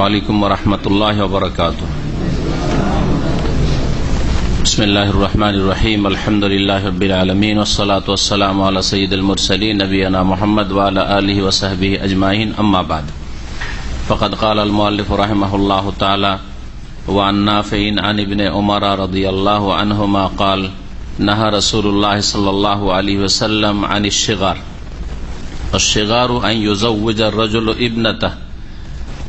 علیکم ورحمۃ اللہ وبرکاتہ۔ بسم اللہ الرحمن الرحیم الحمد للہ رب العالمین، والصلاة والسلام على سید المرسلین، نبینا محمد وعلى آلہ وصحبہ اجمائین اما بعد۔ فقد قال المؤلف رحمہ اللہ تعالی، وعن نافعین عن ابن عمر رضی اللہ عنہما قال، نہا رسول اللہ صلی اللہ علیہ وسلم عن الشغار۔ الشغار ان يزوج الرجل ابنته۔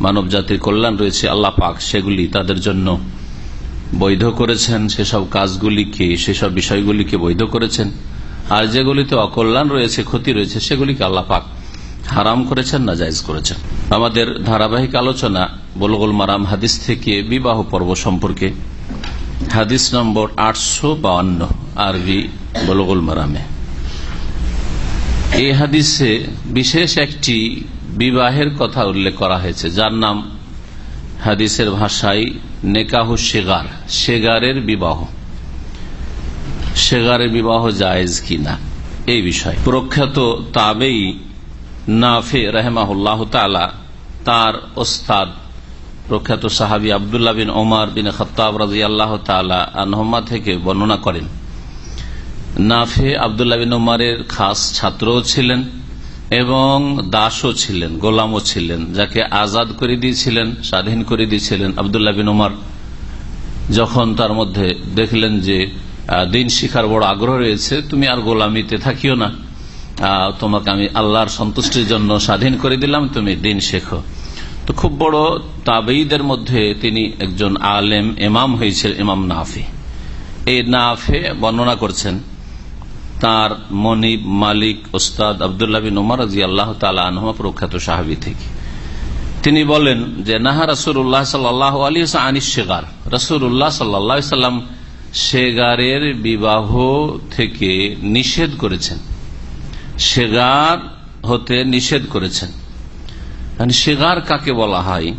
মানব জাতির কল্যাণ রয়েছে, আল্লাহ পাক সেগুলি তাদের জন্য বৈধ করেছেন, সেসব কাজগুলিকে, সেসব বিষয়গুলিকে বৈধ করেছেন। আর যেগুলিতে অকল্যাণ রয়েছে, ক্ষতি রয়েছে, সেগুলিকে আল্লাহ পাক হারাম করেছেন না জায়জ করেছেন। আমাদের ধারাবাহিক আলোচনা বলগুল মারাম হাদিস থেকে বিবাহ পর্ব সম্পর্কে। হাদিস নম্বর আটশো বাউন্ন, আরবি বলগুল মারামে। এই হাদিসে বিশেষ একটি বিবাহের কথা উল্লেখ করা হয়েছে। যার নাম হাদিসের ভাষায় নেকাহ শেগার, শেগারের বিবাহ। শেগারের বিবাহ জায়েজ কিনা? এই বিষয়। প্রখ্যাত তাবেই নাফে রহমাহুল্লাহ তালা তার ওস্তাদ, প্রখ্যাত সাহাবি আবদুল্লাহ বিন ওমর বিন খতাব রাজি আল্লাহ তালা আনহমা থেকে বর্ণনা করেন। নাফে আবদুল্লাহ বিন ওমারের খাস ছাত্রও ছিলেন। এবং দাসও ছিলেন, গোলামও ছিলেন, যাকে আজাদ করে দিয়েছিলেন, স্বাধীন করে দিয়েছিলেন আবদুল্লাহ বিন উমার। যখন তার মধ্যে দেখলেন যে দিন শিখার বড় আগ্রহ রয়েছে, তুমি আর গোলামিতে থাকিও না। তোমাকে আমি আল্লাহর সন্তুষ্টির জন্য স্বাধীন করে দিলাম, তুমি দিন শেখো। তো খুব বড় তাবেইদের মধ্যে তিনি একজন আলেম এমাম হয়েছিল ইমাম নাফে। এই নাফে বর্ণনা করছেন তার মনিব, মালিক, ওস্তাদ আবদুল্লাহ বিন উমর রাজি আল্লাহ তালা প্রখ্যাত সাহাবি থেকে। তিনি বলেন যে, নাহা রসুল্লাহ সাল্লাহ আলী আনিস শেগার। রসুল্লাহ সাল্লা সাল্লাম শেগারের বিবাহ থেকে নিষেধ করেছেন। শেগার হতে নিষেধ করেছেন। শেগার কাকে বলা হয়?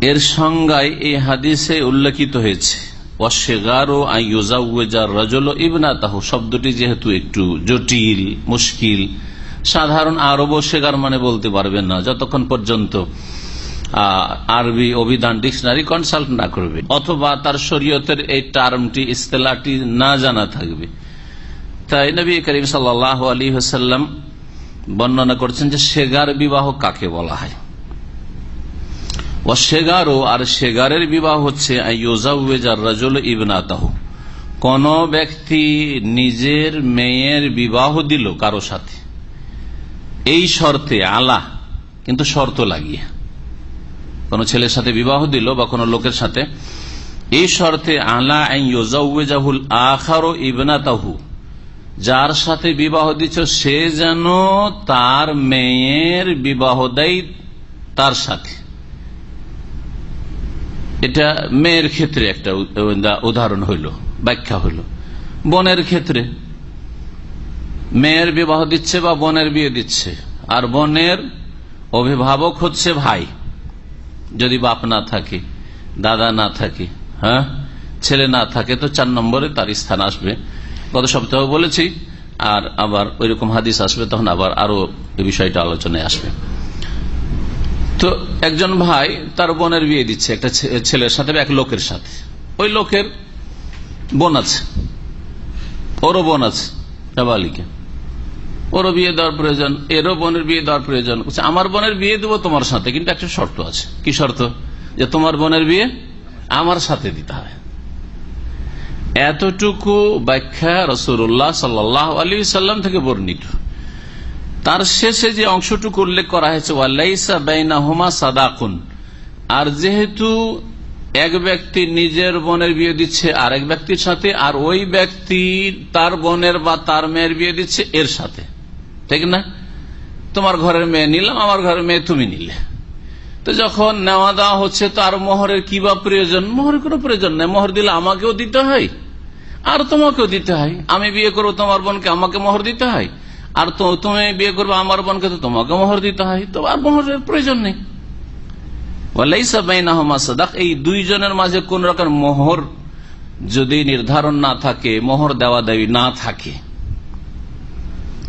এর সংজ্ঞায় এই হাদিসে উল্লেখিত হয়েছে। শব্দটি যেহেতু একটু জটিল, মুশকিল, সাধারণ আরব শেগার মানে বলতে পারবেন না। যতক্ষণ পর্যন্ত আরবি অভিধান ডিকশনারি কনসাল্ট না করবে, অথবা তার শরীয়তের এই টার্মটি, ইস্তেলাটি না জানা থাকবে। তাই নবী করিম সাল্লাহ আলী হাসাল্লাম বর্ণনা করছেন যে শেগার বিবাহ কাকে বলা হয়? শেগারও আর সেগারের বিবাহ হচ্ছে কোন ব্যক্তি নিজের মেয়ের বিবাহ দিল কারও সাথে, এই শর্তে আলা কিন্তু শর্ত লাগিয়ে। কোন ছেলের সাথে বিবাহ দিল বা কোন লোকের সাথে, এই শর্তে আলা আইজাহুল আখারো ইবনাতাহু, যার সাথে বিবাহ দিচ্ছ সে যেন তার মেয়ের বিবাহ দেয় তার সাথে। এটা মেয়ের ক্ষেত্রে একটা উদাহরণ হইল, ব্যাখ্যা হইল। বোনের ক্ষেত্রে। মেয়ের বিবাহ দিচ্ছে বা বোনের বিয়ে দিচ্ছে, আর বোনের অভিভাবক হচ্ছে ভাই। যদি বাপ না থাকে, দাদা না থাকে হ্যাঁ? ছেলে না থাকে, তো চার নম্বরে তার স্থান আসবে। গত সপ্তাহ বলেছি, আর আবার ওইরকম হাদিস আসবে, তখন আবার আরও বিষয়টা আলোচনায় আসবে। তো একজন ভাই তার বোনের বিয়ে দিচ্ছে, একটা ছেলের সাথে এক লোকের সাথে। ওই লোকের বোন আছে। ওরও বোন আছে বালিকা। ওরও বিয়ে দেওয়ার প্রয়োজন, এরও বোনের বিয়ে দেওয়ার প্রয়োজন। আমার বোনের বিয়ে দেবো তোমার সাথে, কিন্তু একটা শর্ত আছে। কি শর্ত? যে তোমার বোনের বিয়ে আমার সাথে দিতে হয় এতটুকু ব্যাখ্যা রসুল্লাহ সাল্লাহ আলী সাল্লাম থেকে বর্ণিত। তার শেষে যে অংশটুকু উল্লেখ করা হয়েছে ওয়াল্লাইসা বেইনা হুমা সাদাকুন আর যেহেতু এক ব্যক্তি নিজের বোনের বিয়ে দিচ্ছে আর এক ব্যক্তির সাথে, আর ওই ব্যক্তি তার বোনের বা তার মেয়ের বিয়ে দিচ্ছে এর সাথে। ঠিক না? তোমার ঘরের মেয়ে নিলাম, আমার ঘরের মেয়ে তুমি নিলে। তো যখন নেওয়া দেওয়া হচ্ছে, তো আর মোহরের কি বা প্রয়োজন? মোহরের কোনো প্রয়োজন নেই। মোহর দিলে আমাকেও দিতে হয়, আর তোমাকেও দিতে হয়। আমি বিয়ে করব তোমার বোনকে, আমাকে মোহর দিতে হয়। আর তুমি বিয়ে করবে আমার বোনকে তো তোমাকে মোহর দিতে হয়। তো আর মোহরের প্রয়োজন নেই। এই দুইজনের মাঝে কোন রকম মোহর যদি নির্ধারণ না থাকে, মোহর দেওয়া দেওয়ি না থাকে,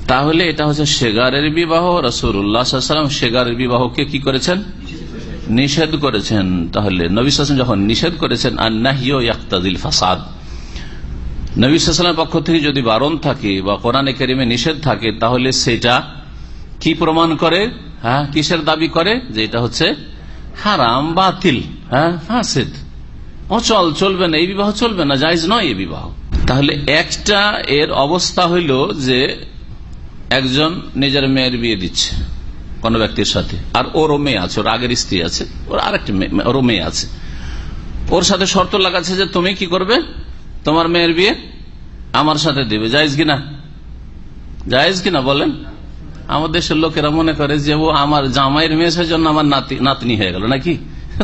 তাহলে এটা হচ্ছে শেগারের বিবাহ। রসুল্লাহাম শেগারের বিবাহকে কি করেছেন? নিষেধ করেছেন। তাহলে নবী যখন নিষেধ করেছেন আর নাহিও ইয়াক্তাদিল ফাসাদ নবী সালামের পক্ষ থেকে যদি বারণ থাকে বা কোরআনে কেরিমে নিষেধ থাকে, তাহলে সেটা কি প্রমাণ করে? হ্যাঁ কিসের দাবি করে? যে এটা হচ্ছে হারাম, বাতিল হ্যাঁ অচল চলবে না, এই বিবাহ চলবে না, জায়জ নয় এই বিবাহ। তাহলে একটা এর অবস্থা হইল যে একজন নিজের মেয়ের বিয়ে দিচ্ছে কোন ব্যক্তির সাথে। আর ওরও মেয়ে আছে, ওর আগের স্ত্রী আছে, ওর আরেকটি ওরও মেয়ে আছে। ওর সাথে শর্ত লাগাচ্ছে যে তুমি কি করবে? তোমার মেয়ের বিয়ে আমার সাথে দিবে। জায়জ কিনা? জায়জ কিনা বলেন? আমাদের দেশের লোকেরা মনে করে যে ও আমার জামাইয়ের মেয়ের জন্য আমার নাতনি হয়ে গেল নাকি?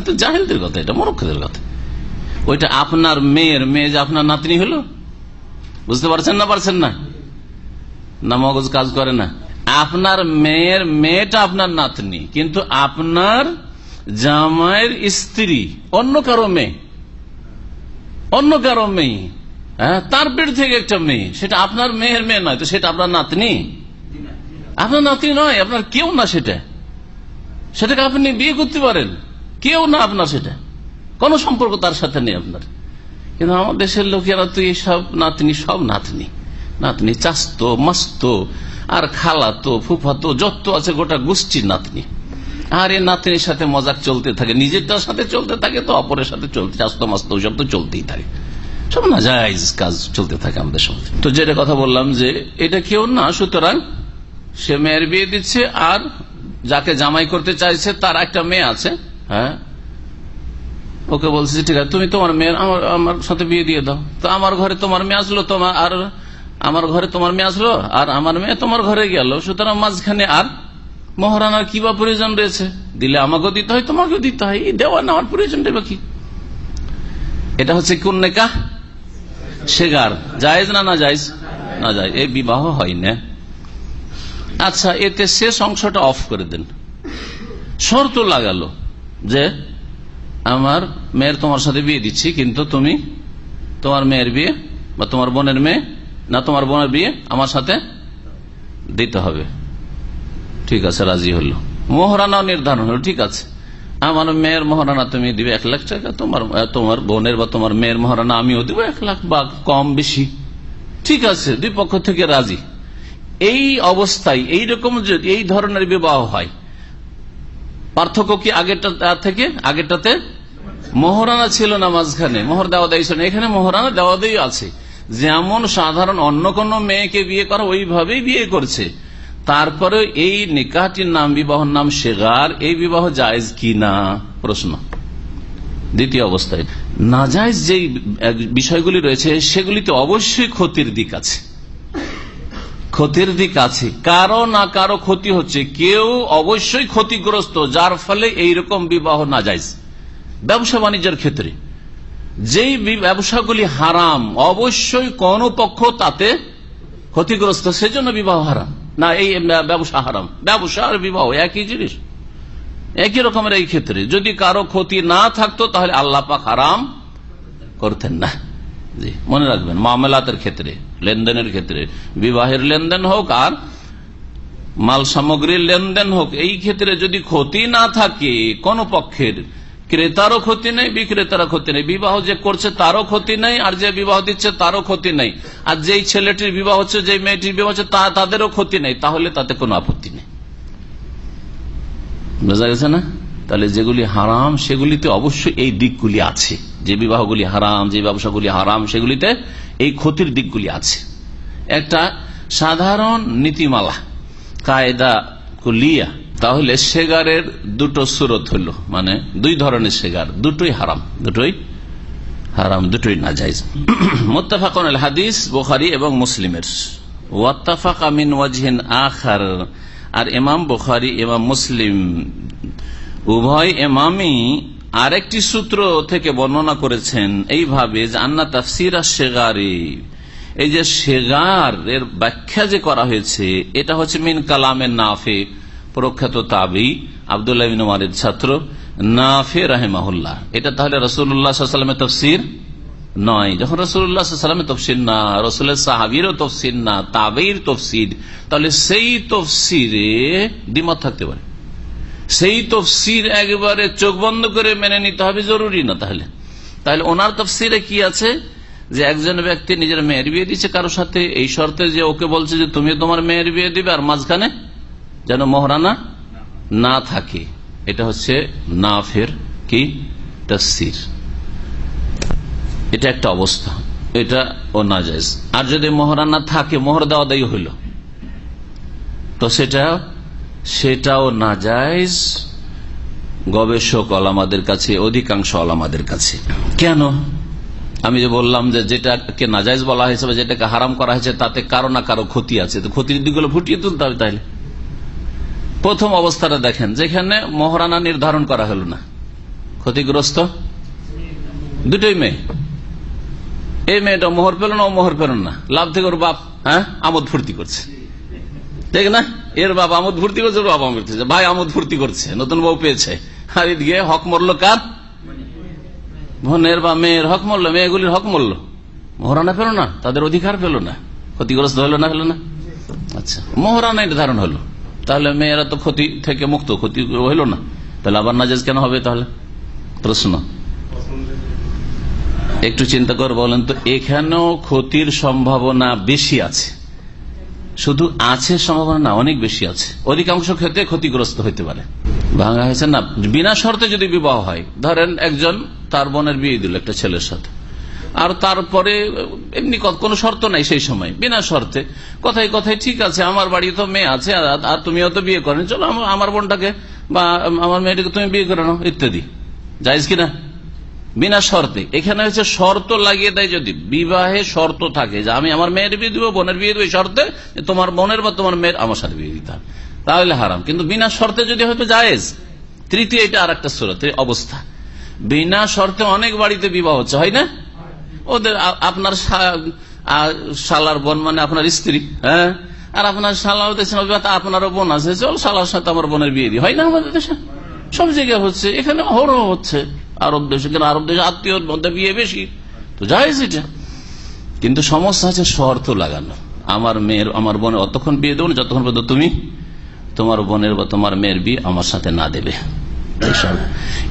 তো জাহেলদের কথা, এটা মরক্ষদের কথা। ওইটা আপনার মেয়ের মেয়ে যে আপনার নাতনি হলো? বুঝতে পারছেন না পারছেন না? না মগজ কাজ করে না। আপনার মেয়ের মেয়েটা আপনার নাতনি, কিন্তু আপনার জামাইয়ের স্ত্রী, অন্য কারও মেয়ে। অন্য কারও মেয়ে হ্যাঁ? তার পেট থেকে একটা মেয়ে, সেটা আপনার মেয়ের মেয়ে নয়, তো সেটা আপনার নাতনি? আপনার নাতনি নয়, আপনার কেউ না সেটা। সেটাকে আপনি বিয়ে করতে পারেন, কেউ না আপনার সেটা। কোন সম্পর্ক তার সাথে নেই আপনার। কিন্তু আমার দেশের লোকেরা তো এইসব নাতনি, সব নাতনি। নাতনি চাস্ত, মাস্ত, আর খালাতো, ফুফাতো, যত আছে গোটা গোষ্ঠীর নাতনি। আর এই নাতনির সাথে মজাক চলতে থাকে, নিজেরটার সাথে চলতে থাকে তো অপরের সাথে চলতে চাস্ত মাস্ত সব তো চলতেই থাকে। সব না জায়জ কাজ চলতে থাকে আমাদের সমাজে। তো যেটা কথা বললাম যে, এটা কেউ না, সুতরাং সে মেয়ের বিয়ে দিচ্ছে আর যাকে জামাই করতে চাইছে তার একটা মেয়ে আছে হ্যাঁ? ওকে বলছে ঠিক আছে, তুমি তোমার মেয়ের আমার আমার সাথে বিয়ে দিয়ে দাও। তো আমার ঘরে তোমার মেয়ে আসলো তোমার আর আমার ঘরে তোমার মেয়ে আসলো, আর আমার মেয়ে তোমার ঘরে গেল। সুতরাং মাঝখানে আর মহারানার কি বা প্রয়োজন রয়েছে? দিলে আমাকেও দিতে হয়, তোমাকেও দিতে হয়। দেওয়া নেওয়ার প্রয়োজন দেবে কি এটা হচ্ছে কোন নেকা? সেগার। জায়েজ না না জায়জ? না যায়। এই বিবাহ হয় না। আচ্ছা এতে শেষ অংশটা অফ করে দেন। শর্ত লাগালো যে, আমার মেয়ের তোমার সাথে বিয়ে দিচ্ছি, কিন্তু তুমি তোমার মেয়ের বিয়ে বা তোমার বোনের মেয়ে না তোমার বোনের বিয়ে আমার সাথে দিতে হবে। ঠিক আছে, রাজি হলো। মোহরানাও নির্ধারণ হলো, ঠিক আছে। আমার মেয়ের মহারানা তুমি দিবে এক লাখ টাকা, তোমার তোমার বোনের বা তোমার মেয়ের মহারানা আমিও দিব এক লাখ বা কম বেশি। ঠিক আছে, দুই পক্ষ থেকে রাজি। এই অবস্থায়, এইরকম যদি এই ধরনের বিবাহ হয়। পার্থক্য কি আগেরটা থেকে? আগেরটাতে মহারানা ছিল না মাঝখানে মোহর দেওয়া দেয় ছিল এখানে মহারানা দেওয়া দেয় আছে। যেমন সাধারণ অন্য কোন মেয়েকে বিয়ে করা, ওইভাবেই বিয়ে করছে। তারপরে এই নিকাহটির নাম বিবাহর নাম শেগার, এই বিবাহ জায়জ কি না? প্রশ্ন। দ্বিতীয় অবস্থায় না জায়জ যে বিষয়গুলি রয়েছে, সেগুলিতে অবশ্যই ক্ষতির দিক আছে। ক্ষতির দিক আছে। কারও না কারও ক্ষতি হচ্ছে। কেউ অবশ্যই ক্ষতিগ্রস্ত, যার ফলে এইরকম বিবাহ না যায় ব্যবসা বাণিজ্যের ক্ষেত্রে। যেই ব্যবসাগুলি হারাম, অবশ্যই কোন পক্ষ তাতে ক্ষতিগ্রস্ত, সেজন্য বিবাহ হারাম। না, এই ব্যবসা হারাম। ব্যবসা আর বিবাহ, একই জিনিস। একই রকমের এই ক্ষেত্রে। যদি কারও ক্ষতি না থাকতো, তাহলে আল্লাহ পাক হারাম করতেন না। জি, মনে রাখবেন, মামলাতের ক্ষেত্রে, লেনদেনের ক্ষেত্রে, বিবাহের লেনদেন হোক আর মাল সামগ্রীর লেনদেন হোক, এই ক্ষেত্রে যদি ক্ষতি না থাকে, কোন পক্ষের ক্রেতারও ক্ষতি নেই, বিক্রেতারও ক্ষতি নেই। বিবাহ যে করছে তারও ক্ষতি নেই আর যে বিবাহ দিচ্ছে তারও ক্ষতি নেই। আর যেই ছেলেটির বিবাহ হচ্ছে যে মেয়েটির বিবাহ হচ্ছে, তা- তাদেরও ক্ষতি নেই। তাহলে তাতে কোনো আপত্তি নেই। বোঝা গেছে না? তাহলে যেগুলি হারাম, সেগুলিতে অবশ্যই এই দিকগুলি আছে। যে বিবাহগুলি হারাম, যে ব্যবসাগুলি হারাম, সেগুলিতে এই ক্ষতির দিকগুলি আছে। একটা সাধারণ নীতিমালা, কায়দা কুলিয়া তাহলে সেগারের দুটো সুরত হইল মানে দুই ধরনের সেগার দুটোই হারাম দুটোই হারাম, দুটোই না যাইজ মোত্তাফাকুন আল হাদিস, বোখারি এবং মুসলিমের। ওয়াত্তাফাক আমিন ওয়াজহিন আখার, আর ইমাম বোখারি, ইমাম মুসলিম, উভয় ইমামই আরেকটি সূত্র থেকে বর্ণনা করেছেন এইভাবে যে আন্না তাফসির শেগারি। এই যে শেগার এর ব্যাখ্যা যে করা হয়েছে, এটা হচ্ছে মিন কালামের নাফে। প্রখ্যাত তাবি আবদুল্লাহ বিন ছাত্র নাফে রাহেমাহুল্লাহ। এটা তাহলে রসুল্লাহামের তফসির নয়। যখন রসুল্লাহামের তফসির না, রসুলের সাহাবিরও তফসির না তাবের তফসির, তাহলে সেই তফসিরে দ্বিমত থাকতে পারে। সেই তফসির একবারে চোখ বন্ধ করে মেনে নিতে হবে, জরুরি না তাহলে। তাহলে ওনার তফসিরে কি আছে? যে একজন ব্যক্তি নিজের মেয়ের বিয়ে দিচ্ছে কারোর সাথে, এই শর্তে যে ওকে বলছে যে তুমি তোমার মেয়ের বিয়ে দিবে আর মাঝখানে যেন মহরানা না থাকে। এটা হচ্ছে না ফের কি? তফসির। এটা একটা অবস্থা। এটা ও না যায় আর যদি মহরানা থাকে, মোহর দেওয়া দেয় হইল। তো সেটা, সেটাও না যায় গবেষক আলামাদের কাছে, অধিকাংশ আলামাদের কাছে। কেন? আমি যে বললাম যে যেটাকে নাজাইজ বলা হয়েছে বা যেটাকে হারাম করা হয়েছে, তাতে কারও না কারও ক্ষতি আছে। তো ক্ষতির দিকগুলো ফুটিয়ে তুলতে হবে তাহলে। প্রথম অবস্থাটা দেখেন, যেখানে মহারানা নির্ধারণ করা হলো না। ক্ষতিগ্রস্ত? দুটোই মেয়ে। এই মেয়েটা মোহর পেল না, ও মোহর পেল না। লাভ থেকে ওর বাপ হ্যাঁ আমোদ ফুর্তি করছে। ঠিক না? এর বাপ আমোদ ফুর্তি করছে, ওর বাপ আমোদ ভাই আমোদ ফুর্তি করছে, নতুন বউ পেয়েছে। আর এদিকে হক মরল কার? বোনের বা মেয়ের হক মরল, মেয়েগুলির হক মরল। মোহরানা পেল না, তাদের অধিকার পেল না। ক্ষতিগ্রস্ত হলো না হলো না। আচ্ছা মোহরানা নির্ধারণ হলো। তাহলে মেয়েরা তো ক্ষতি থেকে মুক্ত, ক্ষতি হইল না। তাহলে আবার নাজাজ কেন হবে তাহলে? প্রশ্ন। একটু চিন্তা করে বলেন তো, এখানেও ক্ষতির সম্ভাবনা বেশি আছে। শুধু আছে সম্ভাবনা না, অনেক বেশি আছে। অধিকাংশ ক্ষেত্রে ক্ষতিগ্রস্ত হইতে পারে। ভাঙা হয়েছে না। বিনা শর্তে যদি বিবাহ হয়, ধরেন একজন তার বোনের বিয়ে দিল একটা ছেলের সাথে। আর তারপরে, এমনি কোনো শর্ত নাই সেই সময়, বিনা শর্তে। কথায় কথায়, ঠিক আছে, আমার বাড়ি তো মেয়ে আছে, আর তুমিও তো বিয়ে করেন, চলো আমার বোনটাকে বা আমার মেয়েটাকে তুমি বিয়ে করে নাও, ইত্যাদি। যাইজ কিনা? বিনা শর্তে। এখানে হচ্ছে শর্ত লাগিয়ে দেয় যদি, বিবাহে শর্ত থাকে যে আমি আমার মেয়ের বিয়ে দিব, বোনের বিয়ে দেবো শর্তে তোমার বোনের বা তোমার মেয়ের আমার সাথে বিয়ে দিতে তাহলে হারাম। কিন্তু বিনা শর্তে যদি হয়তো জায়েজ। তৃতীয় এটা আর একটা অবস্থা। বিনা শর্তে অনেক বাড়িতে বিবাহ হচ্ছে, হয় না? ওদের আপনার শালার বোন মানে আপনার স্ত্রী হ্যাঁ? আর আপনার শালা দেখছেন আপনারও বোন আছে, চল শালার সাথে আমার বোনের বিয়ে দিই। হয় না আমাদের দেশে? সব জায়গায় হচ্ছে, এখানে হরও হচ্ছে। আরব দেশে কিন্তু আরব দেশে আত্মীয় মধ্যে বিয়ে বেশি? তো যাই এটা। কিন্তু সমস্যা আছে শর্ত লাগানো। আমার মেয়ের, আমার বোনের অতক্ষণ বিয়ে দেবো যতক্ষণ পর্যন্ত তুমি তোমার বোনের বা তোমার মেয়ের বিয়ে আমার সাথে না দেবে।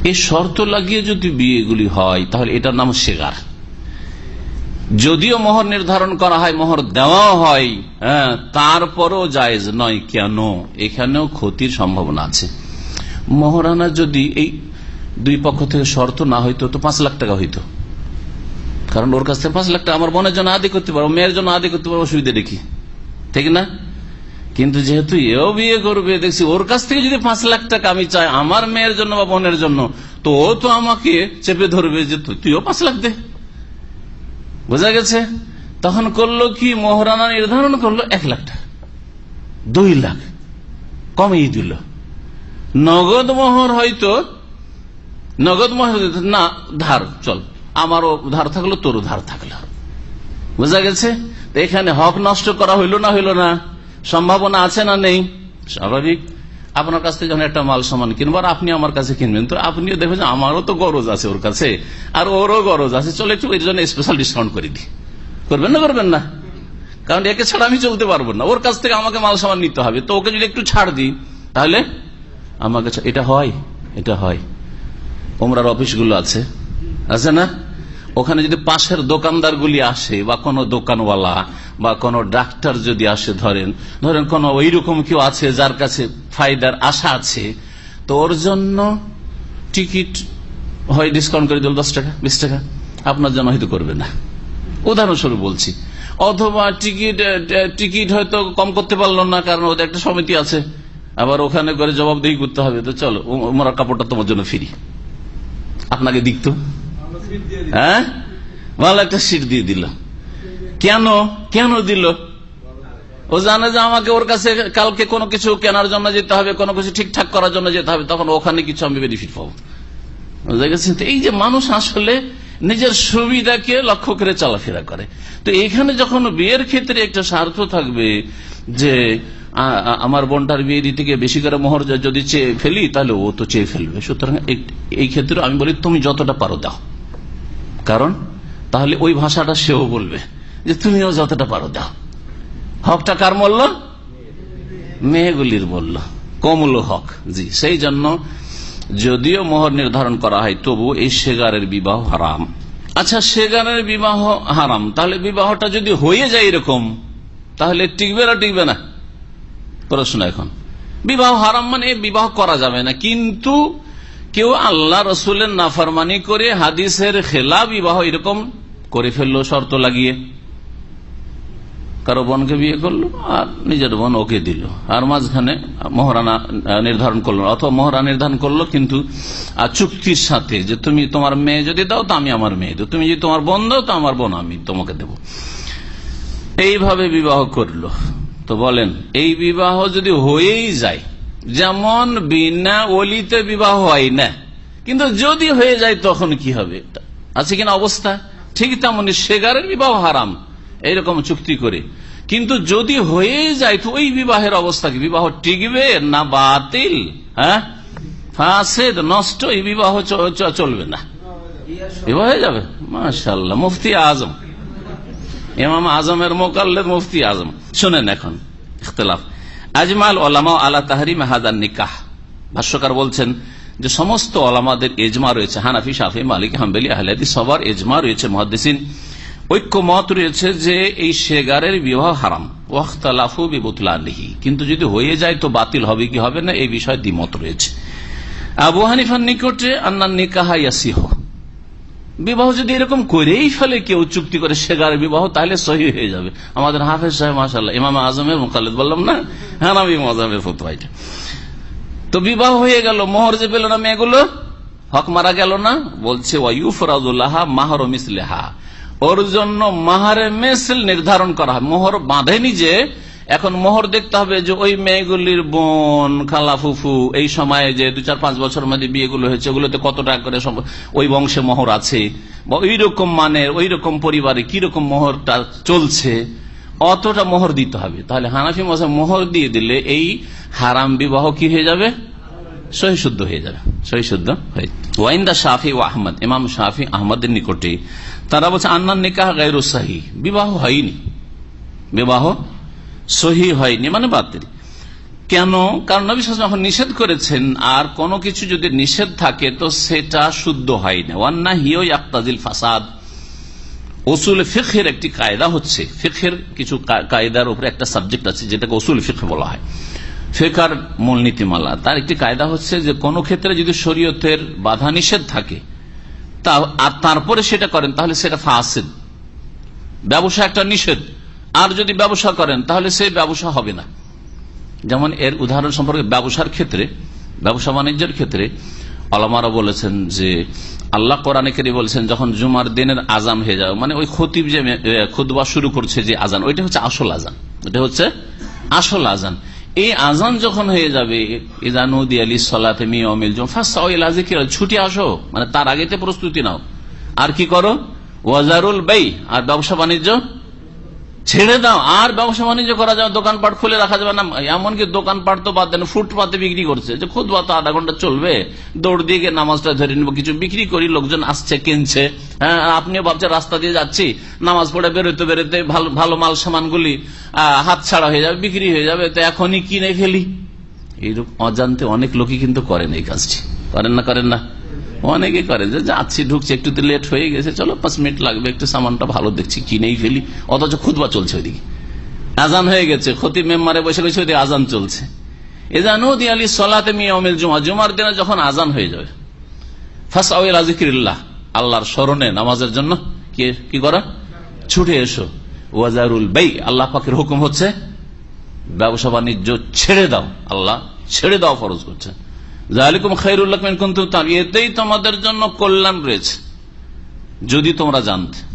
এই শর্ত। লাগিয়ে যদি বিয়েগুলি হয়, তাহলে এটার নাম শেগার যদিও মোহর নির্ধারণ করা হয়, মোহর দেওয়া হয় হ্যাঁ তারপরও জায়েজ নয় কেন? এখানেও ক্ষতির সম্ভাবনা আছে। মোহরানা যদি এই দুই পক্ষ থেকে শর্ত না হইতো, তো পাঁচ লাখ টাকা হইতো। কারণ ওর কাছ থেকে পাঁচ লাখ টাকা, আমার বোনের জন্য আদি করতে পারব, মেয়ের জন্য আদি করতে পারব, অসুবিধা দেখি ঠিক না? কিন্তু যেহেতু এও বিয়ে করবে, দেখছি ওর কাছ থেকে যদি পাঁচ লাখ টাকা আমি চাই, আমার মেয়ের জন্য বা বোনের জন্য, তো ও তো আমাকে চেপে ধরবে যে, তুইও পাঁচ লাখ দে। বোঝা গেছে? তখন করল কি? মহারানা নির্ধারণ করল এক লাখ টাকা। দুই লাখ। কমেই দিল। নগদ মোহর হয়তো, নগদ মোহর না, ধার, চল। আমারও ধার থাকল, তোরও ধার থাকল। বোঝা গেছে? এখানে হক নষ্ট করা হইল না হইল না? সম্ভাবনা আছে না নেই? স্বাভাবিক। আপনার কাছ থেকে যখন একটা মাল সামান কিনবো আর আপনি আমার কাছে কিনবেন, তো আপনিও দেখবেন আমারও তো গরজ আছে ওর কাছে, আর ওরও গরজ আছে। চলে একটু এর জন্য স্পেশাল ডিসকাউন্ট করে দিই। করবেন না করবেন না? কারণ একে ছাড়া আমি চলতে পারব না। ওর কাছ থেকে আমাকে মাল সামান নিতে হবে, তো ওকে যদি একটু ছাড় দিই, তাহলে আমাকে এটা হয় এটা হয়। ওমরার অফিসগুলো আছে। আছে না? ওখানে যদি পাশের দোকানদারগুলি আসে, বা কোনো দোকানওয়ালা, বা কোনো ডাক্তার যদি আসে ধরেন ধরেন কোন ওইরকম কেউ আছে যার কাছে ফায়দার আশা আছে, তো ওর জন্য টিকিট হয় ডিসকাউন্ট করে দিল দশ টাকা, বিশ টাকা। আপনার জন্য হয়তো করবে না। উদাহরণস্বরূপ বলছি। অথবা টিকিট টিকিট হয়তো কম করতে পারল না কারণ ওদের একটা সমিতি আছে। আবার ওখানে করে জবাবদিহি করতে হবে। তো চলো ওমরা কাপড়টা তোমার জন্য ফিরি। আপনাকে দিকতো হ্যাঁ? ভালো একটা সিট দিয়ে দিল। কেন? কেন দিল? ও জানে যে আমাকে ওর কাছে কালকে কোনো কিছু কেনার জন্য যেতে হবে, কোনো কিছু ঠিকঠাক করার জন্য যেতে হবে, তখন ওখানে কিছু আমি বেনিফিট পাবো। বুঝা গেছে? এই যে মানুষ আসলে নিজের সুবিধাকে লক্ষ্য করে চলাফেরা করে। তো এখানে যখন বিয়ের ক্ষেত্রে একটা স্বার্থ থাকবে যে আমার বোনটার বিয়ে দিতে গিয়ে বেশি করে মোহর যদি চেয়ে ফেলি, তাহলে ও তো চেয়ে ফেলবে। সুতরাং এই ক্ষেত্রে আমি বলি, তুমি যতটা পারো দাও। কারণ? তাহলে ওই ভাষাটা সেও বলবে যে তুমিও যতটা পারো দাও। হকটা কার মূল্য? মেয়েগুলির মূল্য। কমল হক, জি। সেই জন্য যদিও মোহর নির্ধারণ করা হয় তবু এই সেগারের বিবাহ হারাম। আচ্ছা শেগারের বিবাহ হারাম। তাহলে বিবাহটা যদি হয়ে যায় এরকম, তাহলে টিকবে না টিকবে না? প্রশ্ন এখন। বিবাহ হারাম মানে বিবাহ করা যাবে না। কিন্তু কেউ আল্লাহ রসুলের নাফরমানি করে হাদিসের খেলা বিবাহ এরকম করে ফেলল, শর্ত লাগিয়ে। কারও বোনকে বিয়ে করল আর নিজের বোন ওকে দিল। আর মাঝখানে মহারানা নির্ধারণ করল, অথবা মহরা নির্ধারণ করল, কিন্তু চুক্তির সাথে যে তুমি তোমার মেয়ে যদি দাও, তো আমি আমার মেয়ে দেবো। তুমি যদি তোমার বোন দাও, তো আমার বোন আমি তোমাকে দেব। এইভাবে বিবাহ করল। তো বলেন, এই বিবাহ যদি হয়েই যায় যেমন বিনা অলিতে বিবাহ হয় না। কিন্তু যদি হয়ে যায়, তখন কি হবে? আছে কিনা অবস্থা? ঠিক তেমনি শেগারের বিবাহ হারাম। এইরকম চুক্তি করে। কিন্তু যদি হয়ে যায়, তো ওই বিবাহের অবস্থা কি? বিবাহ টিকবে না বাতিল? হ্যাঁ? ফাঁসেদ, নষ্ট, এই বিবাহ চলবে না। বিবাহ হয়ে যাবে? মাশাল্লাহ মুফতি আজম। ইমাম আজমের মোকাল্লেদ মুফতি আজম। শোনেন এখন, ইখতলাফ। আজমাল ওলামা আলা তাহারি মাহাদার নিকাহ। ভাষ্যকার বলছেন যে সমস্ত ওলামাদের এজমা রয়েছে, হানাফি, শাফি, মালিক, হাম্বেলি, আহলাদি, সবার এজমা রয়েছে মহাদিসিন ঐক্য মত রয়েছে যে এই শেগারের বিবাহ হারাম। ওয়াখতালাফু বিবুতলাহি কিন্তু যদি হয়ে যায় তো বাতিল হবে কি হবে না? এই বিষয়ে দ্বিমত রয়েছে। আবু হানিফার নিকটে আন্নার নিকাহা ইয়াসিহ। বিবাহ যদি এরকম করেই ফেলে কেউ চুক্তি করে শেগারের বিবাহ, তাহলে সহি হয়ে যাবে। আমাদের হাফেজ সাহেব মাসাল্লাহ ইমাম আজমের মোকালেদ বললাম না? হ্যাঁ আমি আজমের ফতুয়া এটা। তো বিবাহ হয়ে গেল, মোহর যে পেল না মেয়েগুলো? হক মারা গেল না? বলছে ওয়ুফরাজুল্লাহ মাহর মিসলেহা। ওর জন্য মাহারে মেসেল নির্ধারণ করা হয়। মোহর বাঁধেনি যে এখন মোহর দেখতে হবে যে ওই মেয়েগুলির বোন, খালা, ফুফু, এই সময়ে যে দু চার পাঁচ বছর মধ্যে বিয়েগুলো হয়েছে, ওগুলোতে কত টাকা করে ওই বংশে মোহর আছে? বা ওই রকম মানের ওই রকম পরিবারে কীরকম মোহরটা চলছে? অতটা মোহর দিতে হবে। তাহলে হানাফি মশা মোহর দিয়ে দিলে এই হারাম বিবাহ কি হয়ে যাবে? সহিশুদ্ধ হয়ে যাবে। সহিশুদ্ধ হয়ে ওয়াইন্দা শাফি ও আহমদ, ইমাম শাফি আহমদের নিকটে। তারা বলছে আন্নার নিকাহ গাইরু সাহি। বিবাহ হয়নি। বিবাহ সহি হয়নি মানে বাতিল কেন? কারণ নবী যখন নিষেধ করেছেন, আর কোনো কিছু যদি নিষেধ থাকে, তো সেটা শুদ্ধ হয় না ওয়ান্না হিও আক্তাজিল ফাসাদ। ওসুল ফিখের একটি কায়দা হচ্ছে। ফিখের কিছু কায়দার উপরে একটা সাবজেক্ট আছে, যেটাকে ওসুল ফিখ বলা হয়। ফেকার মূলনীতিমালা। তার একটি কায়দা হচ্ছে যে, কোনো ক্ষেত্রে যদি শরীয়তের বাধা নিষেধ থাকে, তা, আর তারপরে সেটা করেন, তাহলে সেটা ফাসেদ। ব্যবসা একটা নিষেধ। আর যদি ব্যবসা করেন, তাহলে সেই ব্যবসা হবে না। যেমন এর উদাহরণ সম্পর্কে ব্যবসার ক্ষেত্রে, ব্যবসা বাণিজ্যের ক্ষেত্রে আলামারা বলেছেন যে, আল্লাহ কোরআনে বলেছেন, যখন জুমার দিনের আজান হয়ে যাবে মানে ওই খতিব যে খুদবা শুরু করছে যে আজান ওইটা হচ্ছে আসল আজান ওটা হচ্ছে আসল আজান এই আজান যখন হয়ে যাবে ইজানুদ্দি আলী সলাতে মিয়মিল ছুটি আসো মানে তার আগে প্রস্তুতি নাও। আর কি করো? ওয়াজারুল বেই, আর ব্যবসা বাণিজ্য ছেড়ে দাও, আর ব্যবসা বাণিজ্য করা যাবে দোকানপাট খুলে রাখা যাবে না। এমনকি দোকানপাট তো বাদ দেন, ফুটপাতে বিক্রি করছে। যে খুদ তো আধা ঘণ্টা চলবে, দৌড় দিয়ে গিয়ে নামাজটা ধরে নিবো। কিছু বিক্রি করি, লোকজন আসছে, কিনছে। হ্যাঁ আপনিও ভাবছেন, রাস্তা দিয়ে যাচ্ছি, নামাজ পড়ে বেরোতে বেরোতে ভালো ভালো মাল সামানগুলি হাত ছাড়া হয়ে যাবে, বিক্রি হয়ে যাবে, তো এখনই কিনে ফেলি। এইরকম অজান্তে অনেক লোকই কিন্তু করেন এই কাজটি। করেন না করেন না। অনেকে করে যে যাচ্ছি, ঢুকছি, একটু লেট হয়ে গেছে, চলো পাঁচ মিনিট লাগবে, একটু সামানটা ভালো দেখছি, কিনেই ফেলি। অথচ খুদবা চলছে ওইদিকে। আজান হয়ে গেছে ক্ষতি মেম্বারে বসে রয়েছে, ওইদিকে আজান চলছে। এজানুদ্দি আলী সলাতে মিয়া অমিল জুমা, জুমার দিনে যখন আজান হয়ে যাবে ফার্স্ট আউল আজিকিল্লাহ আল্লাহর স্মরণে নামাজের জন্য কি করা? ছুটে এসো। ওয়াজারুল বেই, আল্লাহ পাকের হুকুম হচ্ছে, ব্যবসা বাণিজ্য ছেড়ে দাও, আল্লাহ ছেড়ে দাও ফরজ করছে। কিন্তু এতেই তোমাদের জন্য কল্যাণ রয়েছে। যদি তোমরা জানতে।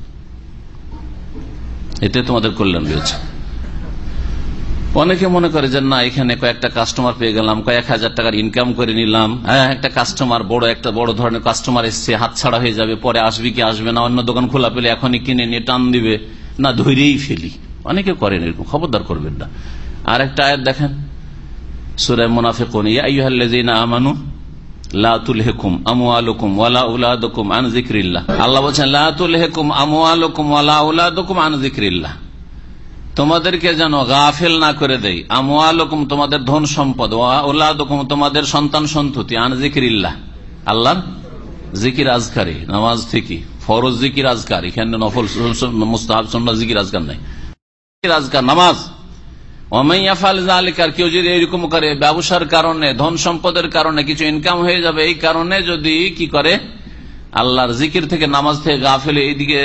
এতে তোমাদের কল্যাণ রয়েছে। অনেকে মনে করে যে, না, এখানে কয়েকটা কাস্টমার পেয়ে গেলাম, কয়েক হাজার টাকার ইনকাম করে নিলাম। হ্যাঁ একটা কাস্টমার বড় একটা, বড় ধরনের কাস্টমার এসছে হাত ছাড়া হয়ে যাবে, পরে আসবে কি আসবে না, অন্য দোকান খোলা পেলে এখনই কিনে নিয়ে টান দিবে। না ধৈরেই ফেলি। অনেকে করেন এরকম, খবরদার করবেন না। আর একটা আয়াত দেখেন সুরায় মুনাফিক আমানু তোমাদেরকে যেন গাফেল না করে দেয় আমুয়ালুকুম তোমাদের ধন সম্পদ ওলাদুকুম তোমাদের সন্তান সন্ততি আন জিক্রিল্লাহ আল্লাহ জিকির আজকারি, নামাজ থেকে ফরজ জিকির আজকার, এখানে নফল, মুস্তাহাব সন্না জিকির আজকার নাই। জিকির আজকার নামাজ। কেউ যদি এরকম করে ব্যবসার কারণে, ধন সম্পদের কারণে কিছু ইনকাম হয়ে যাবে, এই কারণে যদি কি করে? আল্লাহর জিকির থেকে নামাজ থেকে গা ফেলে এইদিকে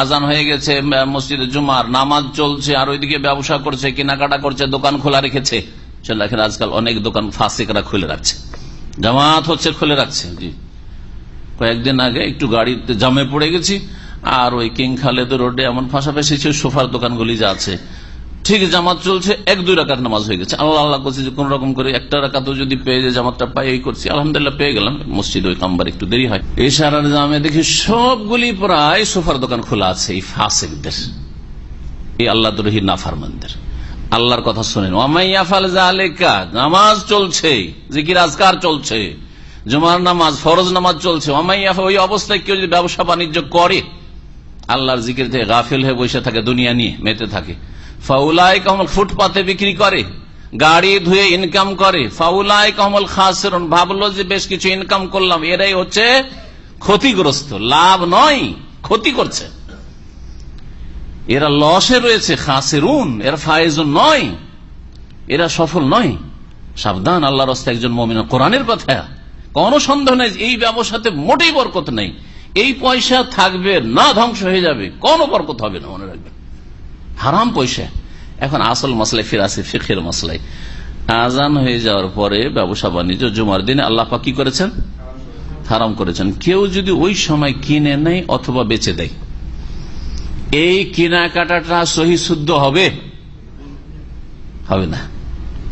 আজান হয়ে গেছে মসজিদে জুমার, নামাজ চলছে, আর ওইদিকে ব্যবসা করছে, কেনাকাটা করছে, দোকান খোলা রেখেছে। দেখেন আজকাল অনেক দোকান ফাঁসিকরা খুলে রাখছে। জামাত হচ্ছে খুলে রাখছে, জি। কয়েকদিন আগে একটু গাড়িতে জামে পড়ে গেছি, আর ওই কিং খালেদ রোডে এমন ফাঁসা ফেসেছে সোফার দোকানগুলি যা আছে। ঠিক জামাত চলছে, এক, দুই রাকাত নামাজ হয়ে গেছে। আল্লাহ আল্লাহ করছি যে কোন রকম করে একটা রাকাতও যদি পেয়ে যায়, জামাতটা পাই, এই করছি। আলহামদুলিল্লাহ, পেয়ে গেলাম। মসজিদ ওই কাম্বার একটু দেরি হয়। এই সারার জামে দেখি সবগুলি প্রায় সোফার দোকান খোলা আছে, এই ফাসেকদের। এই আল্লাহ দরহি নাফারমানদের। আল্লাহর কথা শোনেন। ওমাইয়াফাল জালেকা নামাজ চলছে, জিকির আজকার চলছে, জুমার নামাজ, ফরজ নামাজ চলছে। ওমাইয়াফা ওই অবস্থায় কেউ যদি ব্যবসা বাণিজ্য করে, আল্লাহর জিকির থেকে গাফিল হয়ে বসে থাকে, দুনিয়া নিয়ে মেতে থাকে। ফাউলাই কমল ফুটপাতে বিক্রি করে, গাড়ি ধুয়ে ইনকাম করে ফাউলাই কমল খাসরন। ভাবলো যে বেশ কিছু ইনকাম করলাম, এরাই হচ্ছে ক্ষতিগ্রস্ত। লাভ নয়, ক্ষতি করছে। এরা লসে রয়েছে, খাসেরুন। এরা ফায়েজুন নয়, এরা সফল নয়। সাবধান আল্লাহ রস্তে একজন মমিন কোরআনের কথা কোন সন্দেহ নেই এই ব্যবসাতে মোটেই বরকত নেই। এই পয়সা থাকবে না, ধ্বংস হয়ে যাবে। কোন বরকত হবে না, মনে রাখবেন। হারাম পয়সা। এখন আসল মশলায় ফিরে আসে ফিখের মশলায় আজান হয়ে যাওয়ার পরে ব্যবসা বাণিজ্য, জুমার দিনে আল্লাহ কি করেছেন? হারাম করেছেন। কেউ যদি ওই সময় কিনে নেয় অথবা বেচে দেয়। এই কেনাকাটাটা সহি শুদ্ধ হবে? হবে না।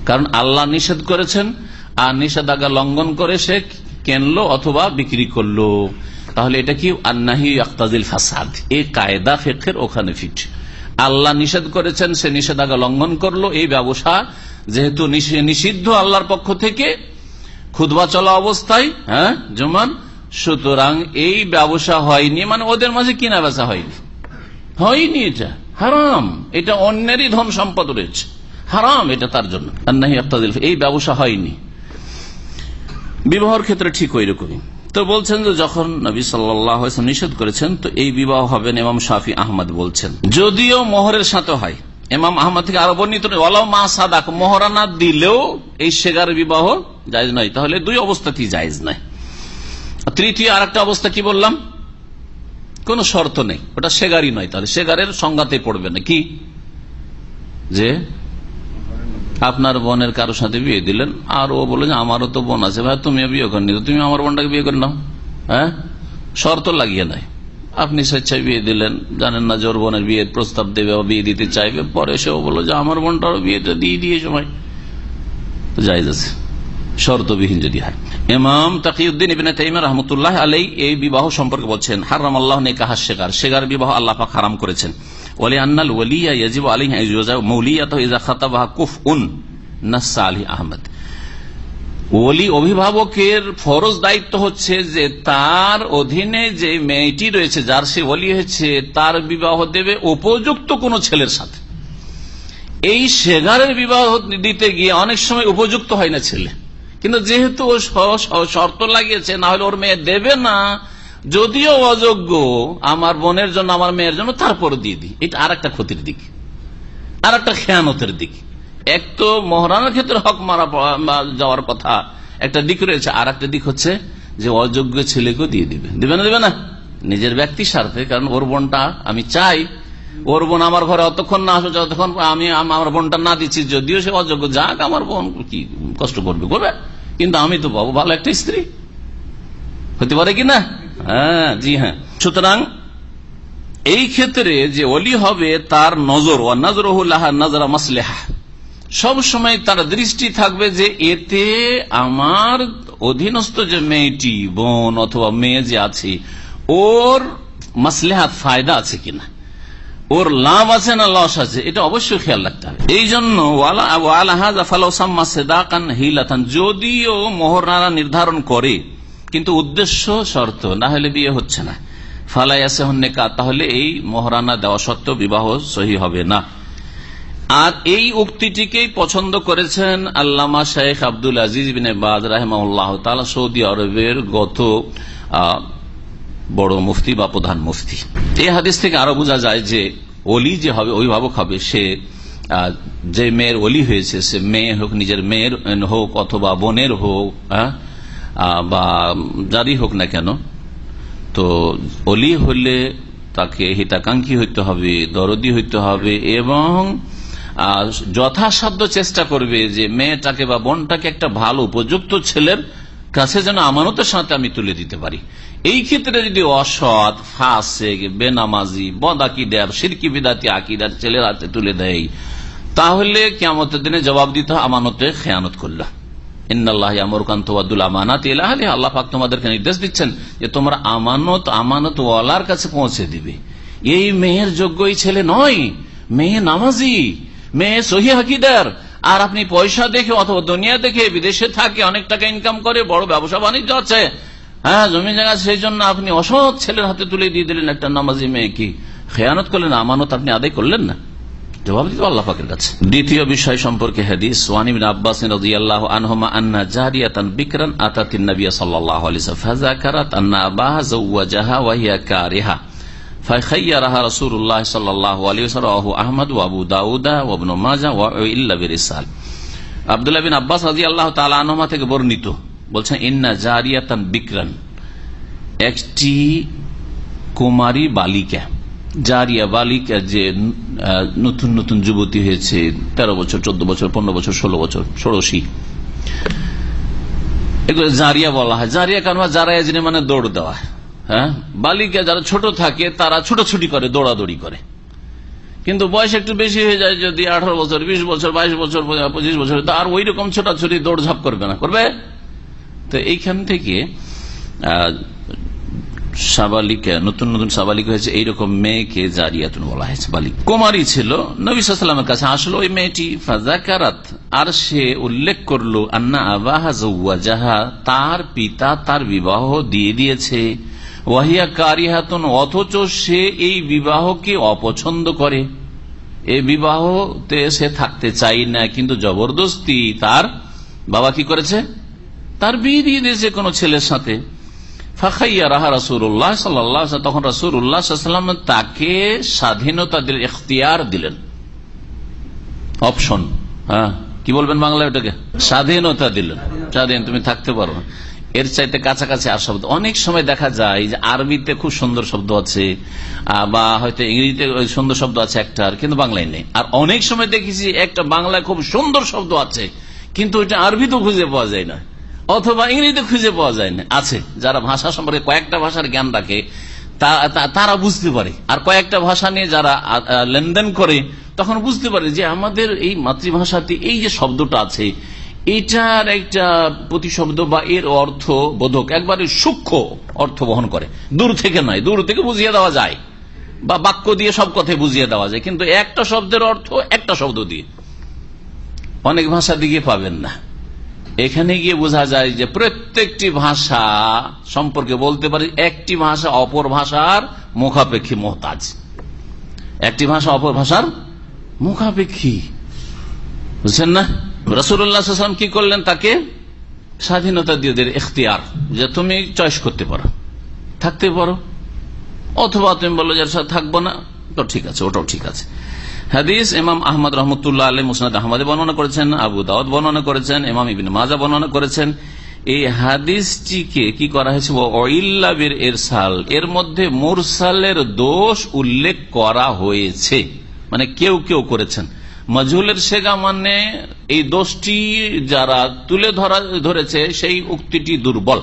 কারণ আল্লাহ নিষেধ করেছেন, আর নিষেধাজ্ঞা লঙ্ঘন করে সে কেনলো অথবা বিক্রি করল। তাহলে এটা কি? আন্নাহি আক্তাজিল ফাসাদ। এই কায়দা ফেকের ওখানে ফিট। আল্লাহ নিষেধ করেছেন, সে নিষেধাজ্ঞা লঙ্ঘন করল। এই ব্যবসা যেহেতু নিষিদ্ধ আল্লাহর পক্ষ থেকে খুদবা চলা অবস্থায় হ্যাঁ জমান সুতরাং এই ব্যবসা হয়নি মানে ওদের মাঝে কিনা বেচা হয়নি। হয়নি এটা। হারাম। এটা অন্যেরই ধন সম্পদ রয়েছে। হারাম এটা তার জন্য। এই ব্যবসা হয়নি। বিবাহর ক্ষেত্রে ঠিক ওই রকমই তো বলছেন যে যখন নবী সাল্লাম নিষেধ করেছেন, তো এই বিবাহ হবেন এমাম শাফি আহমদ বলছেন। যদিও মোহরের সাথে হয়। এমাম আহমদ থেকে আরও বর্ণিত মা সাদাক মোহরানা দিলেও এই শেগার বিবাহ জায়জ নয়। তাহলে দুই অবস্থাতেই জায়জ নাই তৃতীয় আর একটা অবস্থা কি বললাম? কোন শর্ত নেই। ওটা শেগারই নয় তাহলে। শেগারের সংজ্ঞাতে পড়বে না। কি? যে আপনার বোনের কারোর সাথে বিয়ে দিলেন, আর ও বলে যে আমারও তো বোন আছে, ভাই, তুমিও বিয়ে করেনি তুমি আমার বোনটাকে বিয়ে করে নাও হ্যাঁ? শর্ত লাগিয়ে নাই। আপনি স্বেচ্ছায় বিয়ে দিলেন, জানেন না জোর বোনের বিয়ের প্রস্তাব দেবে বা বিয়ে দিতে চাইবে, পরে সেও বলল যে আমার বোনটারও বিয়েটা দিয়ে দিয়ে সময় যাই যাচ্ছে। শর্তবিহীন যদি হয়। ইমাম তাকিউদ্দিন ইবিন তাইমা রহমতুল্লাহ আলাই এই বিবাহ সম্পর্কে বলছেন হারাম আল্লাহ নেকাহা শেখার। শেখার বিবাহ আল্লাহ পাক হারাম করেছেন। ওলে আন্নাল ওলিয়া ইয়াজিব আলী মৌলিয়া তো ইজা খাতাবাহা কুফ উন নাসা আলী আহমদ। ওলি অভিভাবকের ফরজ দায়িত্ব হচ্ছে যে তার অধীনে যে মেয়েটি রয়েছে, যার সে ওলি হয়েছে তার বিবাহ দেবে উপযুক্ত কোন ছেলের সাথে। এই সেগারের বিবাহ দিতে গিয়ে অনেক সময় উপযুক্ত হয় না ছেলে। কিন্তু যেহেতু ও শর্ত লাগিয়েছে, না হলে ওর মেয়ে দেবে না, যদিও অযোগ্য, আমার বোনের জন্য, আমার মেয়ের জন্য তারপর দিয়ে দিই। এটা আর একটা ক্ষতির দিক। আর একটা খেয়ানতের দিক। এক তো মহরানার ক্ষেত্রে হক মারা যাওয়ার কথা একটা দিক রয়েছে। আর একটা দিক হচ্ছে যে অযোগ্য ছেলেকেও দিয়ে দিবে। দিবে না দিবে না। নিজের ব্যক্তি স্বার্থে, কারণ ওর বোনটা আমি চাই। ওর বোন আমার ঘরে অতক্ষণ না আসবে যতক্ষণ আমি আমার বোনটা না দিচ্ছি, যদিও সে অযোগ্য, যাক আমার বোন কি কষ্ট করবে করবে। কিন্তু আমি তো পাবো ভালো একটা স্ত্রী। হতে পারে কি না? হ্যাঁ জি হ্যাঁ। সুতরাং এই ক্ষেত্রে যে অলি হবে, তার নজর ও নজর নজরা মাসলেহা। সব সময় তার দৃষ্টি থাকবে যে এতে আমার অধীনস্থ যে মেয়েটি, বোন অথবা মেয়ে যে আছে, ওর মাসলেহাত ফায়দা আছে কিনা। ওর লাভ আছে না লস আছে, এটা অবশ্যই খেয়াল রাখতে হবে। এই জন্য যদিও মোহরানা নির্ধারণ করে, কিন্তু উদ্দেশ্য শর্ত, না হলে বিয়ে হচ্ছে না। ফালাই আছে হন্যেকা তাহলে এই মোহরানা দেওয়া সত্ত্বেও বিবাহ সহি হবে না। আর এই উক্তিটিকেই পছন্দ করেছেন আল্লামা শেখ আব্দুল আজিজ বিন বাজ রাহমাউল্লাহ তালা সৌদি আরবের গত বড় মুফতি বা প্রধান মুফতি। এই হাদিস থেকে আরও বোঝা যায় যে অলি যে হবে, অভিভাবক হবে, সে যে মেয়ের অলি হয়েছে, সে মেয়ে হোক, নিজের মেয়ের হোক অথবা বোনের হোক বা যারই হোক না কেন, তো অলি হলে তাকে হিতাকাঙ্ক্ষী হইতে হবে, দরদি হইতে হবে এবং যথাসাধ্য চেষ্টা করবে যে মেয়েটাকে বা বোনটাকে একটা ভালো, উপযুক্ত ছেলের কাছে যেন আমানতের সাথে আমি তুলে দিতে পারি। এই ক্ষেত্রে যদি অসৎ ফাঁসে বেনামাজি বদাকিদার সিরকি বিদাতি, আকিদার ছেলের হাতে তুলে দেয়, তাহলে কেমতের দিনে জবাব দিতে হয় আমানতে খেয়ানত করলাম আল্লাহ পাক তোমাদেরকে নির্দেশ দিচ্ছেন যে তোমরা আমানত আমানত ওয়ালার কাছে পৌঁছে দিবে। এই মেয়ের যোগ্য ছেলে নয়, মেয়ে নামাজি, মেয়ে সহি হাকিদার আর আপনি পয়সা দেখে অথবা দুনিয়া দেখে বিদেশে থাকে, অনেক টাকা ইনকাম করে, বড় ব্যবসা বাণিজ্য আছে। হ্যাঁ জমি জায়গা সেই জন্য আপনি অসৎ ছেলের হাতে তুলে দিয়ে দিলেন একটা নামাজি মেয়ে কি খেয়ানত করলেন, আমানত আপনি আদায় করলেন না? জবাব আল্লাহ দ্বিতীয় বিষয় সম্পর্কে হাদিস আব্বাস আন্না দাউদা তাআলা থেকে বর্ণিত, বলছেন, ইন্না জারিয়াতান একটি কুমারী বালিকা, জারিয়া বালিকা যে নতুন নতুন যুবতী হয়েছে ১৩ বছর ১৪ বছর ১৫ বছর ১৬ বছর, ষোড়শি। এগুলো জারিয়া বলা হয়। জারিয়া কেন জারায়া জিনিস মানে দৌড় দেওয়া। হয় বালিকা যারা ছোট থাকে, তারা ছোটাছুটি করে, দৌড়াদৌড়ি করে। কিন্তু বয়স একটু বেশি হয়ে যায় যদি আঠারো বছর, বিশ বছর, বাইশ বছর, পঁচিশ বছর আর ওই রকম ছোটাছুটি, দৌড়ঝাপ করবে না। করবে? তো এইখান থেকে সাবালিকা, নতুন নতুন সাবালিক হয়েছে, এইরকম মেয়েকে জারিয়াতুন বলা হয়েছে, বালিক। কুমারী ছিল নবিসামের কাছে আসলো ওই মেয়েটি ফাজাকারাত আর সে উল্লেখ করল, আন্না আবাহা তার পিতা তার বিবাহ দিয়ে দিয়েছে। ওয়াহিয়া কারিহাতুন, অথচ সে এই বিবাহকে অপছন্দ করে। এই বিবাহতে সে থাকতে চাই না, কিন্তু জবরদস্তি তার বাবা কি করেছে? তার বিয়ে দিয়ে দিয়েছে কোন ছেলের সাথে। ফাখাইয়া রাহা রাসুল্লাহ সাল্লাহ তখন রাসুল তাকে স্বাধীনতা দিলেন এখতিয়ার দিলেন। অপশন হ্যাঁ কি বলবেন বাংলা ওটাকে? স্বাধীনতা দিলেন। স্বাধীন, তুমি থাকতে পারো এর চাইতে কাছাকাছি আর শব্দ। অনেক সময় দেখা যায় যে আরবিতে খুব সুন্দর শব্দ আছে বা হয়তো ইংরেজিতে সুন্দর শব্দ আছে একটা আর, কিন্তু বাংলায় নেই। আর অনেক সময় দেখেছি একটা বাংলায় খুব সুন্দর শব্দ আছে, কিন্তু ওইটা আরবিতেও খুঁজে পাওয়া যায় না, অথবা ইংরেজিতে খুঁজে পাওয়া যায় না। আছে, যারা ভাষা সম্পর্কে কয়েকটা ভাষার জ্ঞান রাখে তারা বুঝতে পারে। আর কয়েকটা ভাষা নিয়ে যারা লেনদেন করে, তখন বুঝতে পারে যে আমাদের এই মাতৃভাষাতে এই যে শব্দটা আছে এটার একটা প্রতিশব্দ বা এর অর্থ বোধক একবারে সূক্ষ্ম অর্থ বহন করে। দূর থেকে নয়, দূর থেকে বুঝিয়ে দেওয়া যায়। বা বাক্য দিয়ে সব কথাই বুঝিয়ে দেওয়া যায়। কিন্তু একটা শব্দের অর্থ একটা শব্দ দিয়ে। অনেক ভাষা দিকে পাবেন না। এখানে গিয়ে বোঝা যায় যে প্রত্যেকটি ভাষা সম্পর্কে বলতে পারি, একটি ভাষা অপর ভাষার মুখাপেক্ষী মোহতাজ। একটি ভাষা অপর ভাষার মুখাপেক্ষী। বুঝছেন না? রসুল্লাহাম কি করলেন? তাকে স্বাধীনতা দিয়ে দেয় এখতিয়ার যে তুমি চয়েস করতে পারো, থাকতে পারো। অথবা তুমি বলো সাথে থাকব না। তো ঠিক আছে, ওটাও ঠিক আছে। হাদিস ইমাম আহমদ রহমতুল্লাহ আলী মুসনাদ আহমদে বর্ণনা করেছেন, আবু দাউদ বর্ণনা করেছেন, ইমাম ইবিন মাজা বর্ণনা করেছেন। এই হাদিসটিকে কি করা হয়েছে? ওইল্লাবির এরসাল এর মধ্যে মুরসালের দোষ উল্লেখ করা হয়েছে। মানে কেউ কেউ করেছেন। মজহুলের সেগা মানে এই দোষটি যারা তুলে ধরা, ধরেছে, সেই উক্তিটি দুর্বল।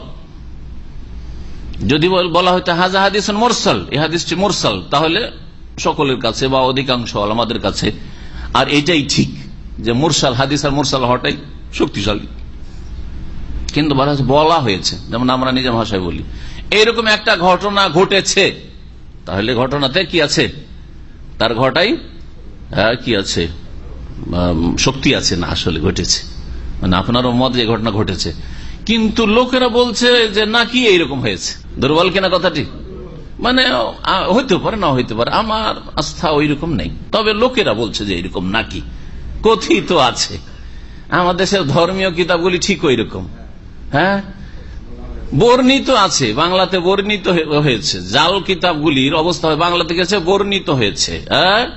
যদি বলা হয়তো হাজা হাদিস মোরসাল, এই হাদিসটি মোরসাল, তাহলে সকলের কাছে বা অধিকাংশ আমাদের কাছে। আর এটাই ঠিক, যে মুরসাল, হাদিস আর মুরসাল হওয়াটাই শক্তিশালী। কিন্তু বলা হয়েছে যেমন আমরা নিজের ভাষায় বলি। এইরকম একটা ঘটনা ঘটেছে, তাহলে ঘটনাতে কি আছে? তার ঘটাই কি আছে? শক্তি আছে না আসলে ঘটেছে। মানে আপনারও মত যে ঘটনা ঘটেছে। কিন্তু লোকেরা বলছে যে, না, কি এইরকম হয়েছে? দুর্বল কিনা কথাটি। মানে হইতে পারে না হইতে পারে। আমার আস্থা ওই রকম নেই। তবে লোকেরা বলছে যে, এইরকম নাকি? কথিত আছে। আমাদের দেশের ধর্মীয় কিতাবগুলি ঠিক ওই রকম হ্যাঁ? বর্ণিত আছে। বাংলাতে বর্ণিত হয়েছে। জাল কিতাবগুলির অবস্থা বাংলাতে গেছে বর্ণিত হয়েছে। হ্যাঁ?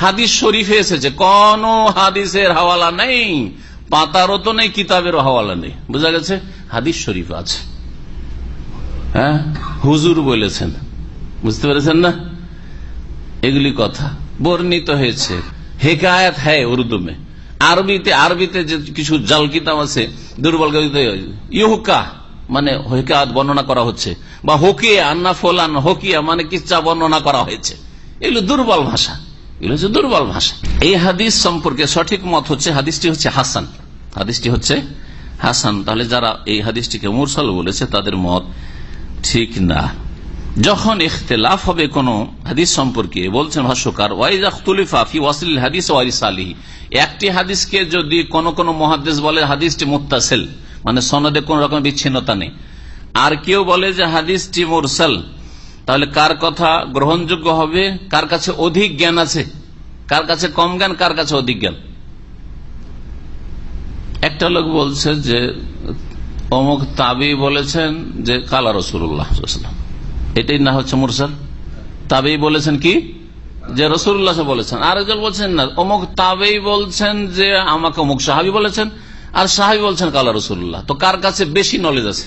হাদিস শরীফে এসেছে। কোন হাদিসের হাওয়ালা নেই, পাতারও তো নেই, কিতাবেরও হাওয়ালা নেই। বোঝা গেছে? হাদিস শরীফ আছে। হ্যাঁ? হুজুর বলেছেন। বুঝতে পেরেছেন না? এগুলি কথা। বর্ণিত হয়েছে। হেকায়ত হ্যাঁ উর্দু মে। আরবিতে আরবিতে যে কিছু জাল কিতাব আছে, দুর্বল ইহুকা মানে হেকায়ত বর্ণনা করা হচ্ছে। বা হকিয়া, আন্না ফোলান, হকিয়া মানে কিচ্ছা বর্ণনা করা হয়েছে। এগুলো দুর্বল ভাষা। এগুলো হচ্ছে দুর্বল ভাষা। এই হাদিস সম্পর্কে সঠিক মত হচ্ছে, হাদিসটি হচ্ছে হাসান। হাদিসটি হচ্ছে হাসান। তাহলে যারা এই হাদিসটিকে মুরসাল বলেছে, তাদের মত ঠিক না। যখন ইখতলাফ হবে কোন হাদিস সম্পর্কে, বলছেন, ভাষ্যকার হাদিস ওয়ারিস আলিহি একটি হাদিসকে যদি কোন কোন মহাদেশ বলে, হাদিসটি মুতাসেল মানে সনদে কোন রকম বিচ্ছিন্নতা নেই। আর কেউ বলে যে হাদিসটি মুরসাল তাহলে কার কথা গ্রহণযোগ্য হবে? কার কাছে অধিক জ্ঞান আছে? কার কাছে কম জ্ঞান, কার কাছে অধিক জ্ঞান? একটা লোক বলছে যে, অমুক তাবি বলেছেন যে, কালা রসুল্লাহ এটাই না হচ্ছে মুরসাল? তাবেই বলেছেন কি? যে রসুল্লাহ বলেছেন আর একজন বলছেন না, অমুক তাবেই বলছেন যে, আমাকে অমুক সাহাবি বলেছেন, আর সাহাবি বলছেন কালা রসুল্লাহ তো কার কাছে বেশি নলেজ আছে?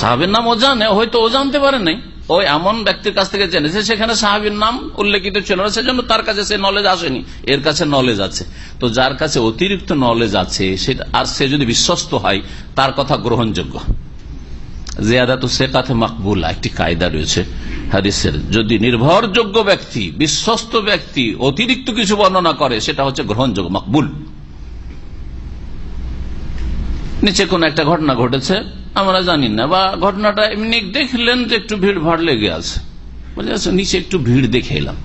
সাহাবির নাম ও জানে, হয়তো ও জানতে পারে নাই। ওই এমন ব্যক্তির কাছ থেকে জেনেছে, সেখানে সাহাবির নাম উল্লেখিত ছিল না, সেজন্য তার কাছে সে নলেজ আসেনি। এর কাছে নলেজ আছে। তো যার কাছে অতিরিক্ত নলেজ আছে সেটা আর সে যদি বিশ্বস্ত হয়, তার কথা গ্রহণযোগ্য। জিয়াদা তো সে কাছে মাকবুল, একটি কায়দা রয়েছে হাদিসের। যদি নির্ভরযোগ্য ব্যক্তি, বিশ্বস্ত ব্যক্তি অতিরিক্ত কিছু বর্ণনা করে, সেটা হচ্ছে গ্রহণযোগ্য, মাকবুল। নিচে কোন একটা ঘটনা ঘটেছে আমরা জানি না। বা ঘটনাটা এমনি দেখলেন যে একটু ভিড় ভাড় লেগে আছে। বুঝে আছে নিচে একটু ভিড় দেখে এলাম।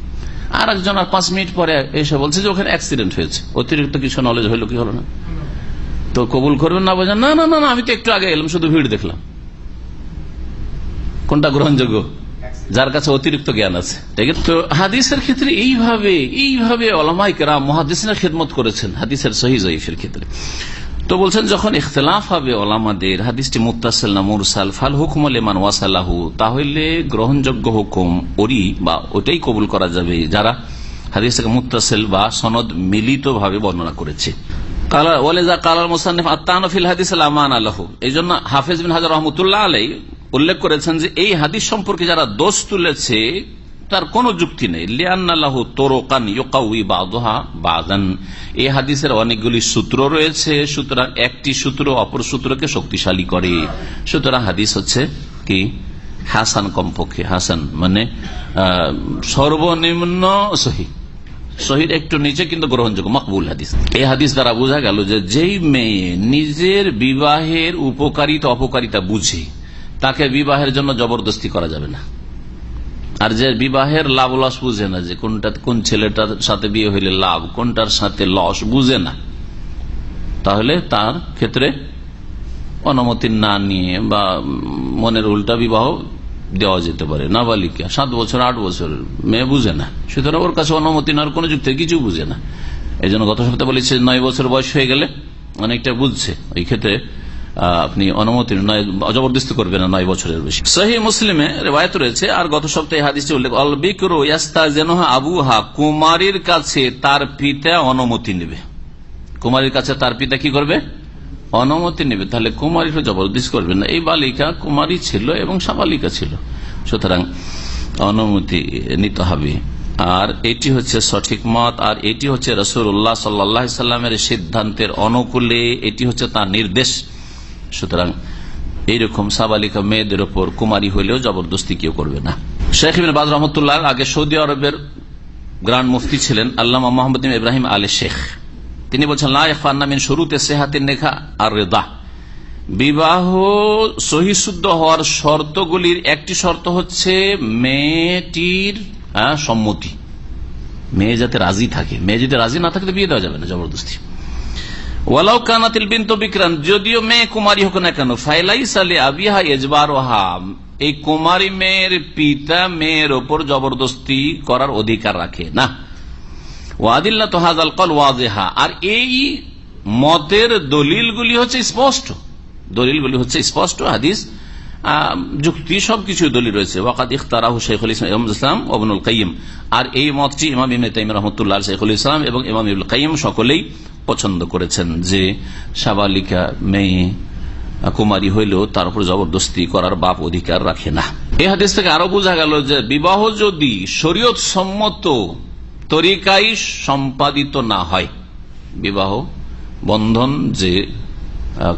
আর একজন আর পাঁচ মিনিট পরে এসে বলছে যে, ওখানে অ্যাক্সিডেন্ট হয়েছে। অতিরিক্ত কিছু নলেজ হইল কি হলো না? তো কবুল করবেন না বোঝেন না না না আমি তো একটু আগে এলাম, শুধু ভিড় দেখলাম। কোনটা গ্রহণযোগ্য? যার কাছে অতিরিক্ত জ্ঞান আছে। তো হাদিসের ক্ষেত্রে এইভাবে এইভাবে অলমাইকেরা মহাদিসের খেদমত করেছেন। হাদিসের সহি ক্ষেত্রে। তো বলছেন, যখন ইখতলাফ হবে ওলামাদের, হাদিসটি মুতাসাল না মুরসাল, ফাল হুকুম লেমান ওয়াসাল্লাহু তাহলে গ্রহণযোগ্য হুকুম ওরি বা ওটাই কবুল করা যাবে যারা হাদিসটাকে মুতাসেল বা সনদ মিলিত ভাবে বর্ণনা করেছে। উল্লেখ করেছেন যে, এই হাদিস সম্পর্কে যারা দোষ তুলেছে তার কোন যুক্তি নেই। লিয়ান্নাল্লাহ তোরকান ইউকাউই বাদহা বাদান। এই হাদিসের অনেকগুলি সূত্র রয়েছে, সুতরাং একটি সূত্র অপর সূত্রকে শক্তিশালী করে। সুতরাং হাদিস হচ্ছে কি? হাসান কমপক্ষে, হাসান মানে সর্বনিম্ন সহি। শহীদ একটু নিচে কিন্তু গ্রহণযোগ্য, মকবুল হাদিস। এই হাদিস দ্বারা বোঝা গেল যে যেই মেয়ে নিজের বিবাহের উপকারিতা অপকারিতা বুঝে, তাকে বিবাহের জন্য জবরদস্তি করা যাবে না। আর যে বিবাহের লাভ লস বুঝে না যে কোনটা কোন ছেলেটার সাথে বিয়ে হইলে লাভ, কোনটার সাথে লস বুঝে না। তাহলে তার ক্ষেত্রে অনুমতি না নিয়ে বা মনের উল্টা বিবাহ দেওয়া যেতে পারে। নাবালিকা, সাত বছর, আট বছর, মেয়ে বুঝে না। সুতরাং ওর কাছে অনুমতি নেওয়ার কোনো যুক্তি, কিছু বুঝে না। এই জন্য গত সপ্তাহে বলেছে, নয় বছর বয়স হয়ে গেলে অনেকটা বুঝছে। ওই ক্ষেত্রে আপনি অনুমতি নয় জবরদস্তি করবেন না নয় বছরের বেশি। সহি মুসলিমে রেবায়ত রয়েছে, আর গত সপ্তাহে হাদিসে উল্লেখ অলবিকরো ইয়াস্তা জেনহা আবুহা, কুমারীর কাছে তার পিতা অনুমতি নেবে। কুমারীর কাছে তার পিতা কি করবে? অনুমতি নেবে। তাহলে কুমারীকে জবরদস্ত করবে না। এই বালিকা কুমারী ছিল এবং সাবালিকা ছিল। সুতরাং অনুমতি নিতে হবে। আর এটি হচ্ছে সঠিক মত, আর এটি হচ্ছে রসুল্লাহ সাল্লামের সিদ্ধান্তের অনুকূলে, এটি হচ্ছে তার নির্দেশ। সুতরাং এইরকম সাবালিকা মেয়েদের ওপর কুমারী হইলেও জবরদস্তি কেউ করবে না। শেখ বাজ রহমতুল্লাহ আগে সৌদি আরবের গ্রান্ড মুফতি ছিলেন আল্লামা মোহাম্মদ ইব্রাহিম আলী শেখ। তিনি বলছেন লাফান্নামিন শুরুতে সেহাতের নেখা আর রেদা। বিবাহ সহিশুদ্ধ হওয়ার শর্তগুলির একটি শর্ত হচ্ছে মেয়েটির সম্মতি। মেয়ে যাতে রাজি থাকে। মেয়ে যদি রাজি না থাকে বিয়ে দেওয়া যাবে না, জবরদস্তি। ওয়ালাউ কানাতিল বিন তো বিক্রান, যদিও মেয়ে কুমারী হোক না কেন ফাইলাই সালে আবিহা এজবার এই কুমারী মেয়ের পিতা মেয়ের ওপর জবরদস্তি করার অধিকার রাখে। না। ওয়াদিল্লা তো হাজাল কল ওয়াজেহা, আর এই মতের দলিলগুলি হচ্ছে স্পষ্ট। দলিলগুলি হচ্ছে স্পষ্ট, হাদিস যুক্তি সবকিছু দলিল রয়েছে। ওয়াকাত ইখতারাহু শেখুল ইসলাম ইসলাম অবনুল কাইম আর এই মতটি ইমাম ইমনে তাইম রহমতুল্লাহ শেখুল ইসলাম এবং ইমাম ইবুল কাইম সকলেই পছন্দ করেছেন যে সাবালিকা মেয়ে কুমারী হইলেও তার উপর জবরদস্তি করার বাপ অধিকার রাখে না। এই হাদিস থেকে আরও বোঝা গেল যে বিবাহ যদি শরীয়ত সম্মত তরিকাই সম্পাদিত না হয়, বিবাহ বন্ধন যে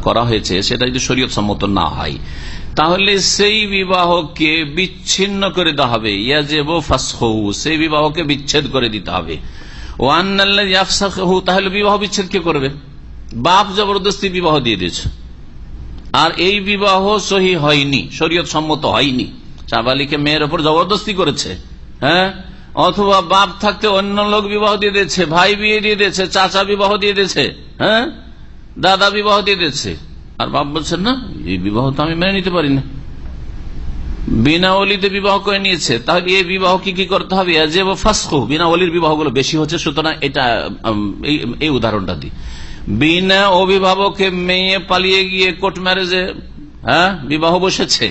করা হয়েছে সেটা যদি শরীয়ত সম্মত না হয় তাহলে সেই বিবাহকে বিচ্ছিন্ন করে দেওয়া হবে। সেই বিবাহকে বিচ্ছেদ করে দিতে হবে। তাহলে বিবাহ বিচ্ছেদ কে করবে? বাপ জবরদস্তি বিবাহ দিয়ে দিয়েছে। আর এই বিবাহ সহি হয়নি, শরীয়ত সম্মত হয়নি। চাবালিকে মেয়ের ওপর জবরদস্তি করেছে হ্যাঁ? অথবা বাপ থাকতে অন্য লোক বিবাহ দিয়ে দিয়েছে, ভাই বিয়ে দিয়ে দিয়েছে, চাচা বিবাহ দিয়ে দিয়েছে হ্যাঁ? দাদা বিবাহ দিয়ে দিয়েছে। আর বাপ বলছেন, না, এই বিবাহ তো আমি মেনে নিতে পারি না বিনা অলিতে বিবাহ করে নিয়েছে। তাহলে এই বিবাহ কি কি করতে হবে? যে বিনা অলির বিবাহগুলো বেশি হচ্ছে, সুতরাং এটা এই উদাহরণটা দিই বিনা অভিভাবকে মেয়ে পালিয়ে গিয়ে কোর্ট ম্যারেজে হ্যাঁ বিবাহ বসেছে,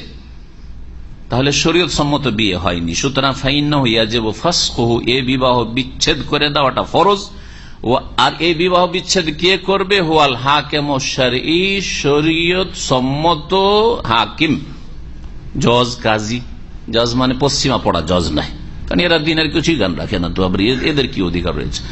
তাহলে শরীয়ত সম্মত বিয়ে হয়নি। সুতরাং ফাইন হইয়া যে ফাস্কহু এ বিবাহ বিচ্ছেদ করে দেওয়াটা ফরজ। আর এই বিবাহ বিচ্ছেদ কে করবে? হোয়াল হাকেম সম্মত হাকিম। জজ, কাজী। জজ মানে পশ্চিমা পড়া, জজ নাই। কারণ এরা দিনের কিছুই গান রাখে না, তো এদের কি অধিকার রয়েছে?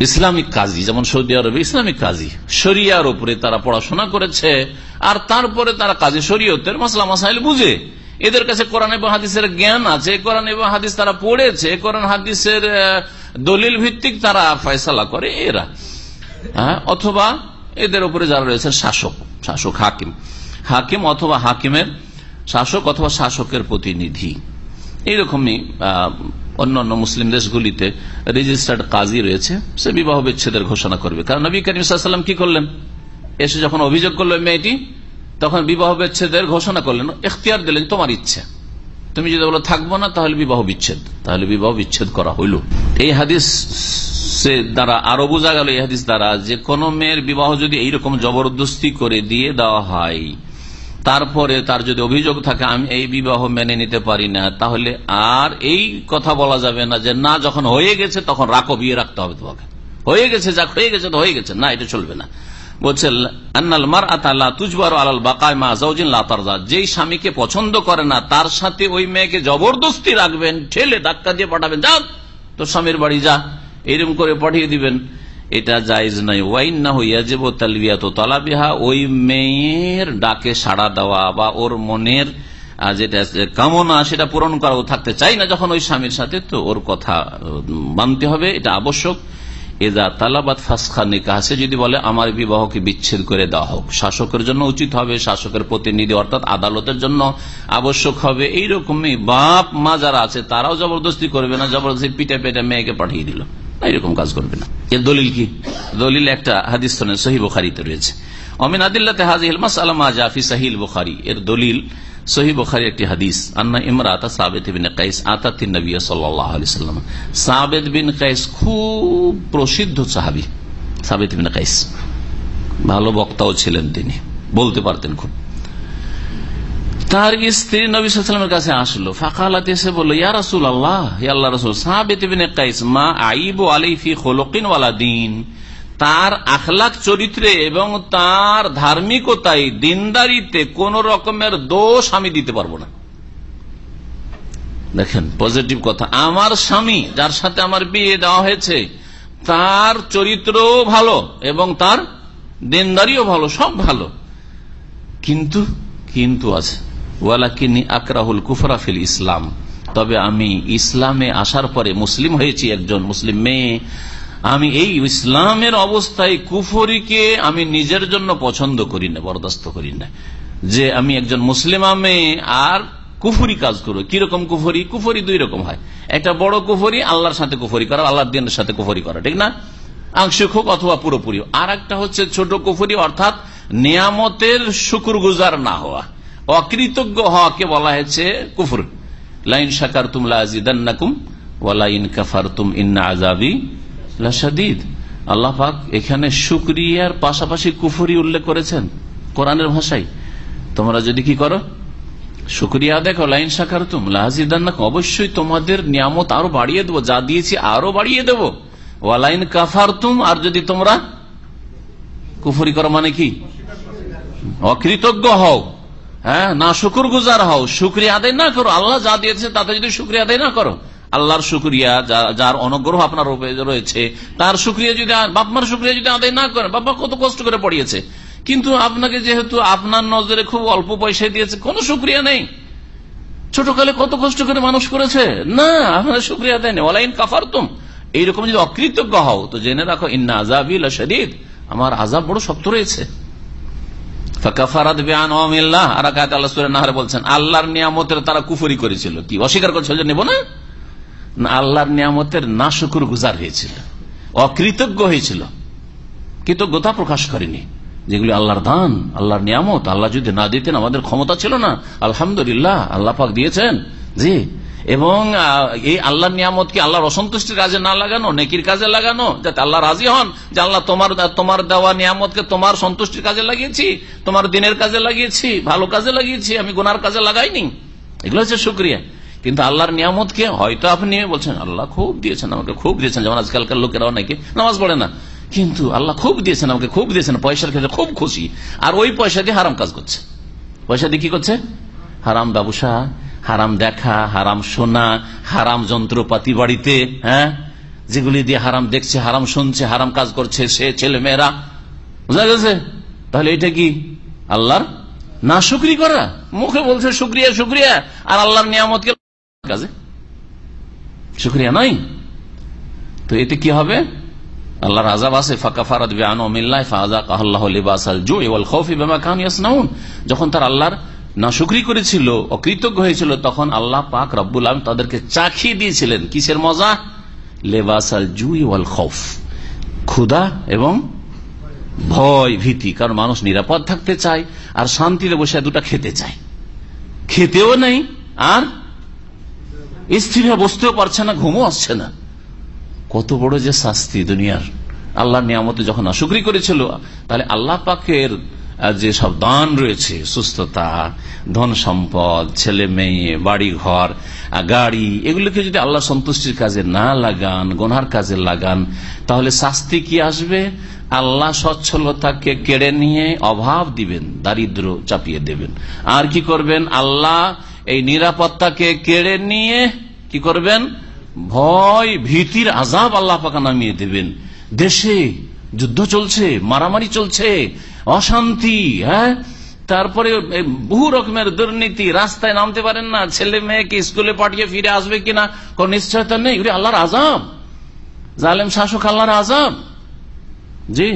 ইসলামিক কাজী, যেমন সৌদি আরবে ইসলামিক কাজী। শরিয়ার উপরে তারা পড়াশোনা করেছে, আর তারপরে তারা কাজী শরীয়তের মাসলা মাসাইল বুঝে। এদের কাছে কোরআন এবং হাদিসের জ্ঞান আছে, কোরআন এবং হাদিস তারা পড়েছে, কোরআন হাদিসের দলিল ভিত্তিক তারা ফয়সালা করে, এরা। হ্যাঁ অথবা এদের উপরে যারা রয়েছে শাসক শাসক হাকিম। হাকিম অথবা হাকিমের শাসক অথবা শাসকের প্রতিনিধি। এইরকমই অন্যান্য মুসলিম দেশগুলিতে রেজিস্টার্ড কাজী রয়েছে, সে বিবাহ বিচ্ছেদের ঘোষণা করবে। কারণ নবী করিম কি করলেন? এসে যখন অভিযোগ করল মেয়েটি, তখন বিবাহ বিচ্ছেদের ঘোষণা করলেন এখতিয়ার দিলেন, তোমার ইচ্ছে। তুমি যদি বলো থাকব না, তাহলে বিবাহ বিচ্ছেদ। তাহলে বিবাহ বিচ্ছেদ করা হইল। এই হাদিস দ্বারা আরও বোঝা গেল, এই হাদিস দ্বারা যে কোন মেয়ের বিবাহ যদি এইরকম জবরদস্তি করে দিয়ে দেওয়া হয়, তারপরে তার যদি অভিযোগ থাকে, আমি এই বিবাহ মেনে নিতে পারি না, তাহলে আর এই কথা বলা যাবে না যে, না, যখন হয়ে গেছে, তখন রাখো, বিয়ে রাখতে হবে তোমাকে। হয়ে গেছে, যাক, হয়ে গেছে, তো হয়ে গেছে। না, এটা চলবে না। বলছে, আন্নাল মার আতাল্লাহ তুজবার আলাল বাকায় লাতারজা যেই স্বামীকে পছন্দ করে না, তার সাথে ওই মেয়েকে জবরদস্তি রাখবেন, ঠেলে ধাক্কা দিয়ে পাঠাবেন স্বামীর বাড়ি যা। করে পাঠিয়ে দিবেন। এটা জায়জ নাই ওয়াইন না হইয়া যে তো তলাবিহা, ওই মেয়ের ডাকে সাড়া দেওয়া বা ওর মনের যেটা কামনা সেটা পূরণ করা থাকতে চাই না যখন ওই স্বামীর সাথে, তো ওর কথা মানতে হবে, এটা আবশ্যক। এদা তালাবাদ ফাসখা নিকাহ, সে যদি বলে, আমার বিবাহকে বিচ্ছেদ করে দেওয়া হোক, শাসকের জন্য উচিত হবে, শাসকের প্রতিনিধি অর্থাৎ আদালতের জন্য আবশ্যক হবে, এইরকমই বাপ মা যারা আছে, তারাও জবরদস্তি করবে না, জবরদস্তি পিঠে পেটে মেয়েকে পাঠিয়ে দিল। এরকম কাজ করবে না। এর দলিল কি? দলিল একটা হাদিস সহি বুখারিতে রয়েছে। অমিন আদিল্লাতে হাজিল মাসালামা জাফি সাহিল বুখারি। এর দলিল একটি হাদিস, আন্না সাবেদ বিন কাইস আতাতিন নবী সাল্লাম। সাবেদ বিন কাইস খুব প্রসিদ্ধ সাহাবি সাবেদ বিন কাইস। ভালো বক্তাও ছিলেন তিনি, বলতে পারতেন খুব। তার স্ত্রী নবী সালামের কাছে আসলো, ফাঁকালাতে এসে বলল, ইয়া রাসুল আল্লাহ আল্লাহ রসুল সাহাবিস মা আইব আলিফি খোলকিন ওয়ালা দিন। তার আখলাক চরিত্রে এবং তার ধার্মিকতায় দিনদারিতে কোন রকমের দোষ আমি দিতে পারব না। দেখেন পজিটিভ কথা। আমার স্বামী, যার সাথে আমার বিয়ে দেওয়া হয়েছে, তার চরিত্র ভালো এবং তার দিনদারিও ভালো, সব ভালো। কিন্তু কিন্তু আছে। ওয়ালাকিনি আকরাহুল কুফরাফিল ইসলাম। তবে আমি ইসলামে আসার পরে মুসলিম হয়েছি একজন মুসলিম মেয়ে। আমি এই ইসলামের অবস্থায় কুফরিকে আমি নিজের জন্য পছন্দ করি না, বরদাস্ত করি না। যে আমি একজন মুসলিম মেয়ে আর কুফুরি কাজ করব। কীরকম কুফরি? কুফরি দুই রকম হয়। একটা বড় কুফরি, আল্লাহর সাথে কুফরি করা আল্লাহর দিনের সাথে কুফরি করা, ঠিক না? আংশিক হোক অথবা পুরোপুরি। আর একটা হচ্ছে ছোট কুফরি, অর্থাৎ নিয়ামতের শুকুর গুজার না হওয়া। অকৃতজ্ঞ হওয়াকে বলা হয়েছে কুফর। লাইন সাকার তুম লাজিদান্নাকুম ওয়ালাইন কাফার তুম ইন্না আজাবি লাসাদিদ আল্লাহ পাক এখানে শুক্রিয়ার পাশাপাশি কুফুরি উল্লেখ করেছেন কোরআনের ভাষায়। তোমরা যদি কি করো? শুক্রিয়া দেখো লাইন সাকার তুম লাহাজিদান্নাক অবশ্যই তোমাদের নিয়ামত আরও বাড়িয়ে দেবো, যা দিয়েছি আরও বাড়িয়ে দেবো। ওয়ালাইন কাফার তুম আর যদি তোমরা কুফরি করো মানে কি? অকৃতজ্ঞ হও। হ্যাঁ না শুকুর গুজার হও। শুক্রিয়া আদায় না করো, আল্লাহ যা দিয়েছে তাতে যদি শুক্রিয়া আদায় না করো আল্লাহর শুক্রিয়া যার অনুগ্রহ আপনার রয়েছে, তার শুক্রিয়া যদি বাপমার শুক্রিয়া যদি আদায় না করেন বাবা কত কষ্ট করে পড়িয়েছে। কিন্তু আপনাকে যেহেতু আপনার নজরে খুব অল্প পয়সা দিয়েছে, কোনো শুক্রিয়া নেই। ছোটকালে কত কষ্ট করে মানুষ করেছে? না, আপনার শুক্রিয়া দেয়নি। অলাইন কাফার তুম এইরকম যদি অকৃতজ্ঞ হও, তো জেনে রাখো, ইন্না আজাবিল শরীদ আমার আজাব বড় শক্ত রয়েছে। আল্লাহর নিয়ামতের তারা কুফরি করেছিল। কি, অস্বীকার করছিল? যে নেব না? আল্লাহর নিয়ামতের না শুকুর গুজার হয়েছিল। অকৃতজ্ঞ হয়েছিল। কৃতজ্ঞতা প্রকাশ করেনি। যেগুলি আল্লাহর দান, আল্লাহর নিয়ামত, আল্লাহ যদি না দিতেন আমাদের ক্ষমতা ছিল না। আলহামদুলিল্লাহ, আল্লাহ পাক দিয়েছেন। জি। এবং এই আল্লাহর নিয়ামতকে আল্লাহর অসন্তুষ্টির কাজে না লাগানো, নেকির কাজে লাগানো, যাতে আল্লাহ রাজি হন যে আল্লাহ তোমার তোমার দেওয়া নিয়ামতকে তোমার সন্তুষ্টির কাজে লাগিয়েছি, তোমার দিনের কাজে লাগিয়েছি, ভালো কাজে লাগিয়েছি, আমি গুনার কাজে লাগাইনি। এগুলো হচ্ছে সুক্রিয়া কিন্তু আল্লাহর নিয়ামতকে হয়তো আপনি বলছেন, আল্লাহ খুব দিয়েছেন আমাকে, খুব দিয়েছেন। যেমন আজকালকার লোকেরা অনেকে নামাজ পড়ে না। কিন্তু আল্লাহ খুব দিয়েছেন আমাকে, খুব দিয়েছেন। পয়সার ক্ষেত্রে খুব খুশি। আর ওই পয়সা দিয়ে হারাম কাজ করছে। পয়সা দিয়ে কি করছে? হারাম ব্যবসা, হারাম দেখা, হারাম শোনা, হারাম যন্ত্রপাতি বাড়িতে হ্যাঁ? যেগুলি দিয়ে হারাম দেখছে, হারাম শুনছে, হারাম কাজ করছে, সে ছেলে মেয়েরা। বুঝা গেছে? তাহলে এটা কি? আল্লাহর না শুক্রি করা? মুখে বলছে, শুক্রিয়া শুক্রিয়া। আর আল্লাহর নিয়ামতকে কাজে? শুক্রিয়া নয় তো এতে কি হবে? আল্লাহর আজাব আছে ফাঁকা ফারাদ যখন তার আল্লাহর না শুক্রি করেছিল, অকৃতজ্ঞ হয়েছিল, তখন আল্লাহ পাক রব্বুল আলম তাদেরকে চাখিয়ে দিয়েছিলেন। কিসের মজা? লেবাস আল জুই ওয়াল খফ ক্ষুদা এবং ভয় ভীতি, কারণ মানুষ নিরাপদ থাকতে চায় আর শান্তিতে বসে দুটা খেতে চায়। খেতেও নেই, আর স্থির বসতেও পারছে না, ঘুমও আসছে না। কত বড় যে শাস্তি দুনিয়ার। আল্লাহ নিয়ামতে যখন অসুক্রি করেছিল, তাহলে আল্লাহ পাকের যে সব দান রয়েছে, সুস্থতা, ধন সম্পদ, ছেলে, মেয়ে বাড়ি ঘর গাড়ি, এগুলোকে যদি আল্লাহ সন্তুষ্টির কাজে না লাগান, গোনার কাজে লাগান, তাহলে শাস্তি কি আসবে? আল্লাহ সচ্ছলতাকে কেড়ে নিয়ে অভাব দিবেন দারিদ্র চাপিয়ে দেবেন। আর কি করবেন? আল্লাহ এই নিরাপত্তাকে কেড়ে নিয়ে কি করবেন? ভয়, ভীতির আজাব আল্লাহ পাকা নামিয়ে দেবেন। দেশে যুদ্ধ চলছে, মারামারি চলছে, অশান্তি হ্যাঁ? তারপরে বহু রকমের দুর্নীতি, রাস্তায় নামতে পারেন না, ছেলে মেয়েকে স্কুলে পাঠিয়ে ফিরে আসবে কিনা? কোন নিশ্চয়তা নেই? আল্লাহর আজাব জালেম শাসক আল্লাহর আজাব জি।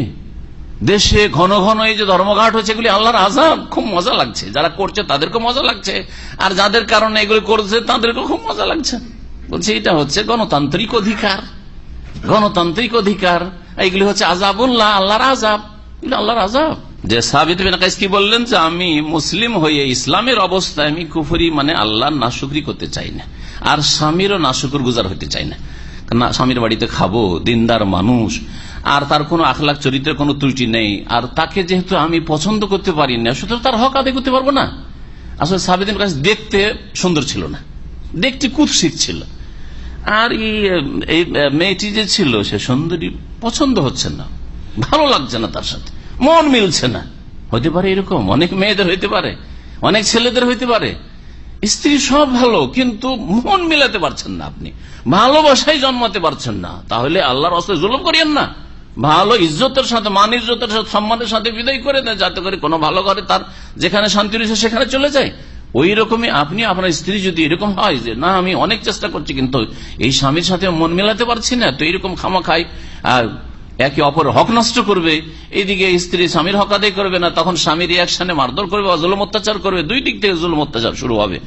দেশে ঘন ঘন এই যে ধর্মঘাট হচ্ছে, এগুলি আল্লাহর আজাব খুব মজা লাগছে। যারা করছে তাদেরকে মজা লাগছে। আর যাদের কারণে এগুলি করছে তাদেরকে খুব মজা লাগছে। বলছে, এটা হচ্ছে গণতান্ত্রিক অধিকার। গণতান্ত্রিক অধিকার। এইগুলি হচ্ছে আজাবুল্লাহ আল্লাহর আজাব আল্লাহর আজাব যে সাবিত কি বললেন? যে আমি মুসলিম হয়ে ইসলামের অবস্থায় আমি কুফরি মানে আল্লাহ নাশুকরি করতে চাই না। আর স্বামীরও নাশুকুর গুজার হতে চাই না, স্বামীর বাড়িতে খাব, দিনদার মানুষ। আর তার কোনো আখলাখ চরিত্রের কোনো ত্রুটি নেই। আর তাকে যেহেতু আমি পছন্দ করতে পারি না, সুতরাং তার হক আদায় করতে পারব না। আসলে সাবেদিন কাছে দেখতে সুন্দর ছিল না। দেখতে কুৎসিত ছিল। আর এই মেয়েটি যে ছিল, সে সুন্দরী পছন্দ হচ্ছে না। ভালো লাগছে না তার সাথে। মন মিলছে না। হতে পারে এরকম। অনেক মেয়েদের হইতে পারে। অনেক ছেলেদের হইতে পারে। স্ত্রী সব ভালো, কিন্তু মন মিলাতে পারছেন না আপনি। ভালোবাসায় জন্মাতে পারছেন না। তাহলে আল্লাহর অস্ত্রে জুলুম করিয়েন না। ভালো ইজ্জতের সাথে, মান ইজ্জতের সাথে, সম্মানের সাথে বিদায় করে দেয়, যাতে করে কোনো ভালো ঘরে তার যেখানে শান্তি রয়েছে সেখানে চলে যায়। ওই রকমই আপনি, আপনার স্ত্রী যদি এরকম হয় যে, না, আমি অনেক চেষ্টা করছি, কিন্তু এই স্বামীর সাথে মন মেলাতে পারছি না, তো এইরকম খামা খাই আর একে অপর হক নষ্ট করবে, এইদিকে স্ত্রী স্বামীর হক আদায় করবে না, তখন স্বামীর রিয়াকশনে মারধর করবে জুলম অত্যাচার করবে। দুই দিক থেকে জুলম অত্যাচার শুরু হবে।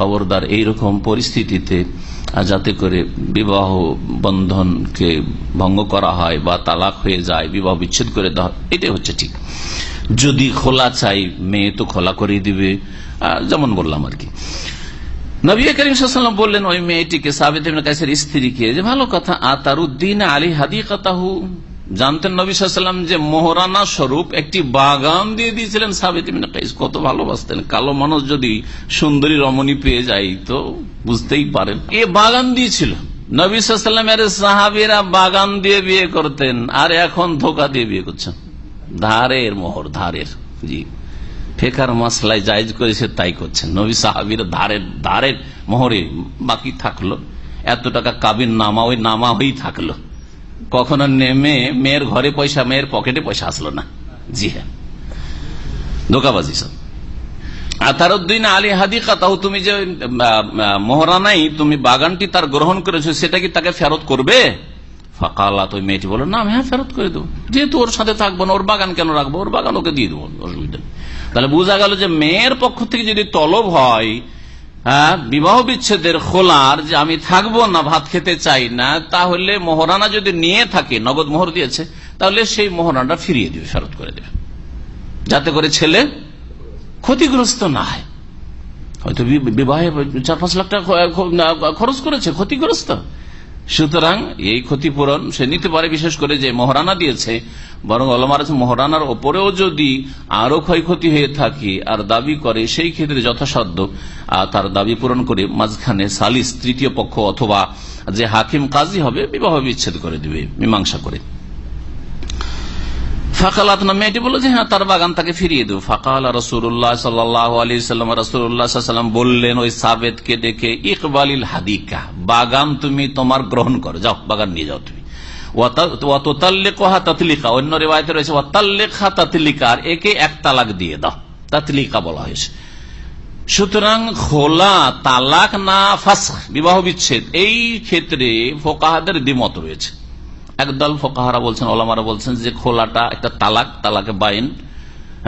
খবরদার এইরকম পরিস্থিতিতে যাতে করে বিবাহ বন্ধনকে ভঙ্গ করা হয় বা তালাক হয়ে যায়, বিবাহ বিচ্ছেদ করে দেওয়া এটাই হচ্ছে ঠিক। যদি খোলা চাই, মেয়ে তো খোলা করে দিবে যেমন বললাম আর কি। নবী করিম বললেন, ওই মেয়েটিকে সাবেদ কাছের স্ত্রীকে যে ভালো কথা, আতারুদ্দিন আলী হাদি কাতাহু জানতেন নবী সাল্লাম যে মোহরানা স্বরূপ একটি বাগান দিয়ে দিয়েছিলেন কাইস। কত ভালোবাসতেন। কালো মানুষ যদি সুন্দরী রমণী পেয়ে যায় তো বুঝতেই পারেন। এ বাগান দিয়েছিল। নবী সাল্লামের সাহাবিরা বাগান দিয়ে বিয়ে করতেন আর এখন ধোকা দিয়ে বিয়ে করছেন। ধারের মোহর, ধারের। জি। ফেকার মাসলায় জায়জ করেছে, তাই করছেন। নবী সাহাবির ধারের ধারের মোহরে বাকি থাকল। এত টাকা কাবির নামা ওই নামা হয়েই থাকল। কখনো নেমে মেয়ের ঘরে পয়সা, মেয়ের পকেটে পয়সা আসলো না। জি হ্যাঁ। ধোকাবাজি সব। আতারুদ্দিন আলী হাদিকা তাও তুমি যে মোহরানাই তুমি বাগানটি তার গ্রহণ করেছ, সেটা কি তাকে ফেরত করবে? ফাঁকালাত, ওই মেয়েটি বলো না, আমি হ্যাঁ ফেরত করে দেবো। যেহেতু ওর সাথে থাকব না, ওর বাগান কেন রাখব? ওর বাগান ওকে দিয়ে দেবো, অসুবিধা তাহলে বোঝা গেল যে মেয়ের পক্ষ থেকে যদি তলব হয় হ্যাঁ বিবাহ বিচ্ছেদের খোলার যে আমি থাকব না, ভাত খেতে চাই না, তাহলে মোহরানা যদি নিয়ে থাকে, নগদ মোহর দিয়েছে, তাহলে সেই মোহরানাটা ফিরিয়ে দিবে, ফেরত করে দেবে। যাতে করে ছেলে ক্ষতিগ্রস্ত না হয়। হয়তো বিবাহে চার পাঁচ লাখ টাকা খরচ করেছে, ক্ষতিগ্রস্ত। সুতরাং এই ক্ষতিপূরণ সে নিতে পারে, বিশেষ করে যে মহারানা দিয়েছে, বরং অলমার মহারানার ওপরেও যদি আরও ক্ষয়ক্ষতি হয়ে থাকে আর দাবি করে, সেই ক্ষেত্রে যথাসাধ্য তার দাবি পূরণ করে মাঝখানে সালিস তৃতীয় পক্ষ অথবা যে হাকিম কাজী হবে, বিবাহ বিচ্ছেদ করে দিবে, মীমাংসা করে। ফাঁকালাত না মেয়েটি বলল যে হ্যাঁ তার বাগান তাকে ফিরিয়ে দেবো। ফাঁকাল রসুল্লাহ সাল্লাহ আলী সাল্লাম রসুল্লাহাম বললেন, ওই সাবেদকে ডেকে, ইকবালিল হাদিকা, বাগান তুমি তোমার গ্রহণ করো, যাও, বাগান নিয়ে যাও তুমি। অন্য রেবায়তে রয়েছে ওয়াতাল্লেখা তাতলিকা একে এক তালাক দিয়ে দাও। তাতলিকা বলা হয়েছে। সুতরাং খোলা তালাক না ফাস বিবাহ বিচ্ছেদ, এই ক্ষেত্রে ফোকাহাদের দ্বিমত রয়েছে। একদল ফোকাহারা বলছেন, ওলামারা বলছেন যে খোলাটা একটা তালাক, তালাকে বাইন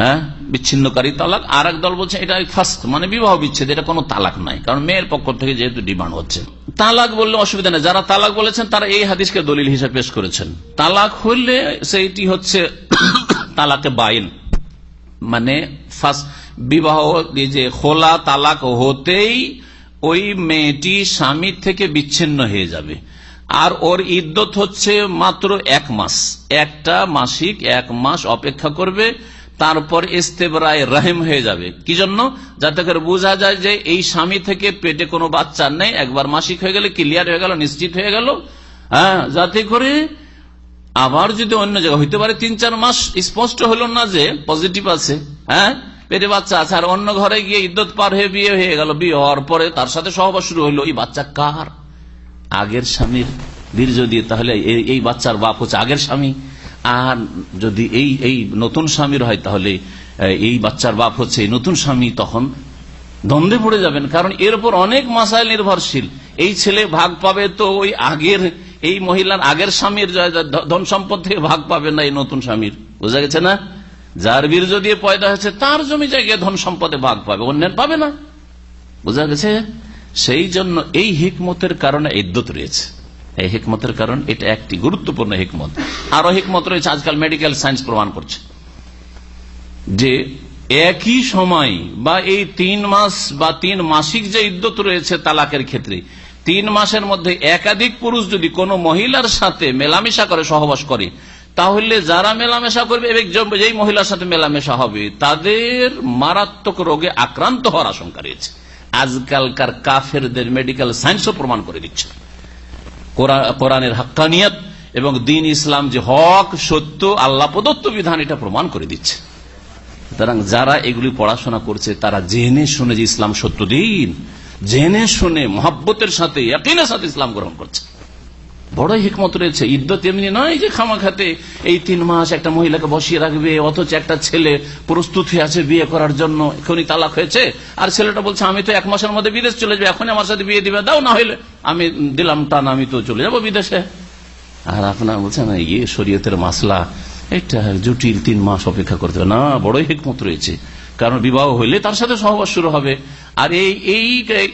হ্যাঁ বিচ্ছিন্নকারী তালাক। আর দল বলছে এটা ফার্স্ট মানে বিবাহ বিচ্ছেদ, এটা কোনো তালাক নাই, কারণ মেয়ের পক্ষ থেকে যেহেতু ডিমান্ড হচ্ছে। তালাক বললে অসুবিধা নেই, যারা তালাক বলেছেন তারা এই হাদিসকে দলিল হিসাবে পেশ করেছেন। তালাক হইলে সেইটি হচ্ছে তালাকে বাইন মানে ফার্স্ট বিবাহ যে খোলা তালাক হতেই ওই মেয়েটি স্বামীর থেকে বিচ্ছিন্ন হয়ে যাবে। আর ওর ইদ্যত হচ্ছে মাত্র এক মাস। একটা মাসিক এক মাস অপেক্ষা করবে, তারপর ইস্তেবরায় রাহেম হয়ে যাবে। কি জন্য? যাতে করে বোঝা যায় যে এই স্বামী থেকে পেটে কোনো বাচ্চা নেই, একবার মাসিক হয়ে গেলে, ক্লিয়ার হয়ে গেল, নিশ্চিত হয়ে গেল। হ্যাঁ যাতে করে আবার যদি অন্য জায়গায়, হইতে পারে তিন চার মাস, স্পষ্ট হলো না যে পজিটিভ আছে। হ্যাঁ পেটে বাচ্চা আছে, আর অন্য ঘরে গিয়ে ইদ্যত পার হয়ে বিয়ে হয়ে গেল। বিয়ে হওয়ার পরে তার সাথে সহবাস শুরু হলো। এই বাচ্চা কার? আগের স্বামীর বীর্য দিয়ে তাহলে এই বাচ্চার বাপ হচ্ছে আগের স্বামী। আর যদি এই এই নতুন স্বামীর হয়, তাহলে এই বাচ্চার বাপ হচ্ছে এই নতুন স্বামী, তখন দ্বন্দ্বে পড়ে যাবেন। কারণ এর উপর অনেক মাসাইল নির্ভরশীল। এই ছেলে ভাগ পাবে তো ওই আগের, এই মহিলার আগের স্বামীর ধন সম্পদ থেকে ভাগ পাবে না এই নতুন স্বামীর। বোঝা গেছে না? যার বীর্য দিয়ে পয়দা হয়েছে, তার জমি জায়গায় ধন সম্পদে ভাগ পাবে, অন্যের পাবে না। বোঝা গেছে? সেই জন্য এই হিকমতের কারণে ইদ্যত রয়েছে। এই হিকমতের কারণ, এটা একটি গুরুত্বপূর্ণ হিকমত। আরও হিকমত রয়েছে, আজকাল মেডিকেল সায়েন্স প্রমাণ করছে। যে একই সময় বা এই তিন মাস বা তিন মাসিক যে ইদ্যত রয়েছে তালাকের ক্ষেত্রে, তিন মাসের মধ্যে একাধিক পুরুষ যদি কোনো মহিলার সাথে মেলামেশা করে, সহবাস করে, তাহলে যারা মেলামেশা করবে যেই মহিলার সাথে মেলামেশা হবে, তাদের মারাত্মক রোগে আক্রান্ত হওয়ার আশঙ্কা রয়েছে। আজকালকার কাফেরদের মেডিকেল সায়েন্সও প্রমাণ করে দিচ্ছে। কোরআনের হাক্কানিয়ত এবং দিন ইসলাম যে হক, সত্য, আল্লাহ প্রদত্ত বিধান, এটা প্রমাণ করে দিচ্ছে। সুতরাং যারা এগুলি পড়াশোনা করছে, তারা জেনে শুনে যে ইসলাম সত্য দিন, জেনে শুনে মহাব্বতের সাথে সাথে ইসলাম গ্রহণ করছে। বড় হিকমত রয়েছে। ইদ্যত এমনি নয় যে খামা খাতে এই তিন মাস একটা মহিলাকে বসিয়ে রাখবে, অথচ একটা ছেলে প্রস্তুত হয়ে আছে বিয়ে করার জন্য, এখনই তালাক হয়েছে। আর ছেলেটা বলছে, আমি তো এক মাসের মধ্যে বিদেশ চলে যাব এখন আমার সাথে বিয়ে দিবে, দাও না হইলে আমি দিলাম টান, আমি তো চলে যাব বিদেশে। আর আপনার বলছেন ইয়ে শরীয়তের মাসলা, এটা জটিল তিন মাস অপেক্ষা করতে না, বড়ই হিকমত রয়েছে। কারণ বিবাহ হইলে তার সাথে সহবাস শুরু হবে। আর এই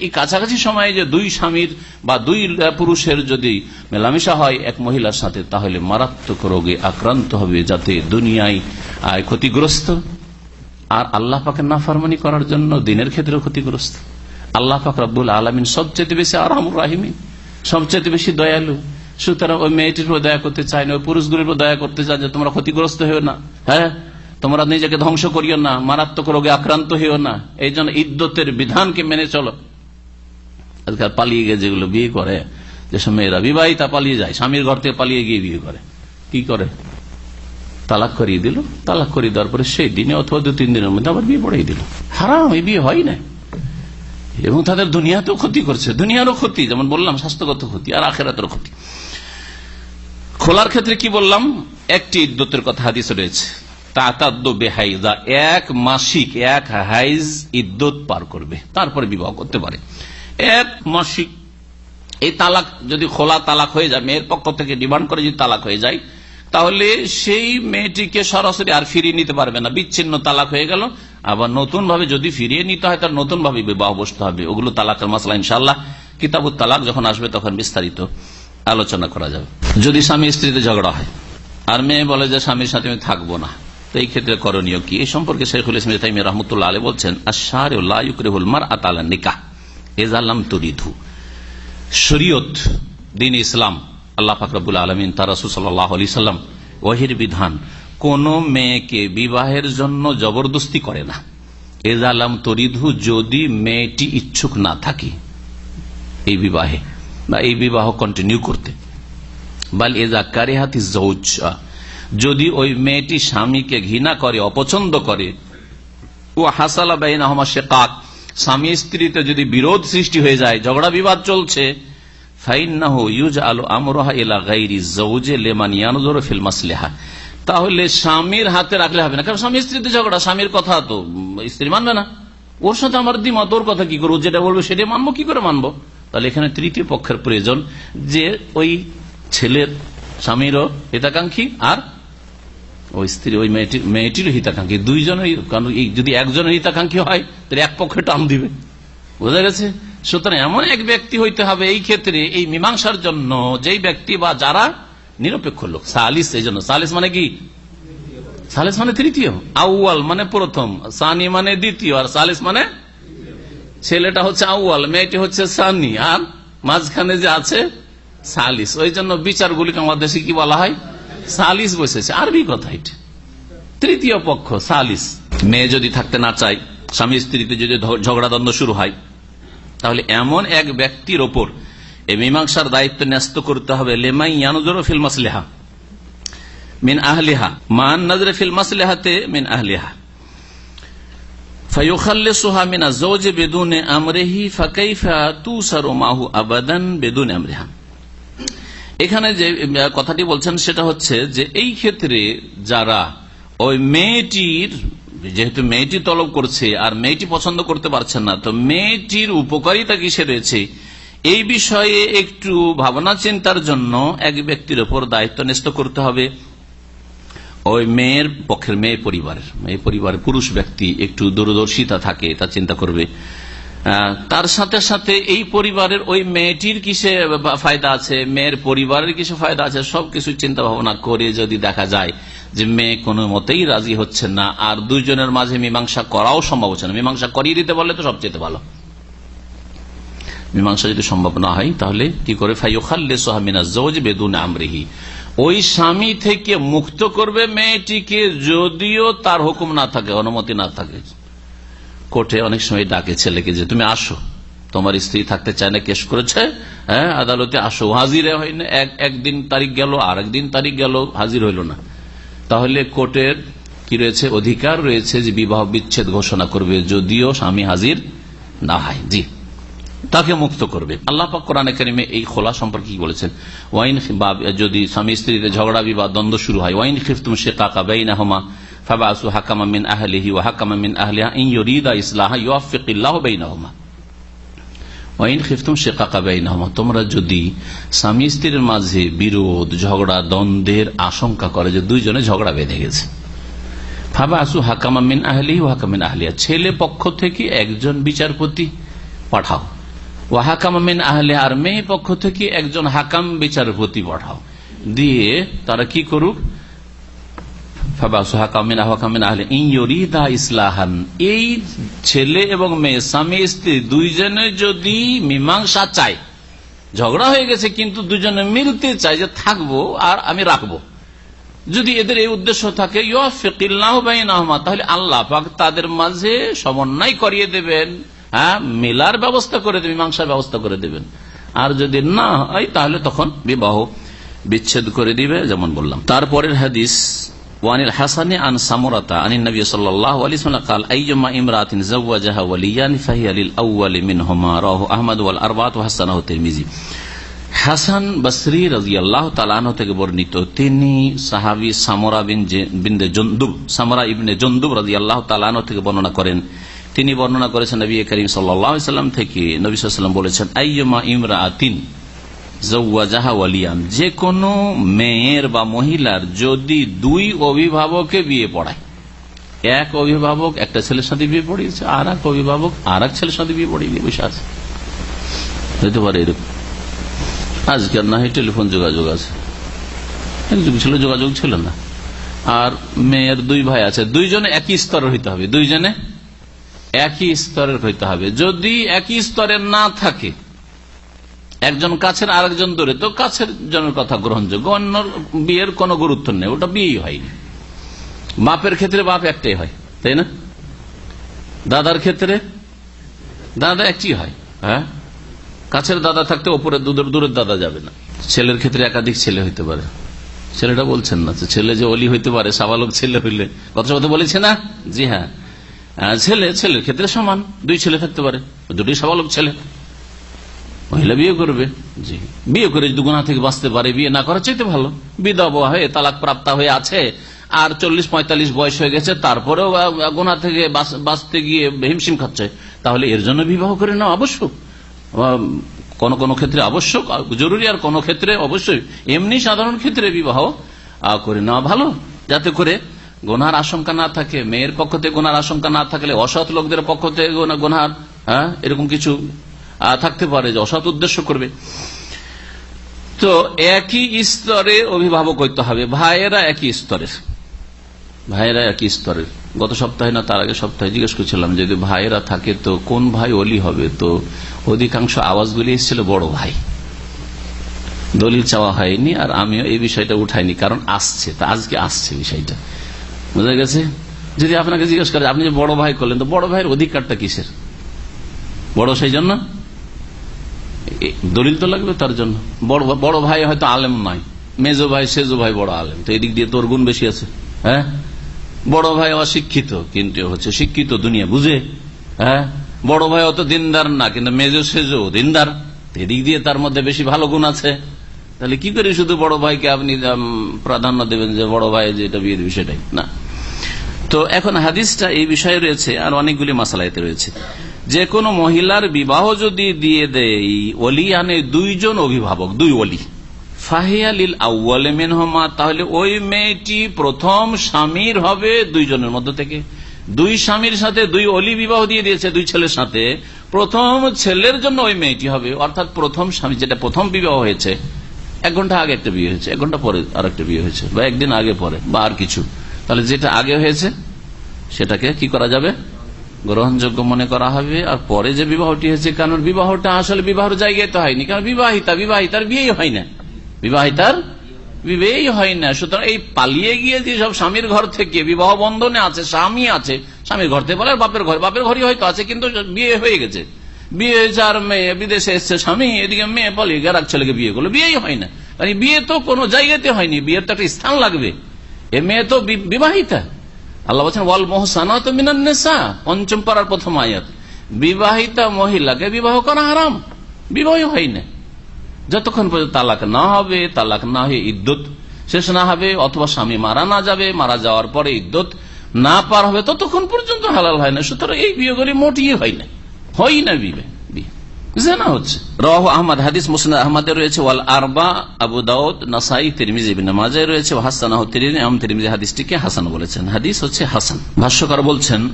এই কাছাকাছি সময়ে যে দুই স্বামীর বা দুই পুরুষের যদি মেলামেশা হয় এক মহিলার সাথে, তাহলে মারাত্মক রোগে আক্রান্ত হবে যাতে দুনিয়ায় ক্ষতিগ্রস্ত। আর আল্লাহ পাকে নাফারমানি করার জন্য দিনের ক্ষেত্রে ক্ষতিগ্রস্ত। আল্লাহ পাক রব্বুল আলমিন সবচেয়ে বেশি আরামুর রাহিমিন সবচেয়ে বেশি দয়ালু। সুতরাং ওই মেয়েটির উপর দয়া করতে চায় না, ওই পুরুষগুলির উপর দয়া করতে চায় যে তোমরা ক্ষতিগ্রস্ত হয়েও না। হ্যাঁ? তোমরা নিজেকে ধ্বংস করিও না, মারাত্মক রোগে আক্রান্ত হইও না। এই জন্য ইদ্যতের বিধানকে মেনে চলো। আজকাল পালিয়ে গিয়ে যেগুলো বিয়ে করে যেসব মেয়েরা বিবাহিতা পালিয়ে যায়, স্বামীর ঘর থেকে পালিয়ে গিয়ে বিয়ে করে। কি করে? তালাক করিয়ে দিল। তালাক করিয়ে দেওয়ার পরে সেই দিনে অথবা দু তিন দিনের মধ্যে আবার বিয়ে পড়াই দিল। হারাম, এই বিয়ে হয় না। এবং তাদের দুনিয়াতেও ক্ষতি করছে। দুনিয়ারও ক্ষতি, যেমন বললাম, স্বাস্থ্যগত ক্ষতি আর আখেরাতের ক্ষতি। খোলার ক্ষেত্রে কি বললাম? একটি ইদ্যতের কথা, হাদিস রয়েছে। এক মাসিক, এক হাইজ ইদ্যত পার করবে। তারপরে বিবাহ করতে পারে। এক মাসিক, এই তালাক যদি খোলা তালাক হয়ে যায়, মেয়ের পক্ষ থেকে ডিমান্ড করে যদি তালাক হয়ে যায়, তাহলে সেই মেয়েটিকে সরাসরি আর ফিরিয়ে নিতে পারবে না। বিচ্ছিন্ন তালাক হয়ে গেল। আবার নতুন ভাবে যদি ফিরিয়ে নিতে হয়, তার নতুন ভাবে বিবাহ বসতে হবে। ওগুলো তালাকের মশলা ইনশাল্লাহ কিতাবুত তালাক যখন আসবে, তখন বিস্তারিত আলোচনা করা যাবে। যদি স্বামী স্ত্রীতে ঝগড়া হয়, আর মেয়ে বলে যে, স্বামীর সাথে আমি থাকব না। এই ক্ষেত্রে করণীয় কি? এই সম্পর্কে শেখুল তাইমি রহমতুল্লাহ আলী বলছেন আশার মার আতালা নিকাহ। এজাল্লাম তরিধু শরীয়ত, দিন ইসলাম, আল্লাহ ফাকরাবুল আলমিন, তার ওহির বিধান, কোন মেয়েকে বিবাহের জন্য জবরদস্তি করে না। এজালাম তরিধু যদি মেয়েটি ইচ্ছুক না থাকে এই বিবাহে, বা এই বিবাহ কন্টিনিউ করতে। বাল এজা কারেহাতি জৌজ যদি ওই মেয়েটি স্বামীকে ঘৃণা করে, অপছন্দ করে, ও হাসালা বাইন আহমা শেকাক, স্বামী স্ত্রীতে যদি বিরোধ সৃষ্টি হয়ে যায়, ঝগড়া বিবাদ চলছে তাহলে স্বামীর হাতে রাখলে হবে না। কারণ স্বামী স্ত্রীতে ঝগড়া, স্বামীর কথা তো স্ত্রী মানবে না। ওর সাথে আমার দ্বিমত, ওর কথা কি করব? যেটা বলব সেটাই মানবো, কি করে মানবো? তাহলে এখানে তৃতীয় পক্ষের প্রয়োজন যে ওই ছেলের স্বামীরও হিতাকাঙ্ক্ষী আর ওই স্ত্রী, ওই মেয়েটির মেয়েটির হিতাকাঙ্ক্ষী। দুইজনের কারণ যদি একজনের হিতাকাঙ্ক্ষী হয়, তাহলে এক পক্ষে টান দিবে। বোঝা গেছে? সুতরাং এমন এক ব্যক্তি হইতে হবে এই ক্ষেত্রে, এই মীমাংসার জন্য যেই ব্যক্তি বা যারা নিরপেক্ষ লোক। সালিস, এই জন্য। সালিস মানে কি? সালিস মানে তৃতীয়। আউয়াল মানে প্রথম। সানি মানে দ্বিতীয়। আর সালিস মানে ছেলেটা হচ্ছে আউয়াল, মেয়েটি হচ্ছে সানি। আর মাঝখানে যে আছে সালিস। ওই জন্য বিচারগুলিকে আমাদের দেশে কি বলা হয়? সালিস বসেছে। আরবি কথা তৃতীয় পক্ষ, সালিস। মেয়ে যদি থাকতে না চায়, স্বামী স্ত্রীতে যদি ঝগড়া দ্বন্দ্ব শুরু হয়, তাহলে এমন এক ব্যক্তির ওপর এই মীমাংসার দায়িত্ব ন্যস্ত করতে হবে, লেমাই ইয়ানুজর ফিল মাসলেহা। মিন আহলিহা। মান নজরে ফিল মাসলেহাতে মিন আহলিহা। ফয়ুখাল্লিসুহা মিন আযওজি বিদুনি আমরিহি মাহু আবাদান বিদুনি আমরিহা। এখানে যে কথাটি বলছেন সেটা হচ্ছে যে এই ক্ষেত্রে যারা ওই মেয়েটির, যেহেতু মেয়েটি তলব করছে আর মেয়েটি পছন্দ করতে পারছেন না, তো মেয়েটির উপকারিতা কিসে রয়েছে? এই বিষয়ে একটু ভাবনা চিন্তার জন্য এক ব্যক্তির ওপর দায়িত্ব ন্যস্ত করতে হবে। ওই মেয়ের পক্ষের মেয়ে পরিবারের মেয়ে পরিবারের পুরুষ ব্যক্তি একটু দূরদর্শিতা থাকে, তা চিন্তা করবে। তার সাথে সাথে এই পরিবারের ওই মেয়েটির কিসে ফায়দা আছে? মেয়ের পরিবারের কিছু ফায়দা আছে? সবকিছু চিন্তা ভাবনা করে যদি দেখা যায় যে মেয়ে কোনো মতেই রাজি হচ্ছে না, আর দুইজনের মাঝে মীমাংসা করাও সম্ভব হচ্ছে না। মীমাংসা করিয়ে দিতে পারলে তো সবচেয়ে ভালো। মীমাংসা যদি সম্ভব না হয়, তাহলে কি করে? ফাইখাল্লে সোহামিনা জৌজ বেদুন আমরিহি। ওই স্বামী থেকে মুক্ত করবে মেয়েটিকে, যদিও তার হুকুম না থাকে, অনুমতি না থাকে। কোর্টে অনেক সময় ডাকে ছেলেকে যে, তুমি আসো। তোমার স্ত্রী থাকতে চায় না, কেস করেছে? হ্যাঁ আদালতে আসো। হাজিরে হয় না। একদিন তারিখ গেল আর একদিন তারিখ গেল, হাজির হইল না। তাহলে কোর্টের কি রয়েছে? অধিকার রয়েছে যে বিবাহ বিচ্ছেদ ঘোষণা করবে, যদিও স্বামী হাজির না হয়। জি। তাকে মুক্ত করবে। আল্লাহ পাক কোরআন কারিমে এই খোলা সম্পর্কে কি বলেছেন? ওয়াইন যদি স্বামী স্ত্রীতে ঝগড়া, বিবাদ, দ্বন্দ্ব শুরু হয়, ওয়াইন খিফতুম শেখা বেইনা হমা ফাবাসু হাকামা মিন আহলিহি ওয়া হাকামা মিন আহলিহা ইন ইউরিদা ইসলাহা ইউওয়াফিকিল্লাহু বাইনাহুমা ওয়াইন খিফতুম শেকাকা বেইনাহুমা তোমরা যদি স্বামী স্ত্রীর মাঝে বিরোধ, ঝগড়া, দ্বন্দ্বের আশঙ্কা করে যে দুইজনে ঝগড়া বেঁধে গেছে। ফাবা আসু হাকামা মিন আহলি ও হাকামিন আহলিয়া ছেলে পক্ষ থেকে একজন বিচারপতি পাঠাও। ও হাকামা মিন আহলে আর মেয়ে পক্ষ থেকে একজন হাকাম বিচারপতি পাঠাও। দিয়ে তারা কি করুক? ইসলাহান। এই ছেলে এবং মেয়ে, স্বামী, স্ত্রী, দুইজনে যদি মীমাংসা চায়, ঝগড়া হয়ে গেছে, কিন্তু দুজনে মিলতে চায় যে থাকব আর আমি রাখব। যদি এদের এই উদ্দেশ্য থাকে তাহলে আল্লাহ তাদের মাঝে সমন্বয় করিয়ে দেবেন হ্যাঁ মেলার ব্যবস্থা করে দেবেন, মীমাংসার ব্যবস্থা করে দেবেন। আর যদি না হয়, তাহলে তখন বিবাহ বিচ্ছেদ করে দিবে, যেমন বললাম। তারপরের হাদিস وعن الحسن عن سمرة عن النبي صلى الله عليه وسلم قال أيما امرأة زوجها وليان فهي للأول منهما رواه أحمد والأربعة وحسنه الترمذي হাসান বসরি রাজি আল্লাহ তালানো থেকে বর্ণিত তিনি সাহাবি সামরা বিন্দে জন্দুব সামরা ইবনে জন্দুব রাজি আল্লাহ তালানো থেকে বর্ণনা করেন তিনি বর্ণনা করেছেন নবী করিম সাল্লাম থেকে নবী সাল্লাম বলেছেন আইয়মা ইমরা আতিন ওয়ালিয়ান, যে কোনো মেয়ের বা মহিলার যদি দুই অভিভাবকে বিয়ে পড়ায়, এক অভিভাবক একটা ছেলের সাথে বিয়ে পড়িয়েছে, আর এক অভিভাবক, আর এক ছেলের সাথে বিয়ে পড়িয়ে বসে আছে। হতে পারে এরকম। আজকাল না হয় টেলিফোন যোগাযোগ আছে। যুগ ছিল যোগাযোগ ছিল না। আর মেয়ের দুই ভাই আছে, দুইজনে একই স্তরের হইতে হবে। দুইজনে একই স্তরের হইতে হবে। যদি একই স্তরের না থাকে একজন কাছের আরেকজন দূরে তো কাছের জনের কথা গ্রহণযোগ্য, অন্য বিয়ের কোনো গুরুত্ব নেই, ওটা বিয়েই হয়নি। বাপের ক্ষেত্রে বাপ একটাই হয়, তাই না? দাদার ক্ষেত্রে দাদা একটি হয় হ্যাঁ? কাছের দাদা থাকতে ওপরে দূরের দাদা যাবে না। ছেলের ক্ষেত্রে একাধিক ছেলে হইতে পারে। ছেলেটা বলছেন না, ছেলে যে অলি হইতে পারে, সাবালক ছেলে হইলে। কথা কথা বলেছে না? জি হ্যাঁ। ছেলে, ছেলের ক্ষেত্রে সমান, দুই ছেলে থাকতে পারে, দুটি সাবালক ছেলে। মহিলা বিয়ে করবে? জি। বিয়ে করে যদি গুণা থেকে বাঁচতে পারে, বিয়ে না করার চাইতে ভালো। বিধবা হয়ে তালাক প্রাপ্ত হয়ে আছে, আর চল্লিশ পঁয়তাল্লিশ বয়স হয়ে গেছে, তারপরেও গোনা থেকে বাঁচতে গিয়ে হিমশিম খাচ্ছে। তাহলে এর জন্য বিবাহ করে নেওয়া আবশ্যক। কোন কোন ক্ষেত্রে আবশ্যক জরুরি, আর কোন ক্ষেত্রে অবশ্যই। এমনি সাধারণ ক্ষেত্রে বিবাহ করে নেওয়া ভালো। যাতে করে গোনার আশঙ্কা না থাকে, মেয়ের পক্ষ থেকে গোনার আশঙ্কা না থাকলে অসৎ লোকদের পক্ষ থেকে গোনার হ্যাঁ এরকম কিছু থাকতে পারে যে অসৎ উদ্দেশ্য করবে। তো একই স্তরে অভিভাবক হইতে হবে। ভাইয়েরা একই স্তরের। ভাইয়েরা একই স্তরের। গত সপ্তাহে না, তার আগে সপ্তাহে জিজ্ঞেস করছিলাম, যদি ভাইয়েরা থাকে তো কোন ভাই অলি হবে? তো অধিকাংশ আওয়াজগুলি এসেছিল, বড় ভাই। দলিল চাওয়া হয়নি আর আমিও এই বিষয়টা উঠাইনি, কারণ আসছে। তা আজকে আসছে বিষয়টা। বুঝা গেছে? যদি আপনাকে জিজ্ঞেস করে, আপনি যে বড় ভাই করলেন, তো বড় ভাইয়ের অধিকারটা কিসের? বড় সেই জন্য দলিল তো লাগবে তার জন্য। বড় ভাই হয়তো আলেম নয়। মেজো ভাই, সেজো ভাই বড় আলেম। তো এদিক দিয়ে তোর গুণ বেশি আছে হ্যাঁ? বড় ভাই অশিক্ষিত, কিন্তু হচ্ছে শিক্ষিত দুনিয়া, বুঝে? হ্যাঁ? বড় ভাই অত দিনদার না, কিন্তু মেজো, সেজো দিনদার। এদিক দিয়ে তার মধ্যে বেশি ভালো গুণ আছে। তাহলে কি করে শুধু বড় ভাইকে আপনি প্রাধান্য দেবেন যে বড় ভাই যেটা বিয়ে দেবে সেটাই না। তো এখন হাদিসটা এই বিষয়ে রয়েছে, আর অনেকগুলি মাসালাইতে রয়েছে। যে কোনো মহিলার বিবাহ যদি দিয়ে দেয় অলি আনে দুইজন অভিভাবক, দুই অলি ফাহিয়ালিল আউ্বালে মেনহমা, তাহলে ওই মেয়েটি প্রথম স্বামীর হবে দুইজনের মধ্য থেকে। দুই স্বামীর সাথে দুই অলি বিবাহ দিয়ে দিয়েছে দুই ছেলের সাথে, প্রথম ছেলের জন্য ওই মেয়েটি হবে, অর্থাৎ প্রথম স্বামী, যেটা প্রথম বিবাহ হয়েছে, এক ঘণ্টা আগে একটা বিয়ে হয়েছে, এক ঘণ্টা পরে আর একটা বিয়ে হয়েছে, বা একদিন আগে পরে, বা আর কিছু। তাহলে যেটা আগে হয়েছে, সেটাকে কি করা যাবে? গ্রহণযোগ্য মনে করা হবে, আর পরে যে বিবাহটি হয়েছে, কারণ বিবাহটা আসলে বিবাহের জায়গায় তো হয়নি, কারণ বিবাহিতা, বিবাহিতার বিয়েই হয় না। বিবাহিতার বিবেই হয় না। সুতরাং এই পালিয়ে গিয়ে যে সব স্বামীর ঘর থেকে বিবাহ বন্ধনে আছে, স্বামী আছে, স্বামীর ঘর থেকে বলে বাপের ঘর, বাপের ঘরই হয়তো আছে, কিন্তু বিয়ে হয়ে গেছে। বিয়ে হয়েছে আর মেয়ে, বিদেশে এসছে স্বামী, এদিকে মেয়ে পালিয়ে এক ছেলেকে বিয়ে করল, বিয়েই হয় না। বিয়ে তো কোনো জায়গাতে হয়নি, বিয়ের তো একটা স্থান লাগবে। এ মেয়ে তো বিবাহিতা। আল্লাহ বলছেন, ওয়াল মোহসানা তো মিনান্নেসা পঞ্চম পাড়ার প্রথম আয়াত। বিবাহিতা মহিলাকে বিবাহ করা হারাম। বিবাহ হয় না। যতক্ষণ পর্যন্ত তালাক না হবে, তালাক না হয়ে ইদ্যুৎ শেষ না হবে, অথবা স্বামী মারা না যাবে, মারা যাওয়ার পরে ইদ্যুৎ না পার হবে, ততক্ষণ পর্যন্ত হালাল হয় না। সুতরাং এই বিয়েগুলি মোটিয়ে হয় না। হয় না বিবে বিয়ে জেনা হচ্ছে রহ আহমদ, হাদিস আহমদের রয়েছে। ওয়াল আরবা, আবু দাউদ, নাসাই রয়েছে। হাদিসটিকে হাসান বলেছেন। হাদিস হচ্ছে হাসান। ভাষ্যকার বলছেন,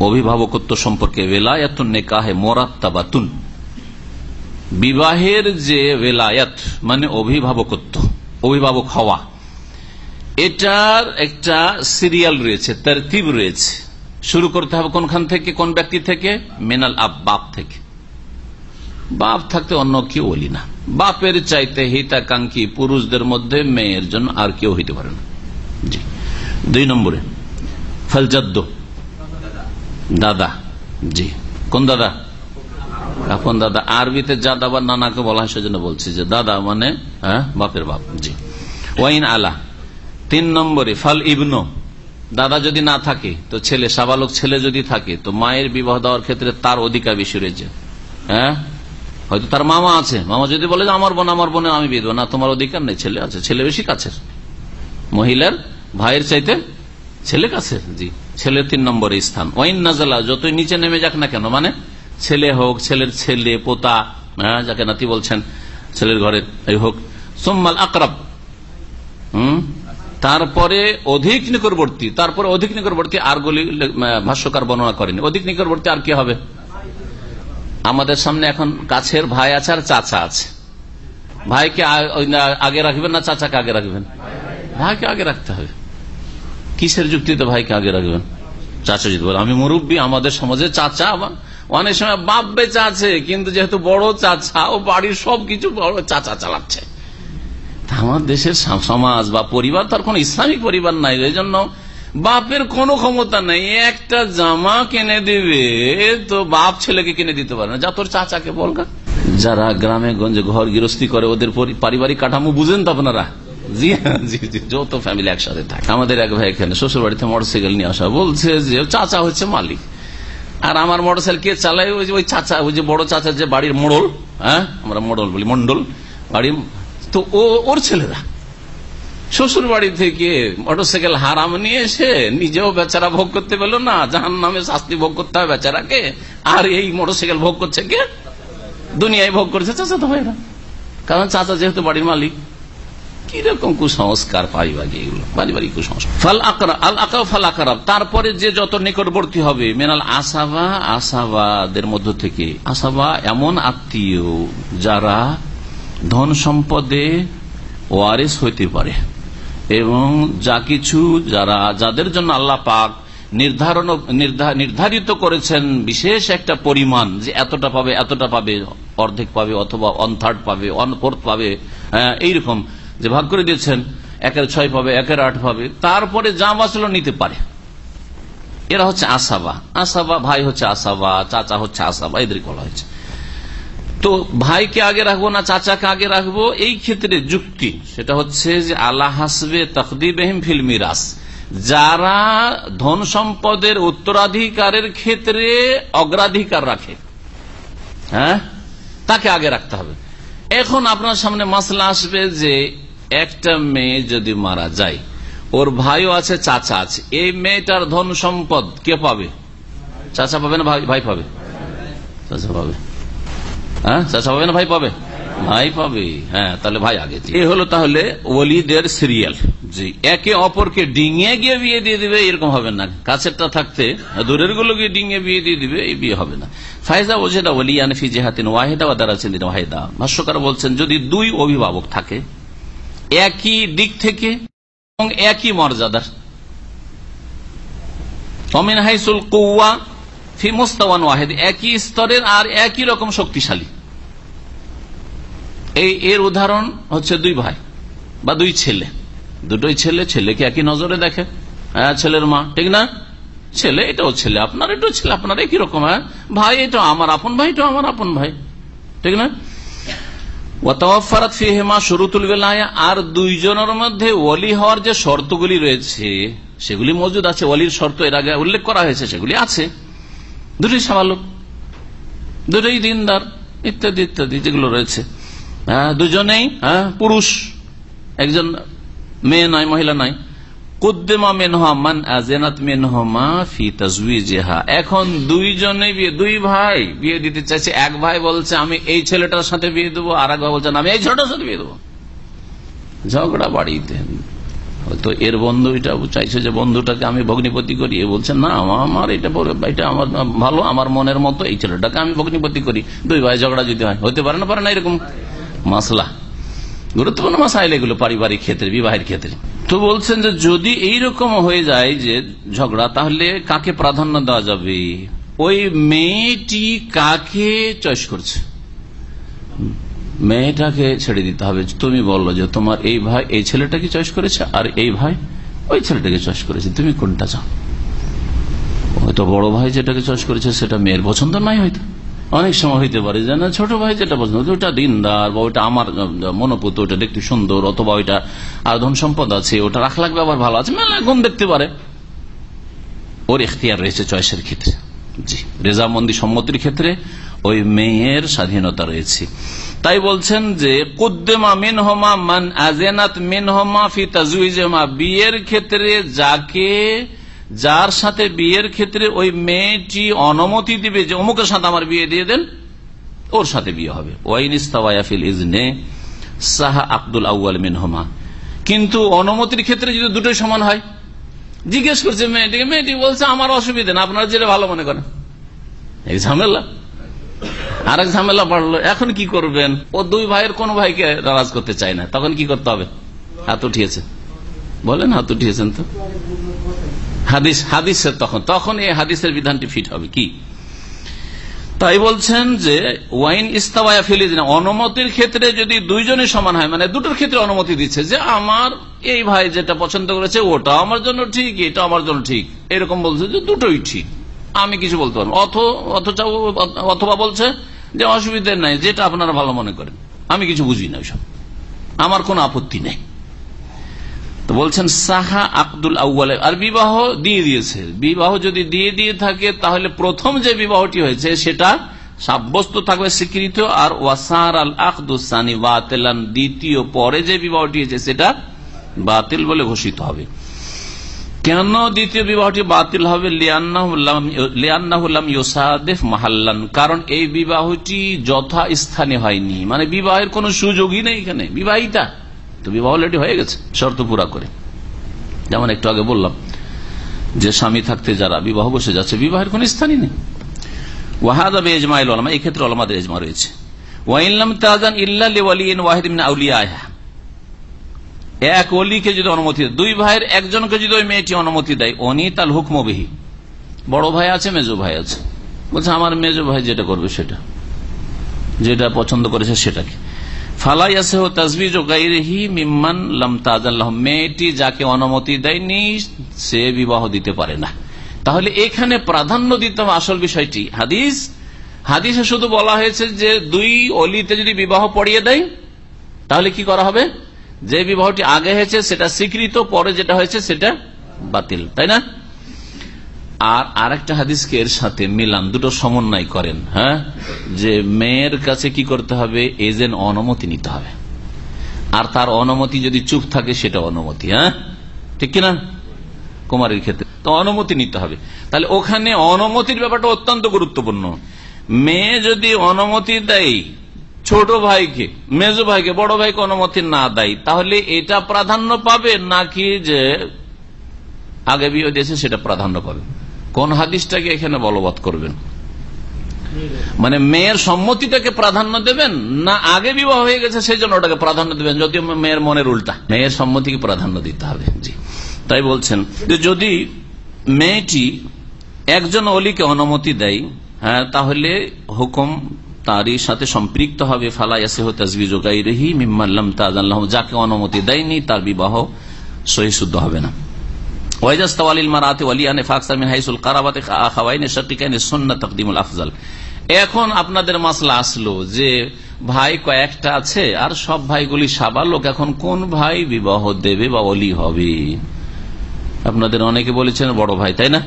অভিভাবকত্ব সম্পর্কে নেকাহে মোরাত্তাবাতুন। বিবাহের যে বেলায়াত মানে অভিভাবকত্ব, অভিভাবক হওয়া, এটার একটা সিরিয়াল রয়েছে, তারতিব রয়েছে। শুরু করতে হবে কোনখান থেকে, কোন ব্যক্তি থেকে? মেনাল আব, বাপ থেকে। বাপ থাকতে অন্য কেউ বলি না। বাপের চাইতে হিতাকাঙ্ক্ষী পুরুষদের মধ্যে মেয়ের জন্য আর কেউ হইতে পারে না। দুই নম্বরে ফলজাদ্দ দাদা। জি। কোন দাদা? আপন দাদা। আরবিতে যা বা নানাকে বলা হয়, সেজন্য বলছি যে দাদা মানে হ্যাঁ বাপের বাপ। জি। ওয়াইন আলা। তিন নম্বরে, ফাল ইবনো। দাদা যদি না থাকে তো ছেলে সাবালক ছেলে যদি থাকে তো মায়ের বিবাহ দেওয়ার ক্ষেত্রে তার অধিকার বেশি রয়েছে। হ্যাঁ? হয়তো তার মামা আছে। মামা যদি বলে যে আমার বোন আমার বোনে আমি বিয়ে দেবো না তোমার অধিকার নেই ছেলে আছে। ছেলে বেশি কাছের। মহিলার ভাইয়ের চাইতে ছেলে কাছে জি। ছেলে তিন নম্বরে স্থান। ওয়াইন নাজালা যতই নিচে নেমে যাক না কেন মানে ছেলে হোক ছেলের ছেলে পোতা হ্যাঁ, যাকে নাতি বলছেন ছেলের এই হোক। সোম্মাল আকরাব হুম? তারপরে অধিক নিকটবর্তী, তারপরে অধিক নিকটবর্তী আর গুলি ভাষ্যকার বর্ণনা করেনি। অধিক নিকটবর্তী আর কি হবে? আমাদের সামনে এখন কাছের ভাই আছে আর চাচা আছে। ভাইকে আগে রাখবেন না চাচাকে আগে রাখবেন? ভাইকে আগে রাখতে হবে। কিসের যুক্তিতে ভাইকে আগে রাখবেন? চাচা যদি বলে, আমি মুরব্বী, আমাদের সমাজে চাচা অনেক সময় বাপ বেচা আছে কিন্তু যেহেতু বড় চাচা, ও বাড়ির সবকিছু বড় চাচা চালাচ্ছে। আমার দেশের সমাজ বা পরিবার, তার কোন ইসলামিক পরিবার নাই। এই জন্য বাপের কোনো ক্ষমতা নেই। একটা জামা কিনে দিবে, তো বাপ ছেলেকে কিনে দিতে পারে না। যা তোর চাচাকে বলগা যারা গ্রামে গঞ্জে ঘর গৃহস্থী করে, ওদের পরি- পারিবারিক কাঠামো বুঝেন তো আপনারা? জি জি জি, যৌথ ফ্যামিলি একসাথে থাকে। আমাদের এক ভাই এখানে শ্বশুর বাড়িতে মোটরসাইকেল নিয়ে আসা। বলছে যে, চাচা হচ্ছে মালিক। আর আমার মোটরসাইকেল কে চালায়? ওই চাচা, ওই যে বড় চাচা যে বাড়ির মোড়ল হ্যাঁ? আমরা মোড়ল বলি মন্ডল বাড়ির তো ও, ওর ছেলেরা। শ্বশুর বাড়ি থেকে মোটরসাইকেল হারাম নিয়ে এসে নিজেও বেচারা ভোগ করতে পেল না জাহান নামে শাস্তি ভোগ করতে হবে বেচারাকে, আর এই মোটরসাইকেল ভোগ করছে কে? দুনিয়ায় ভোগ করছে চাচা ভাইরা। কারণ চাচা যেহেতু বাড়ির মালিক, কীরকম কুসংস্কার পারিবারিক এগুলো? পারিবারিক কুসংস্কার। ফাল আকরা আল আকা ফাল আকারাব। তারপরে যে যত নিকটবর্তী হবে, মেনাল আসাবা আসাবাদের মধ্য থেকে। আসাবা এমন আত্মীয় যারা ধন সম্পদে ওয়ারিস হইতে পারে। এবং যা কিছু যারা, যাদের জন্য আল্লাহ পাক নির্ধারণ নির্ধারিত করেছেন, বিশেষ একটা পরিমাণ যে এতটা পাবে এতটা পাবে, অর্ধেক পাবে অথবা ওয়ান থার্ড পাবে ওয়ান ফোর্থ পাবে এইরকম যে ভাগ করে দিয়েছেন, একের ছয় পাবে, একের আট পাবে, তারপরে যা বাঁচলো নিতে পারে। এরা হচ্ছে আসাবা। আসাবা ভাই হচ্ছে আসাবা, চাচা হচ্ছে আসাবা এদের বলা হয়েছে। তো ভাইকে আগে রাখব না, চাচাকে আগে রাখব, এই ক্ষেত্রে যুক্তি। সেটা হচ্ছে যে আল্লাহ হাসবে তকদিবহিম ফিল মিরাস। যারা ধন সম্পদের উত্তরাধিকারের ক্ষেত্রে অগ্রাধিকার রাখে হ্যাঁ? তাকে আগে রাখতে হবে। এখন আপনার সামনে মাসলা আসবে যে একটা মেয়ে যদি মারা যায়, ওর ভাইও আছে, চাচা আছে, এই মেয়েটার ধন সম্পদ কে পাবে? চাচা পাবে না ভাই? ভাই পাবে? চাচা পাবে। হ্যাঁ? চাচা পাবে না ভাই পাবে। ভাই পাবে। হ্যাঁ তাহলে ভাই আগে এ হলো তাহলে ওলিদের সিরিয়াল জি। একে অপরকে ডিঙিয়ে গিয়ে বিয়ে দিয়ে দিবে এরকম হবে না। কাছেরটা থাকতে দূরেরগুলো গিয়ে ডিঙিয়ে বিয়ে দিয়ে দিবে এই বিয়ে হবে না। ফায়জা ওজেদা ওলি ফি জেহাতিন ওয়াহিদা ওয়া দারাচিন ওয়াহেদা। ভাষ্যকার বলছেন যদি দুই অভিভাবক থাকে একই দিক থেকে এবং একই মর্যাদার। অমিন হাইসুল কৌয়া ফি মুস্তাওয়ান ওয়াহেদ, একই স্তরের আর একই রকম শক্তিশালী। এই, এর উদাহরণ হচ্ছে দুই ভাই বা দুই ছেলে। দুটোই ছেলে, ছেলেকে একই নজরে দেখে। হ্যাঁ ছেলের মা, ঠিক না? ছেলে, এটাও ছেলে, আপনার এটাও ছেলে, আপনার একই রকম হ্যাঁ? ভাই এটা আমার আপন ভাই এটা আমার আপন ভাই, ঠিক না? ওয়াতাওয়াফারাত ফিহিমা শুরুতুল বেলায়া আর দুইজনের মধ্যে ওলি হওয়ার যে শর্তগুলি রয়েছে, সেগুলি মজুদ আছে। ওলির শর্ত এর আগে উল্লেখ করা হয়েছে, সেগুলি আছে। দুটোই সামালক দুটোই দিনদার, ইত্যাদি ইত্যাদি যেগুলো রয়েছে। হ্যাঁ দুজনেই হ্যাঁ পুরুষ, একজন মেয়ে নয়, মহিলা নয়। কুদ্দেমা মেনহা মান আজেনাত মেনহমা ফি তাজুইজেহা এখন দুইজনে বিয়ে, দুই ভাই বিয়ে দিতে চাইছে। এক ভাই বলছে, আমি এই ছেলেটার সাথে বিয়ে দেবো। আর এক ভাই বলছেন আমি এই ছেলেটার সাথে বিয়ে দেবো। ঝগড়া বাড়িতে তো এর বন্ধু এটা চাইছে যে বন্ধুটাকে আমি ভগ্নিপতি করি। এ বলছে, না, আমার এটা এটা আমার ভালো, আমার মনের মতো এই ছেলেটাকে আমি ভগ্নিপতি করি। দুই ভাই ঝগড়া যদি হয় হতে পারে না পারে না, এরকম মাসলা। গুরুত্বপূর্ণ মাসাইল এগুলো, পারিবারিক ক্ষেত্রে, বিবাহের ক্ষেত্রে। তো বলছেন যে, যদি এইরকম হয়ে যায় যে ঝগড়া, তাহলে কাকে প্রাধান্য দেওয়া যাবে? ওই মেয়েটি কাকে চয়েস করছে? মেয়েটাকে ছেড়ে দিতে হবে। তুমি বলল যে, তোমার এই ভাই এই ছেলেটাকে চয়েস করেছে আর এই ভাই ওই ছেলেটাকে চয়েস করেছে। তুমি কোনটা চাও? হয়তো বড় ভাই যেটাকে চয়েস করেছে সেটা মেয়ের পছন্দ নাই হয়তো। অনেক সময় হইতে পারে যে, না, ছোট ভাই যেটা পছন্দ ওটা দিনদার বা ওইটা আমার মনোপুত ওটা দেখতে সুন্দর অথবা ওইটা আর ধন সম্পদ আছে, ওটা রাখলাখ ব্যবহার ভালো আছে, মেলা গুণ দেখতে পারে। ওর এখতিয়ার রয়েছে চয়েসের ক্ষেত্রে। জি রেজামন্দি সম্মতির ক্ষেত্রে ওই মেয়ের স্বাধীনতা রয়েছে। তাই বলছেন যে, কুদ্দেমা মিন হোমা মান আজেনাত মিন হোমা ফি তাজুইজেমা বিয়ের ক্ষেত্রে যাকে, যার সাথে বিয়ের ক্ষেত্রে ওই মেয়েটি অনুমতি দিবে যে, অমুকের সাথে আমার বিয়ে দিয়ে দেন, ওর সাথে বিয়ে হবে। ওয়াইন ইস্তাওয়াফিল ইজনে সাহা আব্দুল আউ্ল মিনহমা। কিন্তু অনুমতির ক্ষেত্রে যদি দুটোই সমান হয়, জিজ্ঞেস করছে মেয়েটিকে, মেয়েটি বলছে আমার অসুবিধা না, আপনারা যেটা ভালো মনে করেন। এই ঝামেলা। আরেক ঝামেলা বাড়লো, এখন কি করবেন? ও দুই ভাইয়ের কোন ভাইকে নারাজ করতে চায় না, তখন কি করতে হবে? হাত উঠিয়েছে। বলেন হাত উঠিয়েছেন তো? হাদিস, হাদিসের তখন তখন এই হাদিসের বিধানটি ফিট হবে কি? তাই বলছেন যে, ওয়াইন ইস্তাওয়া ফিলিজ অনুমতির ক্ষেত্রে যদি দুইজনই সমান হয় মানে দুটোর ক্ষেত্রে অনুমতি দিচ্ছে যে, আমার এই ভাই যেটা পছন্দ করেছে ওটা আমার জন্য ঠিক এটা আমার জন্য ঠিক। এরকম বলছে যে, দুটোই ঠিক। আমি কিছু বলতে পারব অথবা বলছে যে অসুবিধা নাই, যেটা আপনারা ভালো মনে করেন। আমি কিছু বুঝি না ওইসব আমার কোনো আপত্তি নেই। তো বলছেন, সাহা আব্দুল আউ্বাল আর বিবাহ দিয়ে দিয়েছে। বিবাহ যদি দিয়ে দিয়ে থাকে, তাহলে প্রথম যে বিবাহটি হয়েছে, সেটা সাব্যস্ত থাকবে, স্বীকৃত। আর ওয়াসার আল আখদুসানি বাতিলান, দ্বিতীয় পরে যে বিবাহটি হয়েছে, সেটা বাতিল বলে ঘোষিত হবে। কেন দ্বিতীয় বিবাহটি বাতিল হবে? মাহাল্লান। কারণ এই বিবাহটি যথাস্থানে হয়নি। মানে বিবাহের কোন সুযোগই নেই এখানে। বিবাহিতা। তো বিবাহ লেটি হয়ে গেছে। শর্ত পুরা করে। যেমন একটু আগে বললাম যে স্বামী থাকতে যারা বিবাহ বসে যাচ্ছে, বিবাহের কোন স্থানই নেই। ওয়াহাদা বেজমাইল আলমা এই ক্ষেত্রে আলমাদের এজমা রয়েছে। ওয়াইনলাম তাজান ইল্লা মিন আউলিয়া এক অলিকে যদি অনুমতি দেয়, দুই ভাইয়ের একজনকে যদি ওই মেয়েটি অনুমতি দেয় অনি তাল হুকমবিহি বড় ভাই আছে, মেজো ভাই আছে। বলছে, আমার মেজো ভাই যেটা করবে সেটা। যেটা পছন্দ করেছে সেটাকে। ফালাই আছে তাজবিজ মিম্মান লাম তাজাল্লাহ মেয়েটি যাকে অনুমতি দেয়নি, সে বিবাহ দিতে পারে না। তাহলে এখানে প্রাধান্য দিতে হবে আসল বিষয়টি। হাদিস, হাদিসে শুধু বলা হয়েছে যে দুই অলিতে যদি বিবাহ পড়িয়ে দেয়, তাহলে কি করা হবে? যে বিবাহটি আগে হয়েছে, সেটা স্বীকৃত, পরে যেটা হয়েছে, সেটা বাতিল, তাই না? আর আরেকটা হাদিসকে এর সাথে মিলান, দুটো সমন্বয় করেন হ্যাঁ? যে মেয়ের কাছে কি করতে হবে? এজেন্ট অনুমতি নিতে হবে। আর তার অনুমতি যদি চুপ থাকে, সেটা অনুমতি হ্যাঁ? ঠিক কিনা? কুমারের ক্ষেত্রে। তো অনুমতি নিতে হবে। তাহলে ওখানে অনুমতির ব্যাপারটা অত্যন্ত গুরুত্বপূর্ণ। মেয়ে যদি অনুমতি দেয় ছোট ভাইকে, মেজো ভাইকে, বড় ভাইকে অনুমতি না দেয়, তাহলে এটা প্রাধান্য পাবে নাকি যে আগে বিয়ে দিয়েছে সেটা প্রাধান্য পাবে? কোন হাদিসটাকে এখানে বলবৎ করবেন? মানে মেয়ের সম্মতিটাকে প্রাধান্য দেবেন না আগে বিবাহ হয়ে গেছে সেই জন্য ওটাকে প্রাধান্য দেবেন? যদিও মেয়ের মনের উল্টা। মেয়ের সম্মতিকে প্রাধান্য দিতে হবে, জি। তাই বলছেন যে যদি মেয়েটি একজন অলিকে অনুমতি দেয় হ্যাঁ তাহলে হুকুম তারই সাথে সম্পৃক্ত হবে। ফালাইয়াসে তাজবিজ গাইরহি মিম্মাল্লাম তাজাল্লাহ যাকে অনুমতি দেয়নি, তার বিবাহ সহি হবে না। এখন আপনাদের মাসলা আসলো যে ভাই কয়েকটা আছে আর সব ভাইগুলি সাবালক এখন কোন ভাই বিবাহ দেবে বা অলি হবে? আপনাদের অনেকে বলেছেন বড় ভাই, তাই না?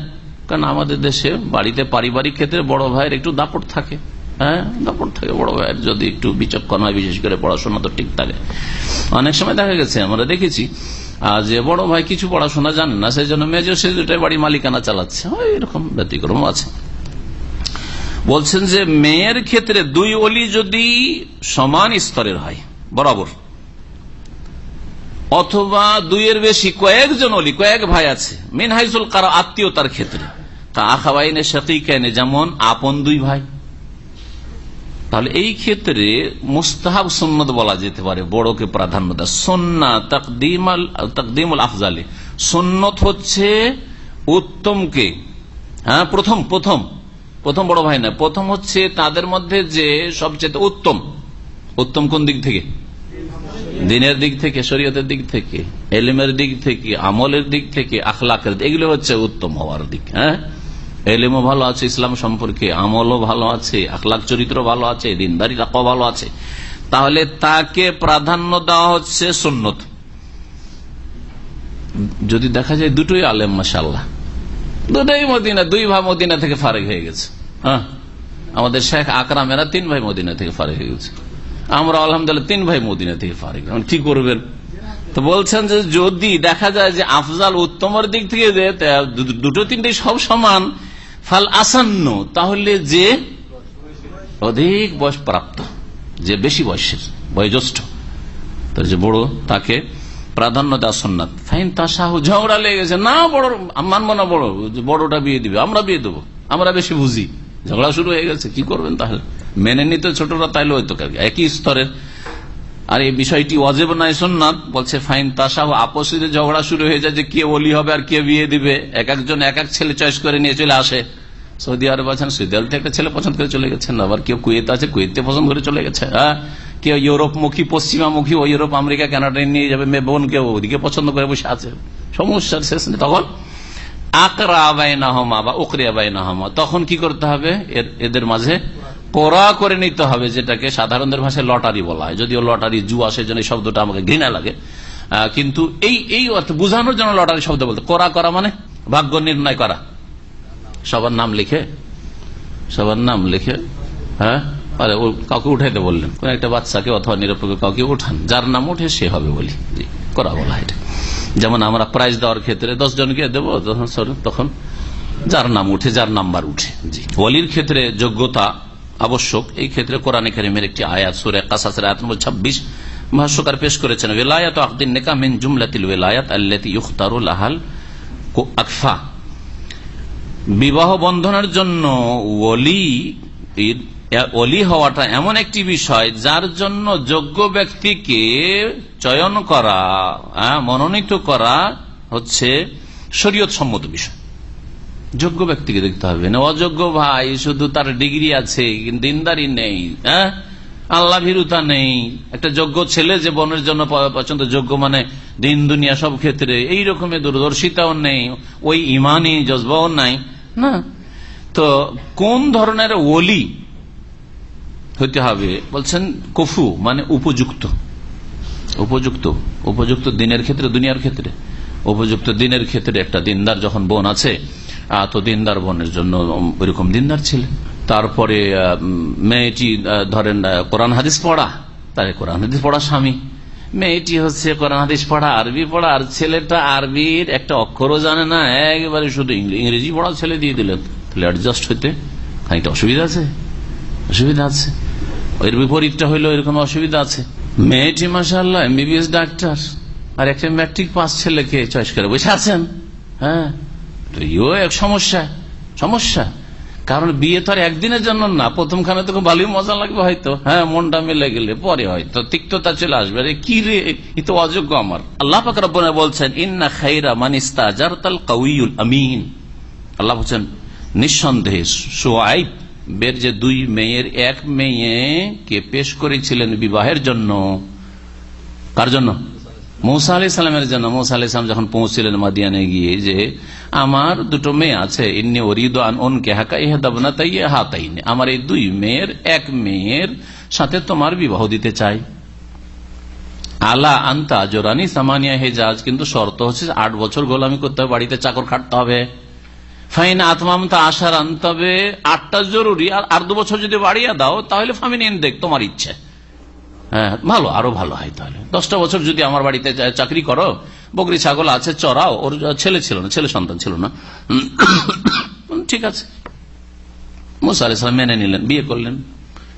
কারণ আমাদের দেশে বাড়িতে পারিবারিক ক্ষেত্রে বড় ভাইয়ের একটু দাপট থাকে। হ্যাঁ? দাপট থাকে বড় ভাইয়ের যদি একটু বিচক্ষণ হয়, বিশেষ করে পড়াশোনা তো ঠিক থাকে। অনেক সময় দেখা গেছে, আমরা দেখেছি যে বড় ভাই কিছু পড়াশোনা জানেন না, সেই জন্য মেজর সে দুটাই বাড়ি মালিকানা চালাচ্ছে। এরকম ব্যতিক্রম আছে। বলছেন যে, মেয়ের ক্ষেত্রে দুই অলি যদি সমান স্তরের হয়, বরাবর, অথবা দুইয়ের বেশি কয়েকজন অলি, কয়েক ভাই আছে মিন হাইজুল কারও আত্মীয়তার ক্ষেত্রে। তা আখাবাইনে কেনে যেমন আপন দুই ভাই তাহলে এই ক্ষেত্রে মুস্তাহাব সুন্নত বলা যেতে পারে, বড়কে প্রাধান্য দেয়। সন্না তকদিম তকদিমুল আফজালে। সন্নত হচ্ছে উত্তমকে। হ্যাঁ প্রথম প্রথম। প্রথম বড় ভাই না প্রথম হচ্ছে তাদের মধ্যে যে সবচেয়ে উত্তম। উত্তম কোন দিক থেকে? দিনের দিক থেকে, শরীয়তের দিক থেকে, এলিমের দিক থেকে, আমলের দিক থেকে, আখলাকের এগুলো হচ্ছে উত্তম হওয়ার দিক। হ্যাঁ? এলিমও ভালো আছে, ইসলাম সম্পর্কে আমলও ভালো আছে, আখলাক চরিত্র ভালো আছে, দিনদারি রাখাও ভালো আছে। তাহলে তাকে প্রাধান্য দেওয়া হচ্ছে সুন্নত। যদি দেখা যায় দুটোই আলেম মাসাল্লাহ দুটোই মদিনা, দুই ভাই মদিনা থেকে ফারেক হয়ে গেছে। হ্যাঁ? আমাদের শেখ আকরামেরা তিন ভাই মদিনা থেকে ফারেক হয়ে গেছে। আমরা আলহামদুলিল্লাহ তিন ভাই মদিনা থেকে ফারেক। কি করবেন? তো বলছেন যে যদি দেখা যায় যে আফজাল উত্তমের দিক থেকে দুটো তিনটে সব সমান ফাল আসান্ন, তাহলে যে অধিক বয়স প্রাপ্ত, যে বেশি বয়সের, বয়োজ্যেষ্ঠ, তার যে বড়, তাকে প্রাধান্য দেওয়া সন্ন্যাত ফাইন তাসাহ ঝগড়া লেগেছে না বড়, মানবো না বড় বড়টা বিয়ে দিবে, আমরা বিয়ে দেবো, আমরা বেশি বুঝি। ঝগড়া শুরু হয়ে গেছে, কি করবেন তাহলে? মেনে নিতে ছোটরা তাইলে হয়তো একই স্তরের আর এই বিষয়টি অজেব নাই সোননাথ বলছে, ফাইন তাসাহ আপসিতে ঝগড়া শুরু হয়ে যায় যে কে বলি হবে আর কে বিয়ে দিবে। এক একজন, এক এক ছেলে চয়েস করে নিয়ে চলে আসে। সৌদি আরব আছেন সৌদি আরব একটা ছেলে পছন্দ করে চলে গেছেন, আবার কেউ কুয়েত আছে, কুয়েতে পছন্দ করে চলে গেছে। হ্যাঁ? কেউ ইউরোপমুখী, পশ্চিমামুখী, ও ইউরোপ, আমেরিকা কানাডায় নিয়ে যাবে মেয়ে বোন কেউ ওদিকে পছন্দ করে বসে আছে। সমস্যার শেষ নেই তখন। আকরা আবাই না হমা বা উকরি আবাই না হমা তখন কি করতে হবে? এদের মাঝে কোরা করে নিতে হবে, যেটাকে সাধারণদের ভাষায় লটারি বলা হয়। যদিও লটারি জুয়া, সেজন্য এই শব্দটা আমাকে ঘৃণা লাগে। কিন্তু এই এই অর্থ বোঝানোর জন্য লটারি শব্দ বলতে কোরা করা মানে? ভাগ্য নির্ণয় করা। সবার নাম লিখে, সবার নাম লিখে হ্যাঁ? আরে, ও কাউকে উঠাইতে বললেন। কোন একটা বাচ্চাকে অথবা নিরপেক্ষ কাউকে উঠান। যার নাম উঠে সে হবে বলি। করা বলা এটা। যেমন আমরা প্রাইজ দেওয়ার ক্ষেত্রে দশ জনকে দেবো, তখন যার নাম উঠে, যার নাম্বার উঠে। জি অলির ক্ষেত্রে যোগ্যতা আবশ্যক। এই ক্ষেত্রে কোরআন করিমের একটি আয়াত, সুরে কাসাসের আয়াত নম্বর ছাব্বিশ ভাষ্যকার পেশ করেছেন। বেলায়াত আকদিন নেকা মিন জুমলাতিল ওয়েলায়াত আল্লাতি ইখতারুল আহাল আকফা। বিবাহ বন্ধনের জন্য ওলি অলি হওয়াটা এমন একটি বিষয় যার জন্য যোগ্য ব্যক্তিকে চয়ন করা মনোনীত করা হচ্ছে শরীয়ত সম্মত বিষয়। যোগ্য ব্যক্তিকে দেখতে হবে। না, অযোগ্য ভাই, শুধু তার ডিগ্রি আছে দিনদারি নেই হ্যাঁ? আল্লাহ ভীরুতা নেই। একটা যোগ্য ছেলে যে বনের জন্য পছন্দ, যোগ্য মানে দিন, দুনিয়া সব ক্ষেত্রে। এই রকমের দূরদর্শিতাও নেই, ওই ইমানই, জজবাও নাই, না? তো কোন ধরনের ওলি হতে হবে? বলছেন কফু মানে উপযুক্ত। উপযুক্ত। উপযুক্ত দিনের ক্ষেত্রে, দুনিয়ার ক্ষেত্রে। উপযুক্ত দিনের ক্ষেত্রে একটা দিনদার যখন বোন আছে তো দিনদার বোনের জন্য ওইরকম দিনদার ছিলেন তারপরে মেয়েটি ধরেন কোরআন হাদিস পড়া তার কোরআন হাদিস পড়া স্বামী। মেয়েটি হচ্ছে কোরআন হাদিস পড়া, আরবি পড়া, আর ছেলেটা আরবির একটা অক্ষরও জানে না, একেবারে শুধু ইংরেজি পড়া ছেলে দিয়ে দিলেন তাহলে অ্যাডজাস্ট হইতে খানিকটা অসুবিধা আছে? অসুবিধা আছে। এর বিপরীতটা হইল এরকম অসুবিধা আছে। মেয়েটি মাসাল্লাহ এমবিবিএস ডাক্তার আর একটা ম্যাট্রিক পাস ছেলেকে, চয়েস করে বসে আছেন। হ্যাঁ। ইও এক সমস্যা সমস্যা। কারণ বিয়ে তো আর একদিনের জন্য না, প্রথমখানে তো ভালোই মজা লাগবে হয়তো। হ্যাঁ মনটা মিলে গেলে, পরে হয়তো তিক্ততা চলে আসবে। আরে কি রে তো অযোগ্য আমার। আল্লাহ পাকর বলছেন, ইন্না খাইরা মানিস্তা জারতাল কাউল আমিন। আল্লাহ বলছেন, নিঃসন্দেহে সোয়াইব, বের যে দুই মেয়ের এক মেয়েকে পেশ করেছিলেন বিবাহের জন্য। কার জন্য? মৌসা আলি সালামের জন্য, মৌসা আলি সালাম যখন পৌঁছছিলেন মাদিয়ানে গিয়ে যে, আমার দুটো মেয়ে আছে, ইন্নি ওরিদ অন কে হাকা ইহে দাবনা তাই হাতাইনে। আমার এই দুই মেয়ের, এক মেয়ের সাথে তোমার বিবাহ দিতে চাই। আলা আন্তা জোরানি সামানিয়া হেজাজ, কিন্তু শর্ত হচ্ছে আট বছর গোলামি করতে হবে, বাড়িতে চাকর খাটতে হবে। ফাইন আত্মাম তা আশার আনতে হবে আটটা জরুরি, আর আর দু বছর যদি বাড়িয়ে দাও, তাহলে ফামিন দেখ, তোমার ইচ্ছে। ভালো, আরও ভালো হয় তাহলে। দশটা বছর যদি আমার বাড়িতে চাকরি করো, বকরি ছাগল আছে, চড়াও, ওর ছেলে ছিল না, ছেলে সন্তান ছিল না। ঠিক আছে। মুসা আলাইসালাম মেনে নিলেন, বিয়ে করলেন,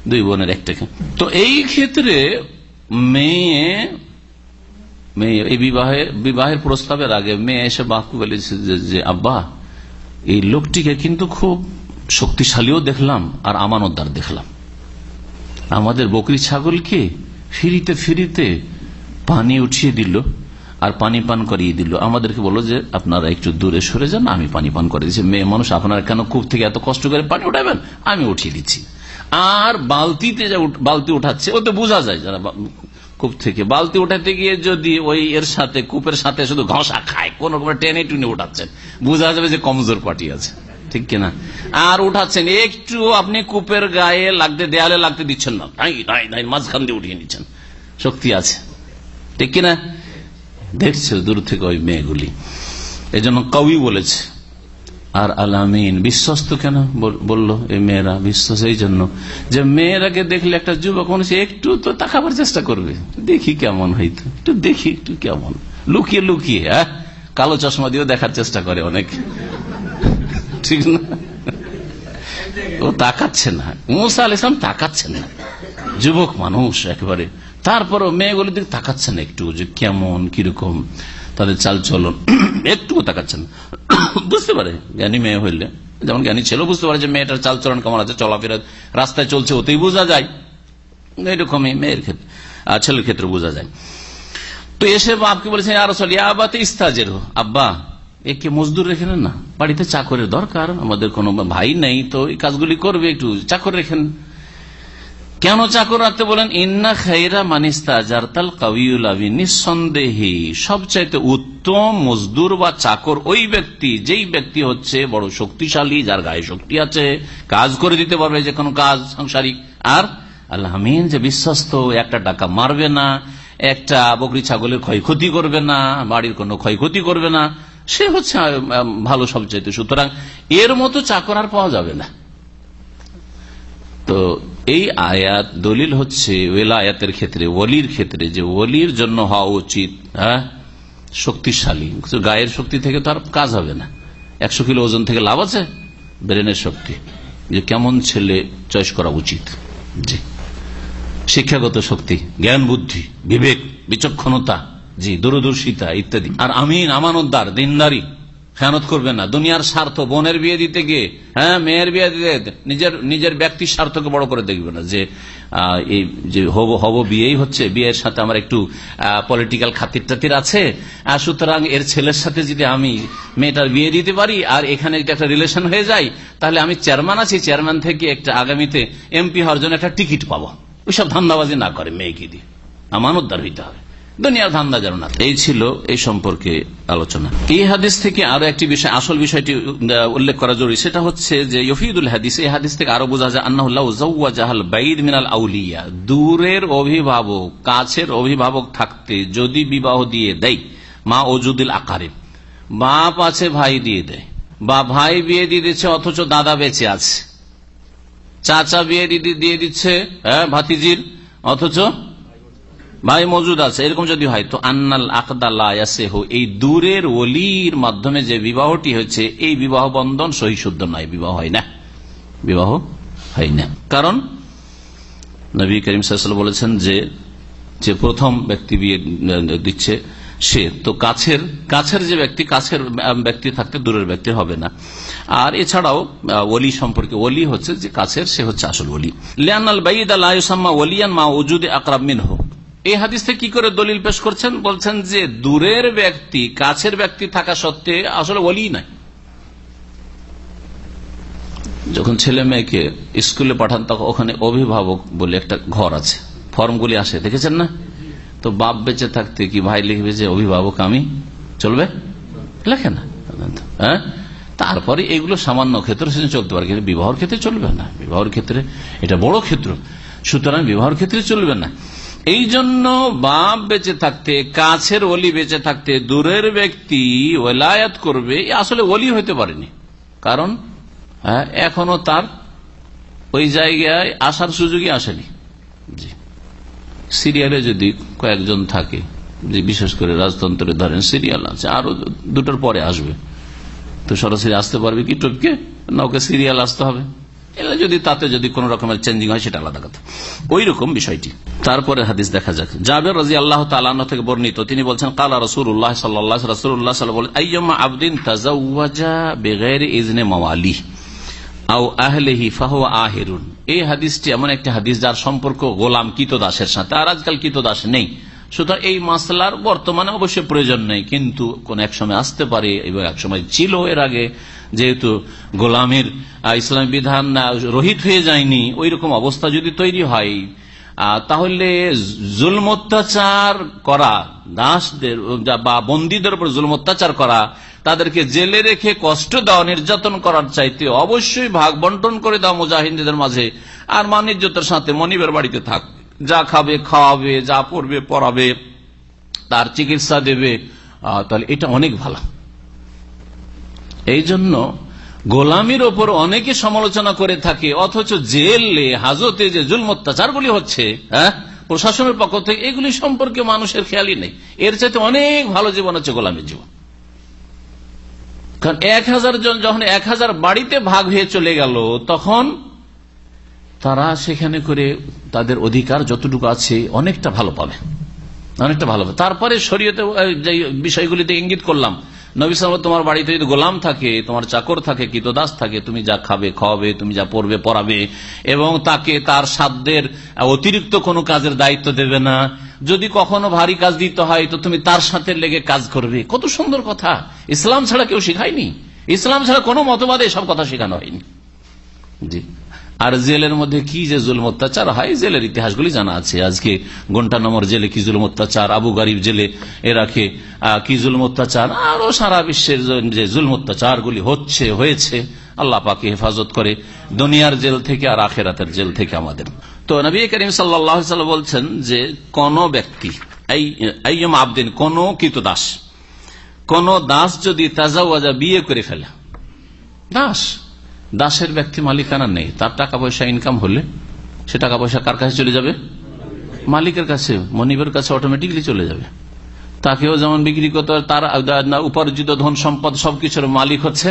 দুই বোনের একটাকে তো এই ক্ষেত্রে মেয়ে মেয়ে, এই বিবাহে, বিবাহের প্রস্তাবের আগে মেয়ে এসে বাপকে বলেছে যে আব্বা, এই লোকটিকে কিন্তু খুব শক্তিশালীও দেখলাম আর আমানতদার দেখলাম। আমাদের বকরি ছাগলকে ফিরিতে ফিরিতে পানি উঠিয়ে দিল আর পানি পান করিয়ে দিল। আমাদেরকে বলল যে, আপনারা একটু দূরে সরে যান, আমি পানি পান করে দিচ্ছি। মেয়ে মানুষ, আপনারা কেন কূপ থেকে এত কষ্ট করে পানি উঠাবেন? আমি উঠিয়ে দিচ্ছি। আর বালতিতে যা বালতি উঠাচ্ছে ওতে বোঝা যায় যারা কূপ থেকে। বালতি উঠাতে গিয়ে যদি ওই এর সাথে, কূপের সাথে শুধু ঘষা খায়, কোন রকম টেনে টুনে উঠাচ্ছেন, বোঝা যাবে যে কমজোর পার্টি আছে। ঠিক কিনা? আর উঠাচ্ছেন, একটু আপনি কূপের গায়ে লাগতে, দেয়ালে লাগতে দিচ্ছেন না। মাঝখান দিয়ে উঠিয়ে নিচ্ছেন। শক্তি আছে। ঠিক কিনা? দেখছে দূর থেকে ওই মেয়েগুলি। এই জন্য কবি বলেছে, আর আলামিন বিশ্বস্ত কেন বলল এই মেয়েরা? বিশ্বাস এই জন্য যে মেয়েরাকে দেখলে একটা যুবক মানুষ একটু তো তাকাবার চেষ্টা করবে। দেখি কেমন হইতো। একটু দেখি, একটু কেমন। লুকিয়ে লুকিয়ে হ্যাঁ? কালো চশমা দিয়েও দেখার চেষ্টা করে অনেক। ঠিক না। ও তাকাচ্ছে না। মুসা আল ইসলাম তাকাচ্ছেন না। যুবক মানুষ একেবারে। তারপরও মেয়েগুলির দিকে তাকাচ্ছেন একটু যে কেমন, কীরকম। তাদের চাল চলন। একটুও তাকাচ্ছেন। বুঝতে পারে, জ্ঞানী মেয়ে হইলে। যেমন জ্ঞানী ছিল বুঝতে পারে যে মেয়েটার চাল চলন কেমন আছে, চলাফেরা রাস্তায় চলছে ওতেই বোঝা যায়। এরকমই মেয়ের ক্ষেত্রে আর ছেলের ক্ষেত্রে বোঝা যায়। তো এসে বাপকে বলেছেন আর আবাতে ইস্তাজের আব্বা একে মজদুর রেখে নেন না। বাড়িতে চাকরের দরকার, আমাদের কোনো ভাই নেই, তো এই কাজগুলি করবে একটু, চাকর রেখেন। কেন চাকর রাখতে বলেন? ইন্না খাইরা মানিস্তা জারতাল কাউল আবি নিঃসন্দেহে। সবচাইতে উত্তম মজদুর বা চাকর ওই ব্যক্তি, যেই ব্যক্তি হচ্ছে বড় শক্তিশালী, যার গায়ে শক্তি আছে, কাজ করে দিতে পারবে যে কোনো কাজ সাংসারিক। আর আল্লাহমিন যে বিশ্বস্ত, একটা টাকা মারবে না, একটা বকরি ছাগলের ক্ষয়ক্ষতি করবে না, বাড়ির কোনো ক্ষয়ক্ষতি করবে না। সে হচ্ছে ভালো সবচাইতে। সুতরাং এর মতো চাকর আর পাওয়া যাবে না। তো এই আয়াত দলিল হচ্ছে আয়াতের ক্ষেত্রে, ওলির ক্ষেত্রে, যে ওলির জন্য হওয়া উচিত হ্যাঁ শক্তিশালী। গায়ের শক্তি থেকে তো আর কাজ হবে না। একশো কিলো ওজন থেকে লাভ আছে? ব্রেনের শক্তি। যে কেমন ছেলে চয়েস করা উচিত। জি। শিক্ষাগত শক্তি, জ্ঞান বুদ্ধি, বিবেক, বিচক্ষণতা জি, দূরদর্শিতা ইত্যাদি। আর আমিন, আমানতদার, দিনদারি। খেয়ানত করবে না। দুনিয়ার স্বার্থ, বোনের বিয়ে দিতে গিয়ে হ্যাঁ মেয়ের বিয়ে দিতে নিজের নিজের ব্যক্তির স্বার্থকে বড় করে দেখবে না। যে এই যে হব হব বিয়েই হচ্ছে। বিয়ের সাথে আমার একটু পলিটিক্যাল খাতির টাতির আছে। সুতরাং এর ছেলের সাথে যদি আমি মেয়েটার বিয়ে দিতে পারি আর এখানে যদি একটা রিলেশন হয়ে যায়, তাহলে আমি চেয়ারম্যান আছি। চেয়ারম্যান থেকে একটা আগামীতে এমপি হওয়ার জন্য একটা টিকিট পাবো। ওইসব ধান্দাবাজি না করে মেয়েকে দিয়ে। আমানতদার হইতে হবে। দুনিয়ার ধান্দা যেন না এই ছিল এই সম্পর্কে আলোচনা। এই হাদিস থেকে আরও একটি বিষয়, আসল বিষয়টি উল্লেখ করা জরুরি। সেটা হচ্ছে যে ইফিদুল হাদিস, এই হাদিস থেকে আরও বোঝা যায়, আন্নাহুল্লাহ বাইদ মিনাল আউলিয়া। দূরের অভিভাবক, কাছের অভিভাবক থাকতে যদি বিবাহ দিয়ে দেয়, মা ওজুদুল আকারে, বাপ আছে ভাই দিয়ে দেয়, বা ভাই বিয়ে দিয়ে দিচ্ছে অথচ দাদা বেঁচে আছে, চাচা বিয়ে দিদি দিয়ে দিচ্ছে হ্যাঁ ভাতিজির, অথচ ভাই মজুদ আছে, এরকম যদি হয় তো আন্নাল আকদাল্লাহ এই দূরের ওলির মাধ্যমে যে বিবাহটি হয়েছে, এই বিবাহ বন্ধন সহি শুদ্ধ নয় বিবাহ হয় না। বিবাহ হয় না। কারণ নবী করিম সাল বলেছেন যে যে প্রথম ব্যক্তি বিয়ে দিচ্ছে সে, তো কাছের কাছের যে ব্যক্তি, কাছের ব্যক্তি থাকতে দূরের ব্যক্তি হবে না। আর এছাড়াও ওলি সম্পর্কে, ওলি হচ্ছে যে কাছের, সে হচ্ছে আসল ওলি। লিয়ানাল বাইদ আল্লাহ ওলিয়ান মা ওজুদে আকরাব মিন হোক এই হাদিস কি করে দলিল পেশ করছেন? বলছেন যে দূরের ব্যক্তি, কাছের ব্যক্তি থাকা সত্ত্বে আসলে ওলি নাই। যখন ছেলে মেয়েকে স্কুলে পাঠান, তখন ওখানে অভিভাবক বলে একটা ঘর আছে, ফর্মগুলি আসে, দেখেছেন না? তো বাপ বেঁচে থাকতে কি ভাই লিখবে যে, অভিভাবক আমি, চলবে? লেখে না। হ্যাঁ? তারপরে এগুলো সামান্য ক্ষেত্রে সেজন্য চলতে পারে, কিন্তু বিবাহর ক্ষেত্রে চলবে না। বিবাহর ক্ষেত্রে এটা বড় ক্ষেত্র। সুতরাং বিবাহর ক্ষেত্রে চলবে না। এই জন্য বাপ বেঁচে থাকতে কাছের অলি বেঁচে থাকতে দূরের ব্যক্তি ওলায়াত করবে আসলে অলি হইতে পারেনি। কারণ হ্যাঁ, এখনও তার ওই জায়গায় আসার সুযোগই আসেনি। সিরিয়ালে যদি কয়েকজন থাকে যে বিশেষ করে রাজতন্ত্রে ধরেন সিরিয়াল আছে আরও দুটোর পরে আসবে। তো সরাসরি আসতে পারবে কি টপকে? না ওকে সিরিয়াল আসতে হবে। যদি তাতে যদি কোন রকমের চেঞ্জিং হয়, সেটা আলাদা কথা। ওই রকম বিষয়টি। তারপরে হাদিস দেখা যাক। জাবের রাজি আল্লাহ তালান থেকে বর্ণিত, তিনি বলছেন, কালা রসুল উল্লাহ সাল্লাহ রসুল্লাহ বলেন আইয়মা আবদিন আহেরুন এই হাদিসটি এমন একটা হাদিস যার সম্পর্ক গোলাম কিতদাসের সাথে। আর আজকাল কিতদাস নেই। সুতরাং এই মাসলার বর্তমানে অবশ্যই প্রয়োজন নেই, কিন্তু কোন এক সময় আসতে পারে এবং এক সময় ছিল এর আগে, যেহেতু গোলামের ইসলামী বিধান রহিত হয়ে যায়নি ওই রকম অবস্থা যদি তৈরি হয় তাহলে জুলম অত্যাচার করা, দাসদের, বা বন্দীদের উপর জুলম অত্যাচার করা, তাদেরকে জেলে রেখে কষ্ট দেওয়া, নির্যাতন করার চাইতে অবশ্যই ভাগ বন্টন করে দেওয়া মুজাহিনদের মাঝে, আর মানিজ্যতার সাথে মনিবের বাড়িতে থাক। যা খাবে, খাওয়াবে, যা পড়বে, পড়াবে, তার চিকিৎসা দেবে তাহলে এটা অনেক ভালো। এই জন্য গোলামির ওপর অনেকে সমালোচনা করে থাকে, অথচ জেলে, হাজতে যে জুল অত্যাচারগুলি হচ্ছে হ্যাঁ প্রশাসনের পক্ষ থেকে এগুলি সম্পর্কে মানুষের খেয়ালই নেই। এর চাইতে অনেক ভালো জীবন হচ্ছে গোলামের জীবন। কারণ এক হাজার জন যখন এক হাজার বাড়িতে ভাগ হয়ে চলে গেল, তখন তারা সেখানে করে তাদের অধিকার যতটুকু আছে অনেকটা ভালো পাবে। অনেকটা ভালো পাবে। তারপরে শরীয়তে বিষয়গুলিতে ইঙ্গিত করলাম, নবী সাল তোমার বাড়িতে যদি গোলাম থাকে, তোমার চাকর থাকে কিতদাস থাকে, তুমি যা খাবে, খাওয়াবে, তুমি যা পড়বে, পড়াবে, এবং তাকে তার সাধ্যের অতিরিক্ত কোনো কাজের দায়িত্ব দেবে না। যদি কখনো ভারী কাজ দিতে হয়, তো তুমি তার সাথে লেগে কাজ করবে। কত সুন্দর কথা। ইসলাম ছাড়া কেউ শিখায়নি। ইসলাম ছাড়া কোনো মতবাদে সব কথা শেখানো হয়নি। জি। আর জেলের মধ্যে কি যে জুলম অত্যাচার হয়, জেলের ইতিহাসগুলি জানা আছে। আজকে ঘণ্টা নম্বর জেলে কি জুলম অত্যাচার আবু গরিব জেলে এরাকে কি জুলম অত্যাচার আরও সারা বিশ্বের যে- জুলম অত্যাচারগুলি হচ্ছে, হয়েছে, আল্লাহ পাকে হেফাজত করে দুনিয়ার জেল থেকে আর আখেরাতের জেল থেকে আমাদের। তো নবী করিম সাল্লাম বলছেন যে কোন ব্যক্তি আবদিন, কোন কিত দাস, কোন দাস যদি তাজাওয়াজা বিয়ে করে ফেলে, দাস দাসের ব্যক্তি মালিকানা নেই। তার টাকা পয়সা ইনকাম হলে সে টাকা পয়সা কার কাছে চলে যাবে? মালিকের কাছে মনিবের কাছে অটোমেটিকলি চলে যাবে। তাকেও যেমন বিক্রি করতে তার উপার্জিত ধন সম্পদ সবকিছুর মালিক হচ্ছে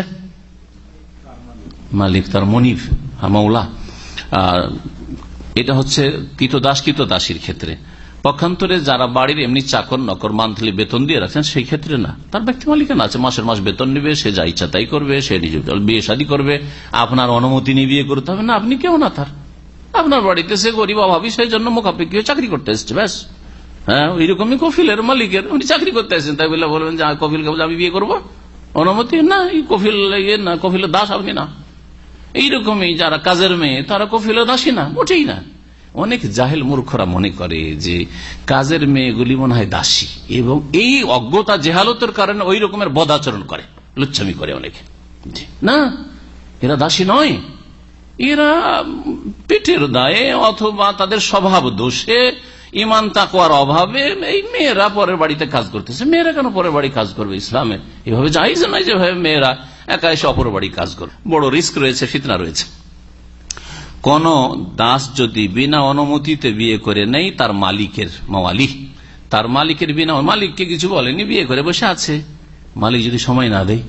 মালিক তার মনিব হ্যাঁ, মৌলা আর এটা হচ্ছে কৃত দাস কৃত দাসীর ক্ষেত্রে। পক্ষান্তরে যারা বাড়ির এমনি চাকর নকর মান্থলি বেতন দিয়ে রাখছেন, সেই ক্ষেত্রে না। তার ব্যক্তি মালিকানা আছে। মাসের মাস বেতন নিবে, সে যা ইচ্ছা তাই করবে, সে বিয়ে শাদী করবে। আপনার অনুমতি নিয়ে বিয়ে করতে হবে না, আপনি কেউ না তার। আপনার বাড়িতে সে গরিব অভাবী, সেই জন্য মোকাপেক্ষী হয়ে চাকরি করতে এসছে, ব্যাস। হ্যাঁ ওইরকমই কফিলের মালিকের, উনি চাকরি করতে এসেছেন, তাই বলে বলবেন যে কফিলকে বলে আমি বিয়ে করব? অনুমতি না কফিল ইয়ে না, কফিলের দাস আপনি না। এইরকমই যারা কাজের মেয়ে, তারা কফিলের দাসী না, মোটেই না। অনেক জাহেল মূর্খরা মনে করে যে কাজের মেয়েগুলি মনে হয় দাসী এবং এই অজ্ঞতা জেহালতের কারণে ওই রকমের বদাচরণ করে, লুচ্ছামি করে অনেকে। না, এরা দাসী নয়। এরা পেটের দায়ে অথবা তাদের স্বভাব দোষে ইমান তাকওয়ার অভাবে এই মেয়েরা পরের বাড়িতে কাজ করতেছে। মেয়েরা কেন পরের বাড়ি কাজ করবে ইসলামে এভাবে যাই যে নয় যেভাবে মেয়েরা একা এসে অপর বাড়ি কাজ করবে। বড় রিস্ক রয়েছে, ফিতনা রয়েছে। কোন দাস যদি বিনা অনুমতিতে বিয়ে করে নেই, তার মালিকের মালিক তার মালিকের বিনা, মালিককে কিছু বলেনি, বিয়ে করে বসে আছে। মালিক যদি সময় না দেয়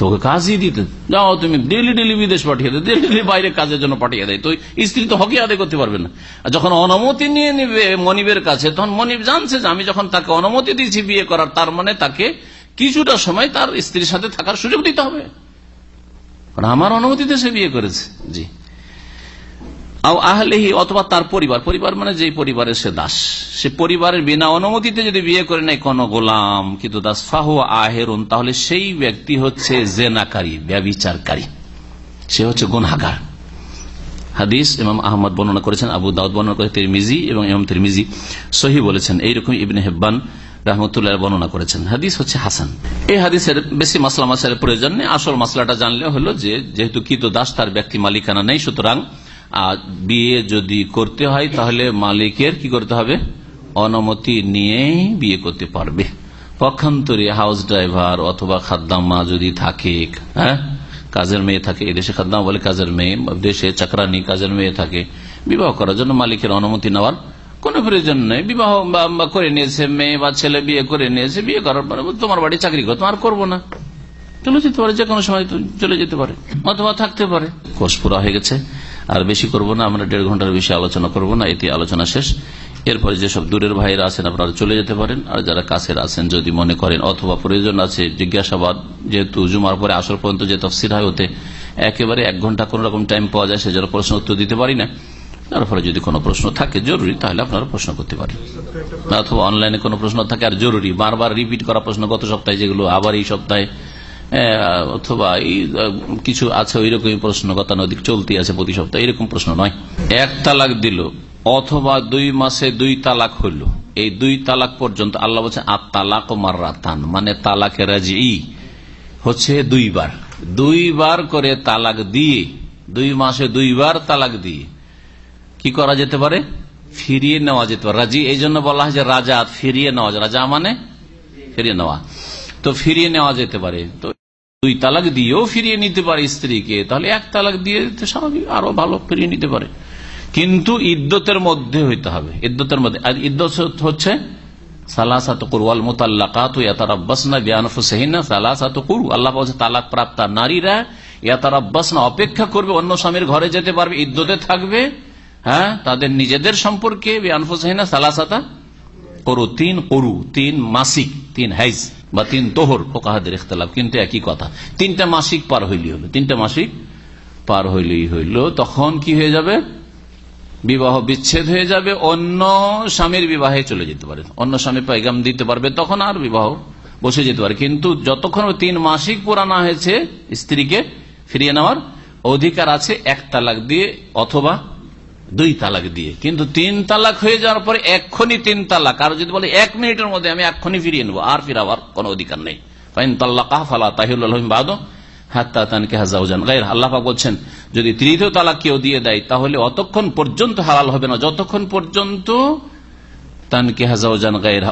তোকে কাজই দিতে। যাও, তুমি ডেলি ডেলি বিদেশ পাঠিয়ে দেয় ডেলি ডেলি বাইরে কাজের জন্য পাঠিয়ে দেয় তো স্ত্রী তো হকি আদায় করতে পারবে না। আর যখন অনুমতি নিয়ে নিবে মনিবের কাছে, তখন মনিব জানছে যে আমি যখন তাকে অনুমতি দিয়েছি বিয়ে করার, তার মানে তাকে কিছুটা সময় তার স্ত্রীর সাথে থাকার সুযোগ দিতে হবে। আমার অনুমতিতে সে বিয়ে করেছে। জি। আহলেহি অথবা তার পরিবার। পরিবার মানে যে পরিবারের সে দাস। সে পরিবারের বিনা অনুমতিতে যদি বিয়ে করে নেয় কোন গোলাম, কিন্তু দাস ফাহু আহেরুন, তাহলে সেই ব্যক্তি হচ্ছে জেনাকারী, ব্যবিচারকারী। সে হচ্ছে গুনাগার হাদিস ইমাম আহমদ বর্ণনা করেছেন, আবু দাউদ বর্ণনা করেছেন তিরমিজি এবং ইমাম তিরমিজি সহি বলেছেন, এইরকম ইবনে হেব্বান রহমতুল্লাহ বর্ণনা করেছেন। হাদিস হচ্ছে হাসান। এই হাদিসের বেশি মাসলা মাসালের প্রয়োজন নেই। আসল মাসলাটা জানলে হলো যে, যেহেতু কিত দাস, তার ব্যক্তি মালিকানা নেই, সুতরাং আহ, বিয়ে যদি করতে হয় তাহলে মালিকের কি করতে হবে? অনুমতি নিয়েই বিয়ে করতে পারবে। পক্ষান্তরে হাউস ড্রাইভার অথবা খাদ্দাম্মা যদি থাকে হ্যাঁ? কাজের মেয়ে থাকে এদেশে খাদ্দাম বলে কাজের মেয়ে দেশে চাকরানি কাজের মেয়ে থাকে বিবাহ করার জন্য মালিকের অনুমতি নেওয়ার কোন প্রয়োজন নেই। বিবাহ করে নিয়েছে মেয়ে বা ছেলে বিয়ে করে নিয়েছে বিয়ে করার পরে তোমার বাড়ি চাকরি করো তোমার করব না। চলে যেতে পারে যে কোনো সময় চলে যেতে পারে অথবা থাকতে পারে। কোর্স পুরা হয়ে গেছে। আর বেশি করব না, আমরা দেড় ঘণ্টার বেশি আলোচনা করব না এতে আলোচনা শেষ। এরপরে যেসব দূরের ভাইরা আছেন আপনারা চলে যেতে পারেন, আর যারা কাছের আছেন যদি মনে করেন অথবা প্রয়োজন আছে, জিজ্ঞাসাবাদ, যেহেতু জুমার পরে আসর পর্যন্ত যে তফসির হয় ওতে একেবারে এক ঘণ্টা কোন রকম টাইম পাওয়া যায়, সেজন্য প্রশ্ন উত্তর দিতে পারি না। তার ফলে যদি কোনো প্রশ্ন থাকে জরুরি, তাহলে আপনারা প্রশ্ন করতে পারেন। অথবা অনলাইনে কোনো প্রশ্ন থাকে আর জরুরি, বারবার রিপিট করা প্রশ্ন গত সপ্তাহে যেগুলো, আবার এই সপ্তাহে অথবা কিছু আছে ওই রকমই প্রশ্ন গতানদিক চলতি আছে প্রতি সপ্তাহে, এরকম প্রশ্ন নয়। এক তালাক দিল, অথবা দুই মাসে দুই তালাক হইল। এই দুই তালাক পর্যন্ত আল্লাহ বলছে আর তালাক মারাতান মানে তালাকে রাজি হচ্ছে দুইবার। দুইবার করে তালাক দিয়ে, দুই মাসে দুইবার তালাক দিয়ে, কি করা যেতে পারে? ফিরিয়ে নেওয়া যেতে পারে। রাজি, এই জন্য বলা হয় যে রাজা ফিরিয়ে নেওয়া। রাজা মানে ফিরিয়ে নেওয়া। তো ফিরিয়ে নেওয়া যেতে পারে। তো দুই তালাক দিয়েও ফিরিয়ে নিতে পারে স্ত্রীকে, তাহলে এক তালাক দিয়ে স্বাভাবিক, আরও ভালো ফিরিয়ে নিতে পারে। কিন্তু ইদ্যতের মধ্যে হইতে হবে। ইদ্যতের মধ্যে, আর ইদ্যত হচ্ছে তালাক প্রাপ্ত নারীরা অপেক্ষা করবে, অন্য স্বামীর ঘরে যেতে পারবে, ইদ্যতে থাকবে হ্যাঁ তাদের নিজেদের সম্পর্কে বিআনফুসিহিন্না সালাসাতা করু তিন করু, তিন মাসিক, তিন হাইজ বা তিন তোহর ফোকাহাদের ইখতলাফ। কিন্তু একই কথা, তিনটা মাসিক পার হইলি হলো। তিনটা মাসিক পার হইলেই হইল, তখন কি হয়ে যাবে? বিবাহ বিচ্ছেদ হয়ে যাবে, অন্য স্বামীর বিবাহে চলে যেতে পারে। অন্য স্বামী পাইগাম দিতে পারবে, তখন আর বিবাহ বসে যেতে পারে। কিন্তু যতক্ষণ তিন মাসিক পুরানা হয়েছে, স্ত্রীকে ফিরিয়ে নেওয়ার অধিকার আছে, এক তালাক দিয়ে অথবা দুই তালাক দিয়ে। কিন্তু তিন তালাক হয়ে যাওয়ার পরে এক্ষুনি তিন তালাক। আর যদি বলে এক মিনিটের মধ্যে আমি এক্ষুনি ফিরিয়ে নেব, আর ফিরাবার কোন অধিকার নেই। ফাইন ফালা তানকে যদি তৃতীয় তালাক কেউ দিয়ে দেয়, তাহলে অতক্ষণ পর্যন্ত হালাল হবে না। যতক্ষণ পর্যন্ত তানকে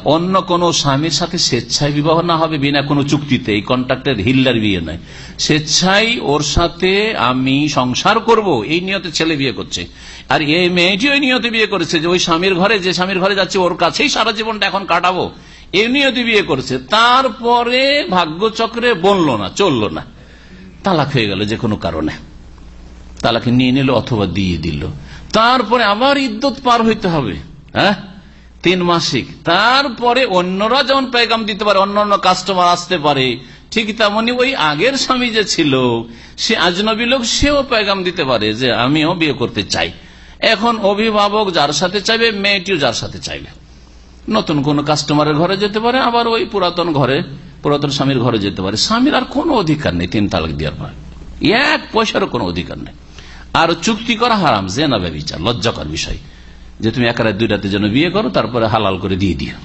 অন্য কোন স্বামীর সাথে স্বেচ্ছায় বিবাহ না হবে বিনা কোনো চুক্তিতে। এই কন্ট্রাক্টের হিল্লার বিয়ে নয়। স্বেচ্ছায় ওর সাথে আমি সংসার করব, এই নিয়তে ছেলে বিয়ে করছে। আর এই মেয়েটি ওই নিয়তে বিয়ে করেছে যে ওই স্বামীর ঘরে, যে স্বামীর ঘরে যাচ্ছে, ওর কাছেই সারা জীবনটা এখন কাটাবো। এই নিয়তে বিয়ে করেছে। তারপরে ভাগ্যচক্রে বনল না, চলল না। তালাক হয়ে গেল যে কোনো কারণে। তালাকে নিয়ে নিল অথবা দিয়ে দিল। তারপরে আবার ইদ্যত পার হইতে হবে হ্যাঁ? তিন মাসিক। তারপরে অন্যরা যেমন পেগাম দিতে পারে অন্য অন্য কাস্টমার আসতে পারে, ঠিক তেমনি ওই আগের স্বামী যে ছিল, সে আজনবী লোক, সেও পেগাম দিতে পারে যে আমিও বিয়ে করতে চাই। এখন অভিভাবক যার সাথে চাইবে, মেয়েটিও যার সাথে চাইবে। নতুন কোন কাস্টমারের ঘরে যেতে পারে, আবার ওই পুরাতন ঘরে, পুরাতন স্বামীর ঘরে যেতে পারে। স্বামীর আর কোনো অধিকার নেই তিন তালাক দেওয়ার পর। এক পয়সারও কোনো অধিকার নেই। আর চুক্তি করা হারাম যে না ব্যবচার, লজ্জাকর বিষয়। যে তুমি এক রাত, দুই রাতের জন্য বিয়ে করো, তারপরে হালাল করে দিয়ে দিও।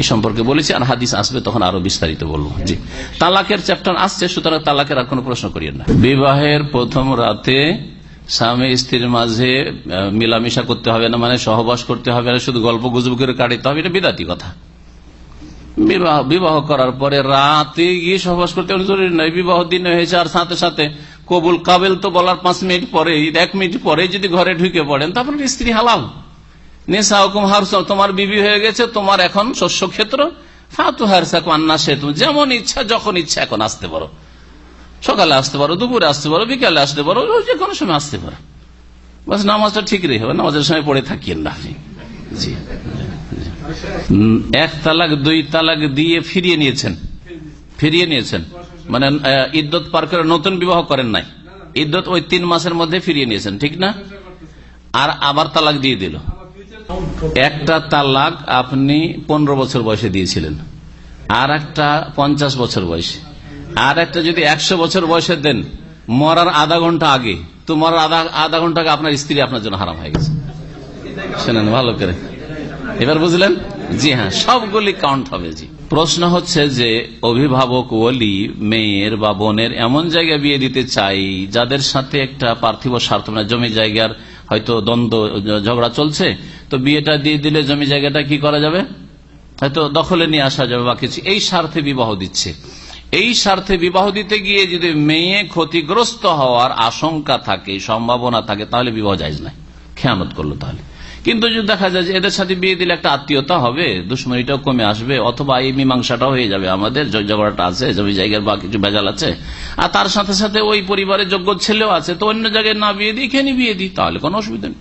এই সম্পর্কে বলেছি, আর হাদিস আসবে তখন আরও বিস্তারিত বলব। জি। তালাকের চ্যাপ্টার আসছে, সুতরাং তালাকের আর কোনো প্রশ্ন করিয়েন না। বিবাহের প্রথম রাতে স্বামী স্ত্রীর মাঝে মিলামিশা করতে হবে না মানে সহবাস করতে হবে না, শুধু গল্প গুজব করে কাটিতে হবে, এটা বিদাতি কথা। বিবাহ বিবাহ করার পরে রাতে গিয়ে সহবাস করতে জরুরি নয়, বিবাহ দিনে হয়েছে, আর সাথে সাথে কবুল কাবেল তো বলার পাঁচ মিনিট পরে এক মিনিট পরে যদি ঘরে ঢুকে পড়েন, তারপরে স্ত্রী হালাল। নেশা হুকুম হার তোমার বিবি হয়ে গেছে, তোমার এখন শস্য ক্ষেত্র ফাতু হারসা কান্না সে তুমি যেমন ইচ্ছা, যখন ইচ্ছা, এখন আসতে পারো। সকালে আসতে পারো, দুপুরে আসতে পারো, বিকালে আসতে পারো যে কোনো সময় আসতে পারো। বাস নামাজটা ঠিক রেখে হবে, নামাজের সময় পড়ে থাকিয়েন না এক তালাক, দুই তালাক দিয়ে ফিরিয়ে নিয়েছেন। ফিরিয়ে নিয়েছেন। মানে ইদ্যত পার করে নতুন বিবাহ করেন নাই। ইদ্যত ওই তিন মাসের মধ্যে ফিরিয়ে নিয়েছেন, ঠিক না? আর আবার তালাক দিয়ে দিল। একটা তালাক আপনি পনেরো বছর বয়সে দিয়েছিলেন। আর একটা পঞ্চাশ বছর বয়সে। আর একটা যদি একশো বছর বয়সে দেন, মরার আধা ঘণ্টা আগে, তো মরার আধা ঘণ্টা আগে আপনার স্ত্রী আপনার জন্য হারাম হয়ে গেছে। শোনেন, ভালো করে। এবার বুঝলেন? জি হ্যাঁ সবগুলি কাউন্ট হবে, জি। প্রশ্ন হচ্ছে যে, অভিভাবক, ওলি, মেয়ের বা বোনের এমন জায়গায় বিয়ে দিতে চাই, যাদের সাথে একটা পার্থিব স্বার্থ মানে জমি জায়গার হয়তো দ্বন্দ্ব, ঝগড়া চলছে, তো বিয়েটা দিয়ে দিলে জমি জায়গাটা কি করা যাবে? হয়তো দখলে নিয়ে আসা যাবে বা কিছু এই স্বার্থে বিবাহ দিচ্ছে। এই স্বার্থে বিবাহ দিতে গিয়ে যদি মেয়ে ক্ষতিগ্রস্ত হওয়ার আশঙ্কা থাকে, সম্ভাবনা থাকে, তাহলে বিবাহ যায় না খেয়ানত করল তাহলে। কিন্তু যদি দেখা যায় যে এদের সাথে বিয়ে দিলে একটা আত্মীয়তা হবে, দুশ্মনীটাও কমে আসবে, অথবা এই মীমাংসাটাও হয়ে যাবে। আমাদের ঝগড়াটা আছে, জমি জায়গার বা কিছু ভেজাল আছে। আর তার সাথে সাথে ওই পরিবারের যোগ্য ছেলেও আছে, তো অন্য জায়গায় না বিয়ে দিই এখানে বিয়ে দিই, তাহলে কোনো অসুবিধা নেই।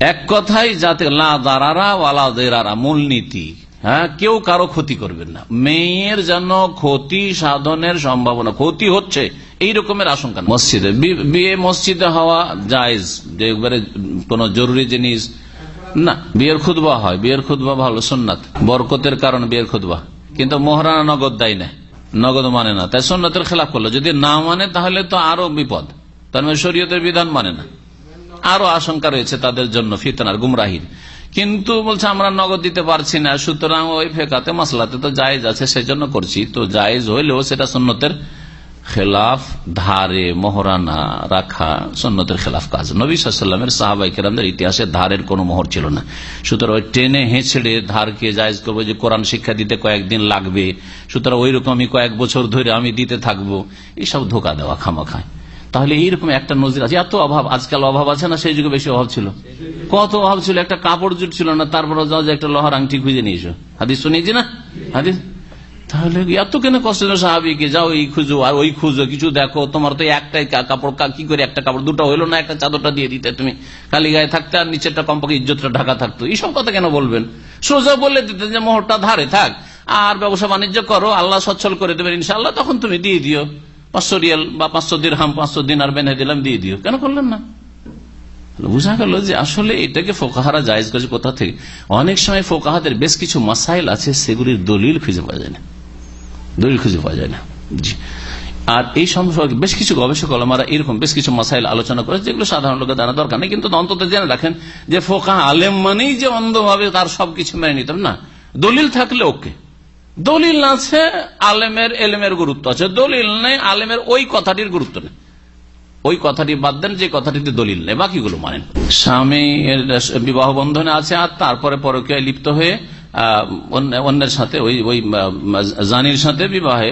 এক কথাই যাতে লা দারারা ওয়ালা দেরারা, মূলনীতি হ্যাঁ কেউ কারও ক্ষতি করবেন না। মেয়ের যেন ক্ষতি সাধনের সম্ভাবনা, ক্ষতি হচ্ছে। এই রকমের আশঙ্কা মসজিদে। বিয়ে মসজিদে হওয়া জায়জ। যে একবারে কোন জরুরি জিনিস, না, বিয়ের খুদবা হয়। বিয়ের খুদবা ভালো সোননাথ বরকতের কারণ বিয়ের খুদবা কিন্তু মোহরানা নগদ দেয় না। নগদ মানে না। তাই সোননাথের খেলাফ করল। যদি না মানে তাহলে তো আরও বিপদ। তার মানে শরীয়তের বিধান মানে না। আরও আশঙ্কা রয়েছে তাদের জন্য, ফিতনার গুমরাহির। কিন্তু বলছে, আমরা নগদ দিতে পারছি না। সুতরাং ওই ফেকাতে মশলাতে তো জায়েজ আছে, সেজন্য করছি। তো জায়েজ হইলেও সেটা সন্ন্যতের খেলাফ, ধারে মহরানা রাখা সন্ন্যতের খেলাফ কাজ। নবী সাল্লামের সাহাবাই কেরামদের ইতিহাসে ধারের কোনো মোহর ছিল না। সুতরাং ওই ট্রেনে হেঁচড়ে ধারকে জায়জ করব যে কোরআন শিক্ষা দিতে কয়েকদিন লাগবে, সুতরাং ওই রকমই কয়েক বছর ধরে আমি দিতে থাকব, এইসব ধোকা দেওয়া খামা খায় তাহলে এইরকম একটা নজির আছে, এত অভাব, আজকাল অভাব আছে না সেই যুগে বেশি অভাব ছিল? কত অভাব ছিল, একটা কাপড় জুট ছিল না তারপরে যাও যে একটা লোহার আংটি খুঁজে নিয়েছো হাদিস শুনিয়েছি না? হাদিস? তাহলে এত কেন কষ্ট স্বাভাবিক যাও, এই খুঁজো, আর ওই খুঁজো, কিছু দেখো। তোমার তো একটাই কাপড়, কি করে একটা কাপড়? দুটো হইল না, একটা চাদরটা দিয়ে দিতে তুমি। খালি গায়ে থাকতে আর নিচেরটা কমপক্ষে ইজ্জতটা ঢাকা থাকতো। এইসব কথা কেন বলবেন? সোজা বলে দিতে যে মোহরটা ধারে থাক। আর ব্যবসা বাণিজ্য করো, আল্লাহ সচ্ছল করে দেবেন ইনশাল্লাহ তখন তুমি দিয়ে দিও। পাঁচশো রিয়াল বা পাঁচশো দিন হাম পাঁচশো দিন আর বেঁধে দিলাম, দিয়ে দিও। কেন করলেন না? বুঝা গেল যে আসলে এটাকে ফোকাহারা জায়জ করেছে কোথা থেকে? অনেক সময় ফোকাহাদের বেশ কিছু মাসাইল আছে, সেগুলির দলিল খুঁজে পাওয়া যায় না। দলিল খুঁজে পাওয়া যায় না। জি। আর এই সম্পর্কে বেশ কিছু গবেষক আমরা এরকম বেশ কিছু মাসাইল আলোচনা করেছে যেগুলো সাধারণ লোকের জানা দরকার নেই, কিন্তু অন্তত জেনে রাখেন যে ফোকা আলেম মানেই যে অন্ধভাবে তার সবকিছু মেনে নিতাম না, দলিল থাকলে ওকে। দলিল আছে, আলেমের এলেমের গুরুত্ব আছে। দলিল নেই, আলেমের ওই কথাটির গুরুত্ব নেই। ওই কথাটি বাদ দেন, যে কথাটিতে দলিল নেই, বাকিগুলো মানেন। স্বামী বিবাহ বন্ধনে আছে, আর তারপরে পরকীয়ায় লিপ্ত হয়ে অন্যের সাথে ওই ওই জানির সাথে বিবাহে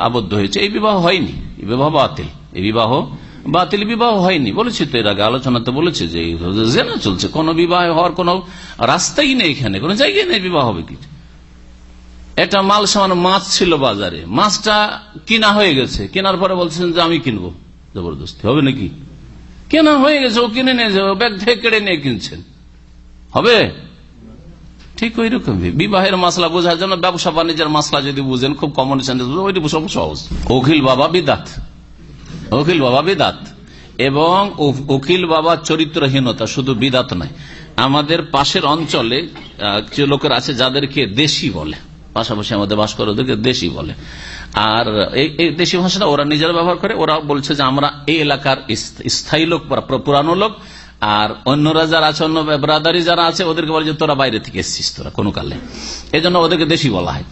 আবদ্ধ হয়েছে। এই বিবাহ হয়নি। বিবাহ বাতিল। এই বিবাহ বাতিল বিবাহ হয়নি। বলেছি তো, এর আগে আলোচনাতে বলেছে যে জেনা চলছে। কোন বিবাহ হওয়ার কোন রাস্তাই নেই এখানে। কোন জায়গায় নেই বিবাহ হবে কি একটা মাল সামান মাছ ছিল বাজারে। মাছটা কিনা হয়ে গেছে। কেনার পরে বলছেন যে আমি কিনবো। জবরদস্তি। হবে নাকি? কেনা হয়ে গেছে। ও কিনে নিয়ে যাবে। ব্যাগ থেকে কেড়ে নিয়ে কিনছেন। হবে? ঠিক ওই রকম বিবাহের মাসলা বোঝার জন্য ব্যবসা বাণিজ্যের মাসলা যদি বুঝেন, খুব কমন সেন্স ওইটি সব সহজ। অখিল বাবা বিদাত। অখিল বাবা বিদাত। এবং উকিল বাবা চরিত্রহীনতা, শুধু বিদাত নয়। আমাদের পাশের অঞ্চলে কিছু লোকের আছে যাদেরকে দেশি বলে। পাশাপাশি আমাদের বাস করে ওদেরকে দেশি বলে। আর এই দেশি ভাষাটা ওরা নিজেরা ব্যবহার করে। ওরা বলছে যে আমরা এই এলাকার স্থায়ী লোক পুরানো লোক। আর অন্যরা যারা আছে, অন্য ব্রাদারি যারা আছে, ওদেরকে বলে যে, তোরা বাইরে থেকে এসছিস, তোরা কোনো কালে। এই জন্য ওদেরকে দেশি বলা হয়।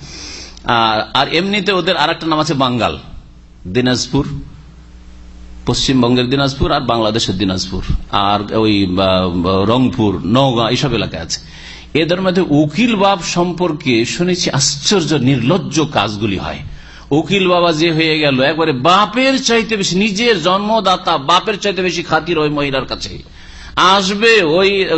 আর এমনিতে ওদের আর একটা নাম আছে বাঙ্গাল, দিনাজপুর, পশ্চিমবঙ্গের দিনাজপুর আর বাংলাদেশের দিনাজপুর। আর ওই রংপুর, নওগাঁ, এইসব এলাকায় আছে। এদের মধ্যে উকিল বাব সম্পর্কে শুনেছি আশ্চর্য, নির্লজ্জ কাজগুলি হয়। উকিল বাবা যে হয়ে গেল, একবারে বাপের চাইতে বেশি, নিজের জন্মদাতা, বাপের চাইতে বেশি খাতির ওই মহিলার কাছে। আসবে, ওই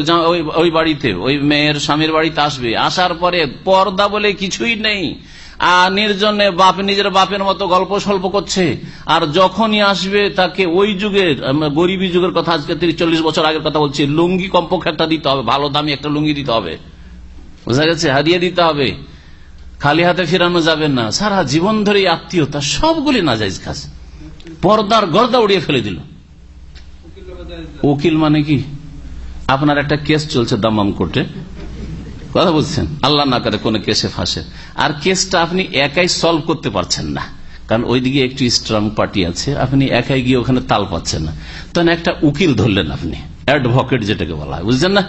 ওই বাড়িতে, ওই মেয়ের স্বামীর বাড়িতে আসবে। আসার পরে পর্দা বলে কিছুই নেই। আর নির্জনে বাপ, নিজের বাপের মতো গল্প স্বল্প করছে। আর যখনই আসবে, তাকে ওই যুগের গরিবী যুগের কথা আজকে তিরিশ, চল্লিশ বছর আগের কথা বলছি, লুঙ্গি কমপক্ষে একটা দিতে হবে, ভালো দামি একটা লুঙ্গি দিতে হবে। বোঝা গেছে? হারিয়ে দিতে হবে। খালি হাতে ফেরানো যাবে না। সারা জীবন ধরে আত্মীয়তা সবগুলি না যাইজ কাজ। পর্দার গর্দা উড়িয়ে ফেলে দিল। উকিল মানে কি? আপনার একটা কেস চলছে দামাম কোর্টে। কথা বলছেন? আল্লাহ না করে কোন কেসে ফাঁসে। আর কেসটা আপনি একাই সলভ করতে পারছেন না। কারণ ওইদিকে একটু স্ট্রং পার্টি আছে, আপনি একাই গিয়ে ওখানে তাল পাচ্ছেন না। তখন একটা উকিল ধরলেন আপনি। অ্যাডভোকেট যেটাকে বলা হয়, বুঝছেন না?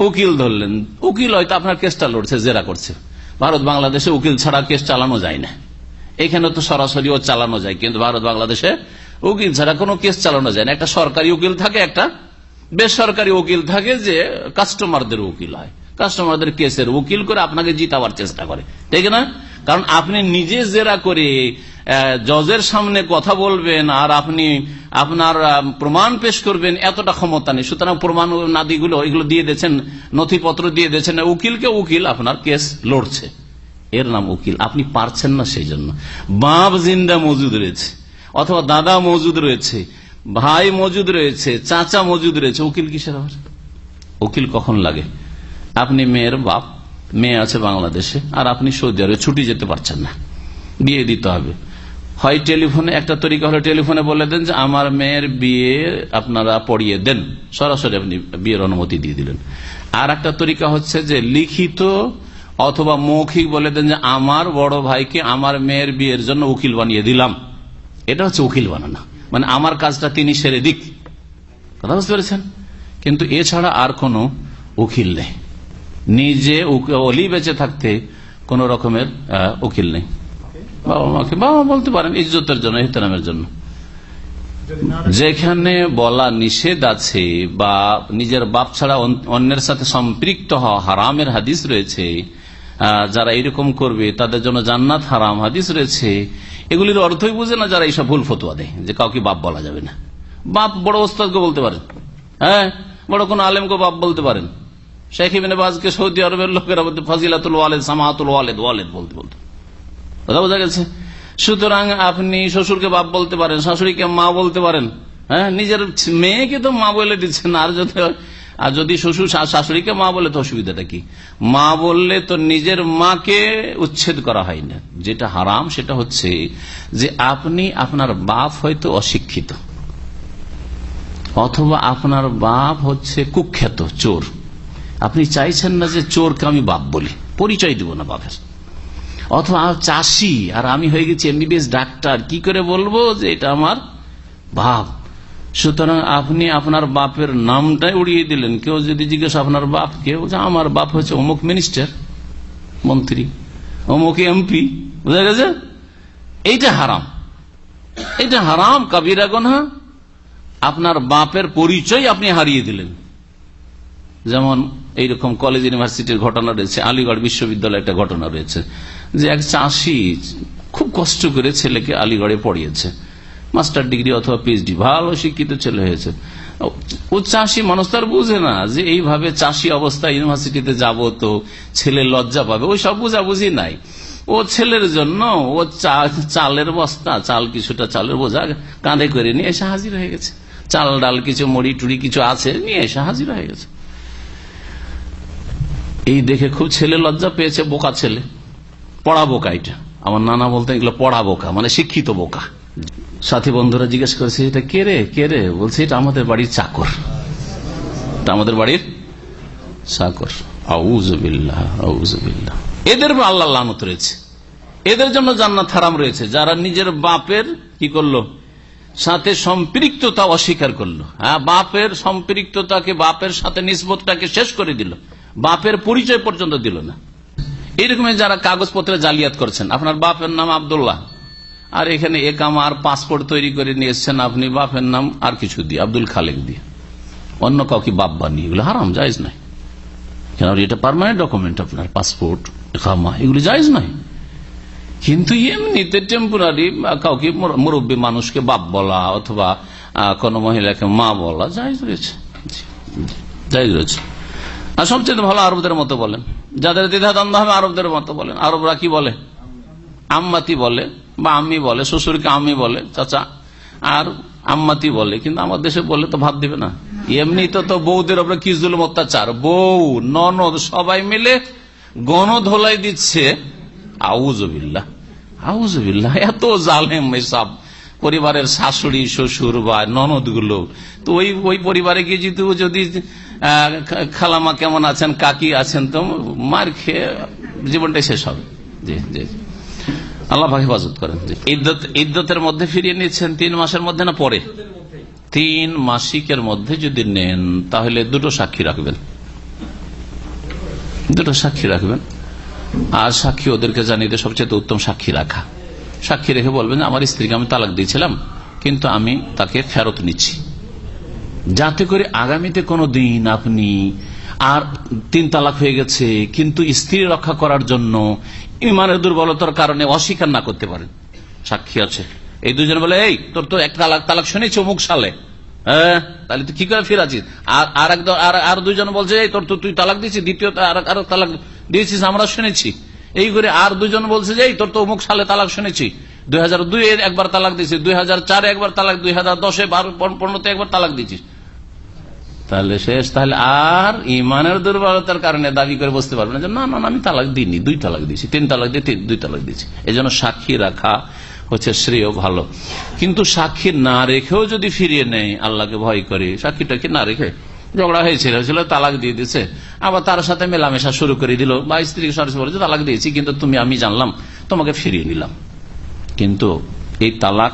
উকিল ধরলেন। উকিল হয়তো আপনার কেসটা লড়ছে, জেরা করছে। ভারত বাংলাদেশে উকিল ছাড়া কেস চালানো যায় না। এখানে তো সরাসরি ও চালানো যায়, কিন্তু ভারত বাংলাদেশে উকিল ছাড়া কোনো কেস চালানো যায় না। একটা সরকারি উকিল থাকে, একটা বেসরকারি উকিল থাকে যে কাস্টমারদের উকিল হয়। কাস্টমারদের কেসের উকিল করে আপনাকে জিতাবার চেষ্টা করে। ঠিক না? কারণ আপনি নিজে জেরা করে জজের সামনে কথা বলবেন আর আপনি আপনার প্রমাণ পেশ করবেন এতটা ক্ষমতা নেই। সুতরাং প্রমাণ নাদিগুলো এগুলো দিয়ে দিয়েছেন, নথিপত্র দিয়ে দিয়েছেন। উকিলকে উকিল আপনার কেস লড়ছে। এর নাম উকিল। আপনি পারছেন না সেই জন্য। বাপ জিন্দা মজুদ রয়েছে। অথবা দাদা মজুদ রয়েছে, ভাই মজুদ রয়েছে, চাচা মজুদ রয়েছে, উকিল কিসের আবার? উকিল কখন লাগে? আপনি মেয়ের বাপ, মেয়ে আছে বাংলাদেশে, আর আপনি সৌদি আরবে ছুটি যেতে পারছেন না। বিয়ে দিতে হবে। হয় টেলিফোনে, একটা তরিকা হলে টেলিফোনে বলে দেন যে, আমার মেয়ের বিয়ে আপনারা পড়িয়ে দেন। সরাসরি আপনি বিয়ের অনুমতি দিয়ে দিলেন। আর একটা তরিকা হচ্ছে যে, লিখিত অথবা মৌখিক বলে দেন যে, আমার বড় ভাইকে আমার মেয়ের বিয়ের জন্য উকিল বানিয়ে দিলাম। এটা হচ্ছে উকিল বানানো। মানে আমার কাজটা তিনি সেরে দিক। কথা বুঝতে পেরেছেন? কিন্তু এছাড়া আর কোনো উকিল নেই। নিজে অলি বেঁচে থাকতে কোন রকমের উকিল নেই। বাবা মাকে বাবা বলতে পারেন ইজ্জতের জন্য এহতেরামের জন্য। যেখানে বলা নিষেধ আছে বা নিজের বাপ ছাড়া অন্যের সাথে সম্পৃক্ত হওয়া হারামের হাদিস রয়েছে যারা এরকম করবে তাদের জন্য জান্নাত হারাম হাদিস রয়েছে এগুলির অর্থই বুঝে না যারা এইসব ভুল ফতুয়া দেয়, যে কাউকে বাপ বলা যাবে না। বাপ বড় ওস্তাদকে বলতে পারেন। হ্যাঁ? বড় কোন আলেমকে বাপ বলতে পারেন। শেখ ইবিনে বাজকে সৌদি আরবের লোকেরা বলতে ফাজিলাতুল ওয়ালেদ, সামাহাতুল ওয়ালেদ ওয়ালেদ বলতে বলতে। কথা বোঝা গেছে? সুতরাং আপনি শ্বশুরকে বাপ বলতে পারেন, শাশুড়িকে মা বলতে পারেন। হ্যাঁ? নিজের মেয়েকে তো মা বলে দিচ্ছেন, আর যদি আর যদি শ্বশুর শাশুড়িকে মা বলে তো অসুবিধাটা কি? মা বললে তো নিজের মাকে উচ্ছেদ করা হয় না। যেটা হারাম সেটা হচ্ছে যে আপনি আপনার বাপ হয়তো অশিক্ষিত, অথবা আপনার বাপ হচ্ছে কুখ্যাত চোর। আপনি চাইছেন না যে চোরকে আমি বাপ বলি। পরিচয় দিব না বাপের। অথবা চাষি, আর আমি হয়ে গেছি এমবিবিএস ডাক্তার, কি করে বলব যে এটা আমার বাপ? সুতরাং আপনি আপনার বাপের নামটাই উড়িয়ে দিলেন। কেউ যদি জিজ্ঞেস, আপনার বাপ কেউ? আমার বাপ হচ্ছে অমুক মিনিস্টার মন্ত্রী, অমুক এমপি বুঝা গেছে? এইটা হারাম। এটা হারাম, কাবিরা গনহা আপনার বাপের পরিচয় আপনি হারিয়ে দিলেন। যেমন এইরকম কলেজ ইউনিভার্সিটির ঘটনা রয়েছে, আলিগড় বিশ্ববিদ্যালয়ে একটা ঘটনা রয়েছে, যে এক চাষি খুব কষ্ট করে ছেলেকে আলিগড়ে পড়িয়েছে। মাস্টার ডিগ্রি অথবা পিএইচডি ভালো শিক্ষিত ছেলে হয়েছে। ও চাষি মানুষ তার বুঝে না যে এইভাবে চাষি অবস্থায় ইউনিভার্সিটিতে যাব তো ছেলে লজ্জা পাবে, ওই সব বুঝাবুঝি নাই। ও ছেলের জন্য, ও চালের বস্তা, চাল কিছুটা চালের বোঝা কাঁধে করে নিয়ে এসে হাজির হয়ে গেছে। চাল, ডাল, কিছু মুড়ি, টুড়ি কিছু আছে, নিয়ে এসে হাজির হয়ে গেছে। এই দেখে খুব ছেলে লজ্জা পেয়েছে, বোকা ছেলে। পড়া বোকা এটা। আমার নানা বলতে এগুলো পড়া বোকা মানে শিক্ষিত বোকা। সাথী বন্ধুরা জিজ্ঞেস করেছে, এটা কে রে? কে রে? বলছে, এটা আমাদের বাড়ির চাকর। এটা আমাদের বাড়ির চাকর। আউজবিল্লাহ এদের আল্লাহ লানত রয়েছে। এদের জন্য জান্নাত হারাম রয়েছে। যারা নিজের বাপের কি করল? সাথে সম্পৃক্ততা অস্বীকার করল। হ্যাঁ বাপের সম্পৃক্ততাকে, বাপের সাথে নিসবতটাকে শেষ করে দিল। বাপের পরিচয় পর্যন্ত দিল না। এইরকম যারা কাগজপত্রে জালিয়াত করছেন। আপনার বাপের নাম আবদুল্লাহ। আর এখানে একাম আর পাসপোর্ট তৈরি করে নিয়ে এসছেন আপনি, বাপের নাম আর কিছু দিয়ে, আব্দুল খালেক দিয়ে। অন্য কাউকে বাপ বানিয়ে, এগুলো হারাম, জায়জ নাই। কেন এটা পারমানেন্ট ডকুমেন্ট আপনার পাসপোর্ট একামা এগুলো জায়জ নাই। কিন্তু এমনিতে টেম্পোরারি কাউকে মুর- মুরব্বী মানুষকে বাপ বলা অথবা কোনো মহিলাকে মা বলা জায়জ রয়েছে। জায়জ রয়েছে। আর সবচেয়ে ভালো আরবদের মতো বলেন। যাদের দ্বিধা দ্বন্দ্ব হবে আরবদের মতো বলেন। আরবরা কি বলে? আম্মাতি বলে। বা আম্মি বলে, শ্বশুরকে আম্মি বলে, চাচা, আর আম্মাতি বলে, কিন্তু আমার দেশে বললে তো ভাব দিবে না। এমনি তো তো বৌদের ওপরে কি অত্যাচার? বউ, ননদ, সবাই মিলে গণধোলাই দিচ্ছে। আউজবিল্লা আউজবিল্লা এত জালেম এসব। পরিবারের শাশুড়ি, শ্বশুর বা ননদগুলো তো ওই ওই পরিবারে গিয়ে যদি যদি খালামা কেমন আছেন, কাকি আছেন, তো মার খেয়ে জীবনটাই শেষ হবে। জি জি। আল্লাহ হেফাজত করেন ইদ্যত, ইদ্যতের মধ্যে ফিরিয়ে নিচ্ছেন তিন মাসের মধ্যে না পরে? তিন মাসিকের মধ্যে যদি নেন, তাহলে দুটো সাক্ষী রাখবেন। দুটো সাক্ষী রাখবেন। আর সাক্ষী ওদেরকে জানিয়ে সবচেয়ে উত্তম সাক্ষী রাখা। সাক্ষী রেখে বলবেন, আমার স্ত্রীকে আমি তালাক দিয়েছিলাম, কিন্তু আমি তাকে ফেরত নিচ্ছি। যাতে করে আগামীতে কোনো দিন আপনি আর তিন তালাক হয়ে গেছে, কিন্তু স্ত্রী রক্ষা করার জন্য ইমানের দুর্বলতার কারণে অস্বীকার না করতে পারেন। সাক্ষী আছে। এই দুজন বলে, এই, তোর তো এক তালাক তালাক শুনেছি অমুক সালে। হ্যাঁ তাহলে তুই কি করে ফিরাছিস আর আর এক আর দুজন বলছে, এই, তোর তো তুই তালাক দিয়েছিস দ্বিতীয় আর তালাক দিয়েছিস, আমরা শুনেছি। এই করে আর দুজন বলছে যে, এই, তোর তো অমুক সালে তালাক শুনেছি। দুই হাজার দুই একবার তালাক দিয়েছিস দুই হাজার চারে একবার তালাক, দুই হাজার দশে বারো পনেরোতে একবার তালাক দিয়েছিস। তাহলে শেষ তাহলে আর ইমানের দুর্বলতার কারণে দাবি করে বসতে পারবে না। না না আমি তালাক দিইনি, দুই তালাক দিয়েছি, তিন তালাক দিয়ে দুই তালাক দিয়েছি। এই জন্য সাক্ষী রাখা হচ্ছে শ্রেয় ভালো। কিন্তু সাক্ষী না রেখেও যদি ফিরিয়ে নেয়, আল্লাহকে ভয় করে সাক্ষীটাকে না রেখে? ঝগড়া হয়েছিল হয়েছিল তালাক দিয়ে দিছে। আবার তার সাথে মেলামেশা শুরু করে দিল। বা স্ত্রীকে সরাসরি বলে যে তালাক দিয়েছি, কিন্তু তুমি, আমি জানলাম, তোমাকে ফিরিয়ে নিলাম। কিন্তু এই তালাক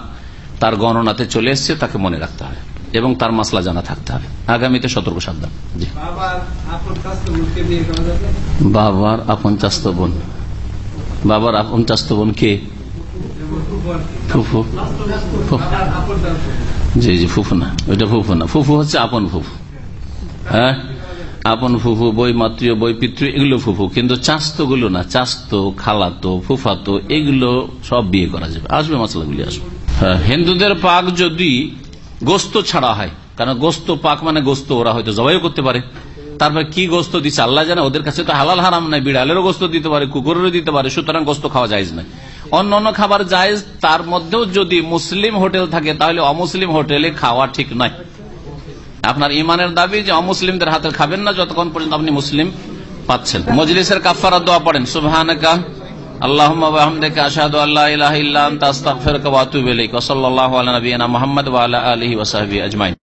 তার গণনাতে চলে এসছে, তাকে মনে রাখতে হবে এবং তার মাসলা জানা থাকতে হবে। আগামীতে সতর্ক সাবধান। বাবার আপন চাস্ত বোন। বাবার আপন চাস্ত বোন কে? ফুফু। জি জি ফুফু না। ওইটা ফুফু না। ফুফু হচ্ছে আপন ফুফু। হ্যাঁ? আপন ফুফু বই মাতৃ বই পিতৃ এগুলো ফুফু। কিন্তু চাস্তগুলো না। চাস্ত খালাতো ফুফাতো এগুলো সব বিয়ে করা যাবে। আসবে মশলাগুলি আসবে। হ্যাঁ, হিন্দুদের পাক যদি গোস্ত ছাড়া হয়। কারণ গোস্ত পাক মানে গোস্ত, ওরা হয়তো জবাইও করতে পারে। তারপর কি গোস্ত দিচ্ছে আল্লাহ জানে, ওদের কাছে তো হালাল, হারাম নাই। বিড়ালেরও গোস্ত দিতে পারে, কুকুরেরও দিতে পারে, সুতরাং গোস্ত খাওয়া যায় না অন্য অন্য খাবার যায় তার মধ্যেও যদি মুসলিম হোটেল থাকে, তাহলে অমুসলিম হোটেলে খাওয়া ঠিক নয়। আপনার ইমানের দাবি যে অমুসলিমদের হাতে খাবেন না, যতক্ষণ পর্যন্ত আপনি মুসলিম পাচ্ছেন। মজলিসের কাফারা দোয়া পড়েন। সুবহানাকা اللهم وبحمدك أشهد أن لا إله إلا أنت أستغفرك وأتوب إليك وصلى الله على نبينا محمد وعلى آله وصحبه أجمعين.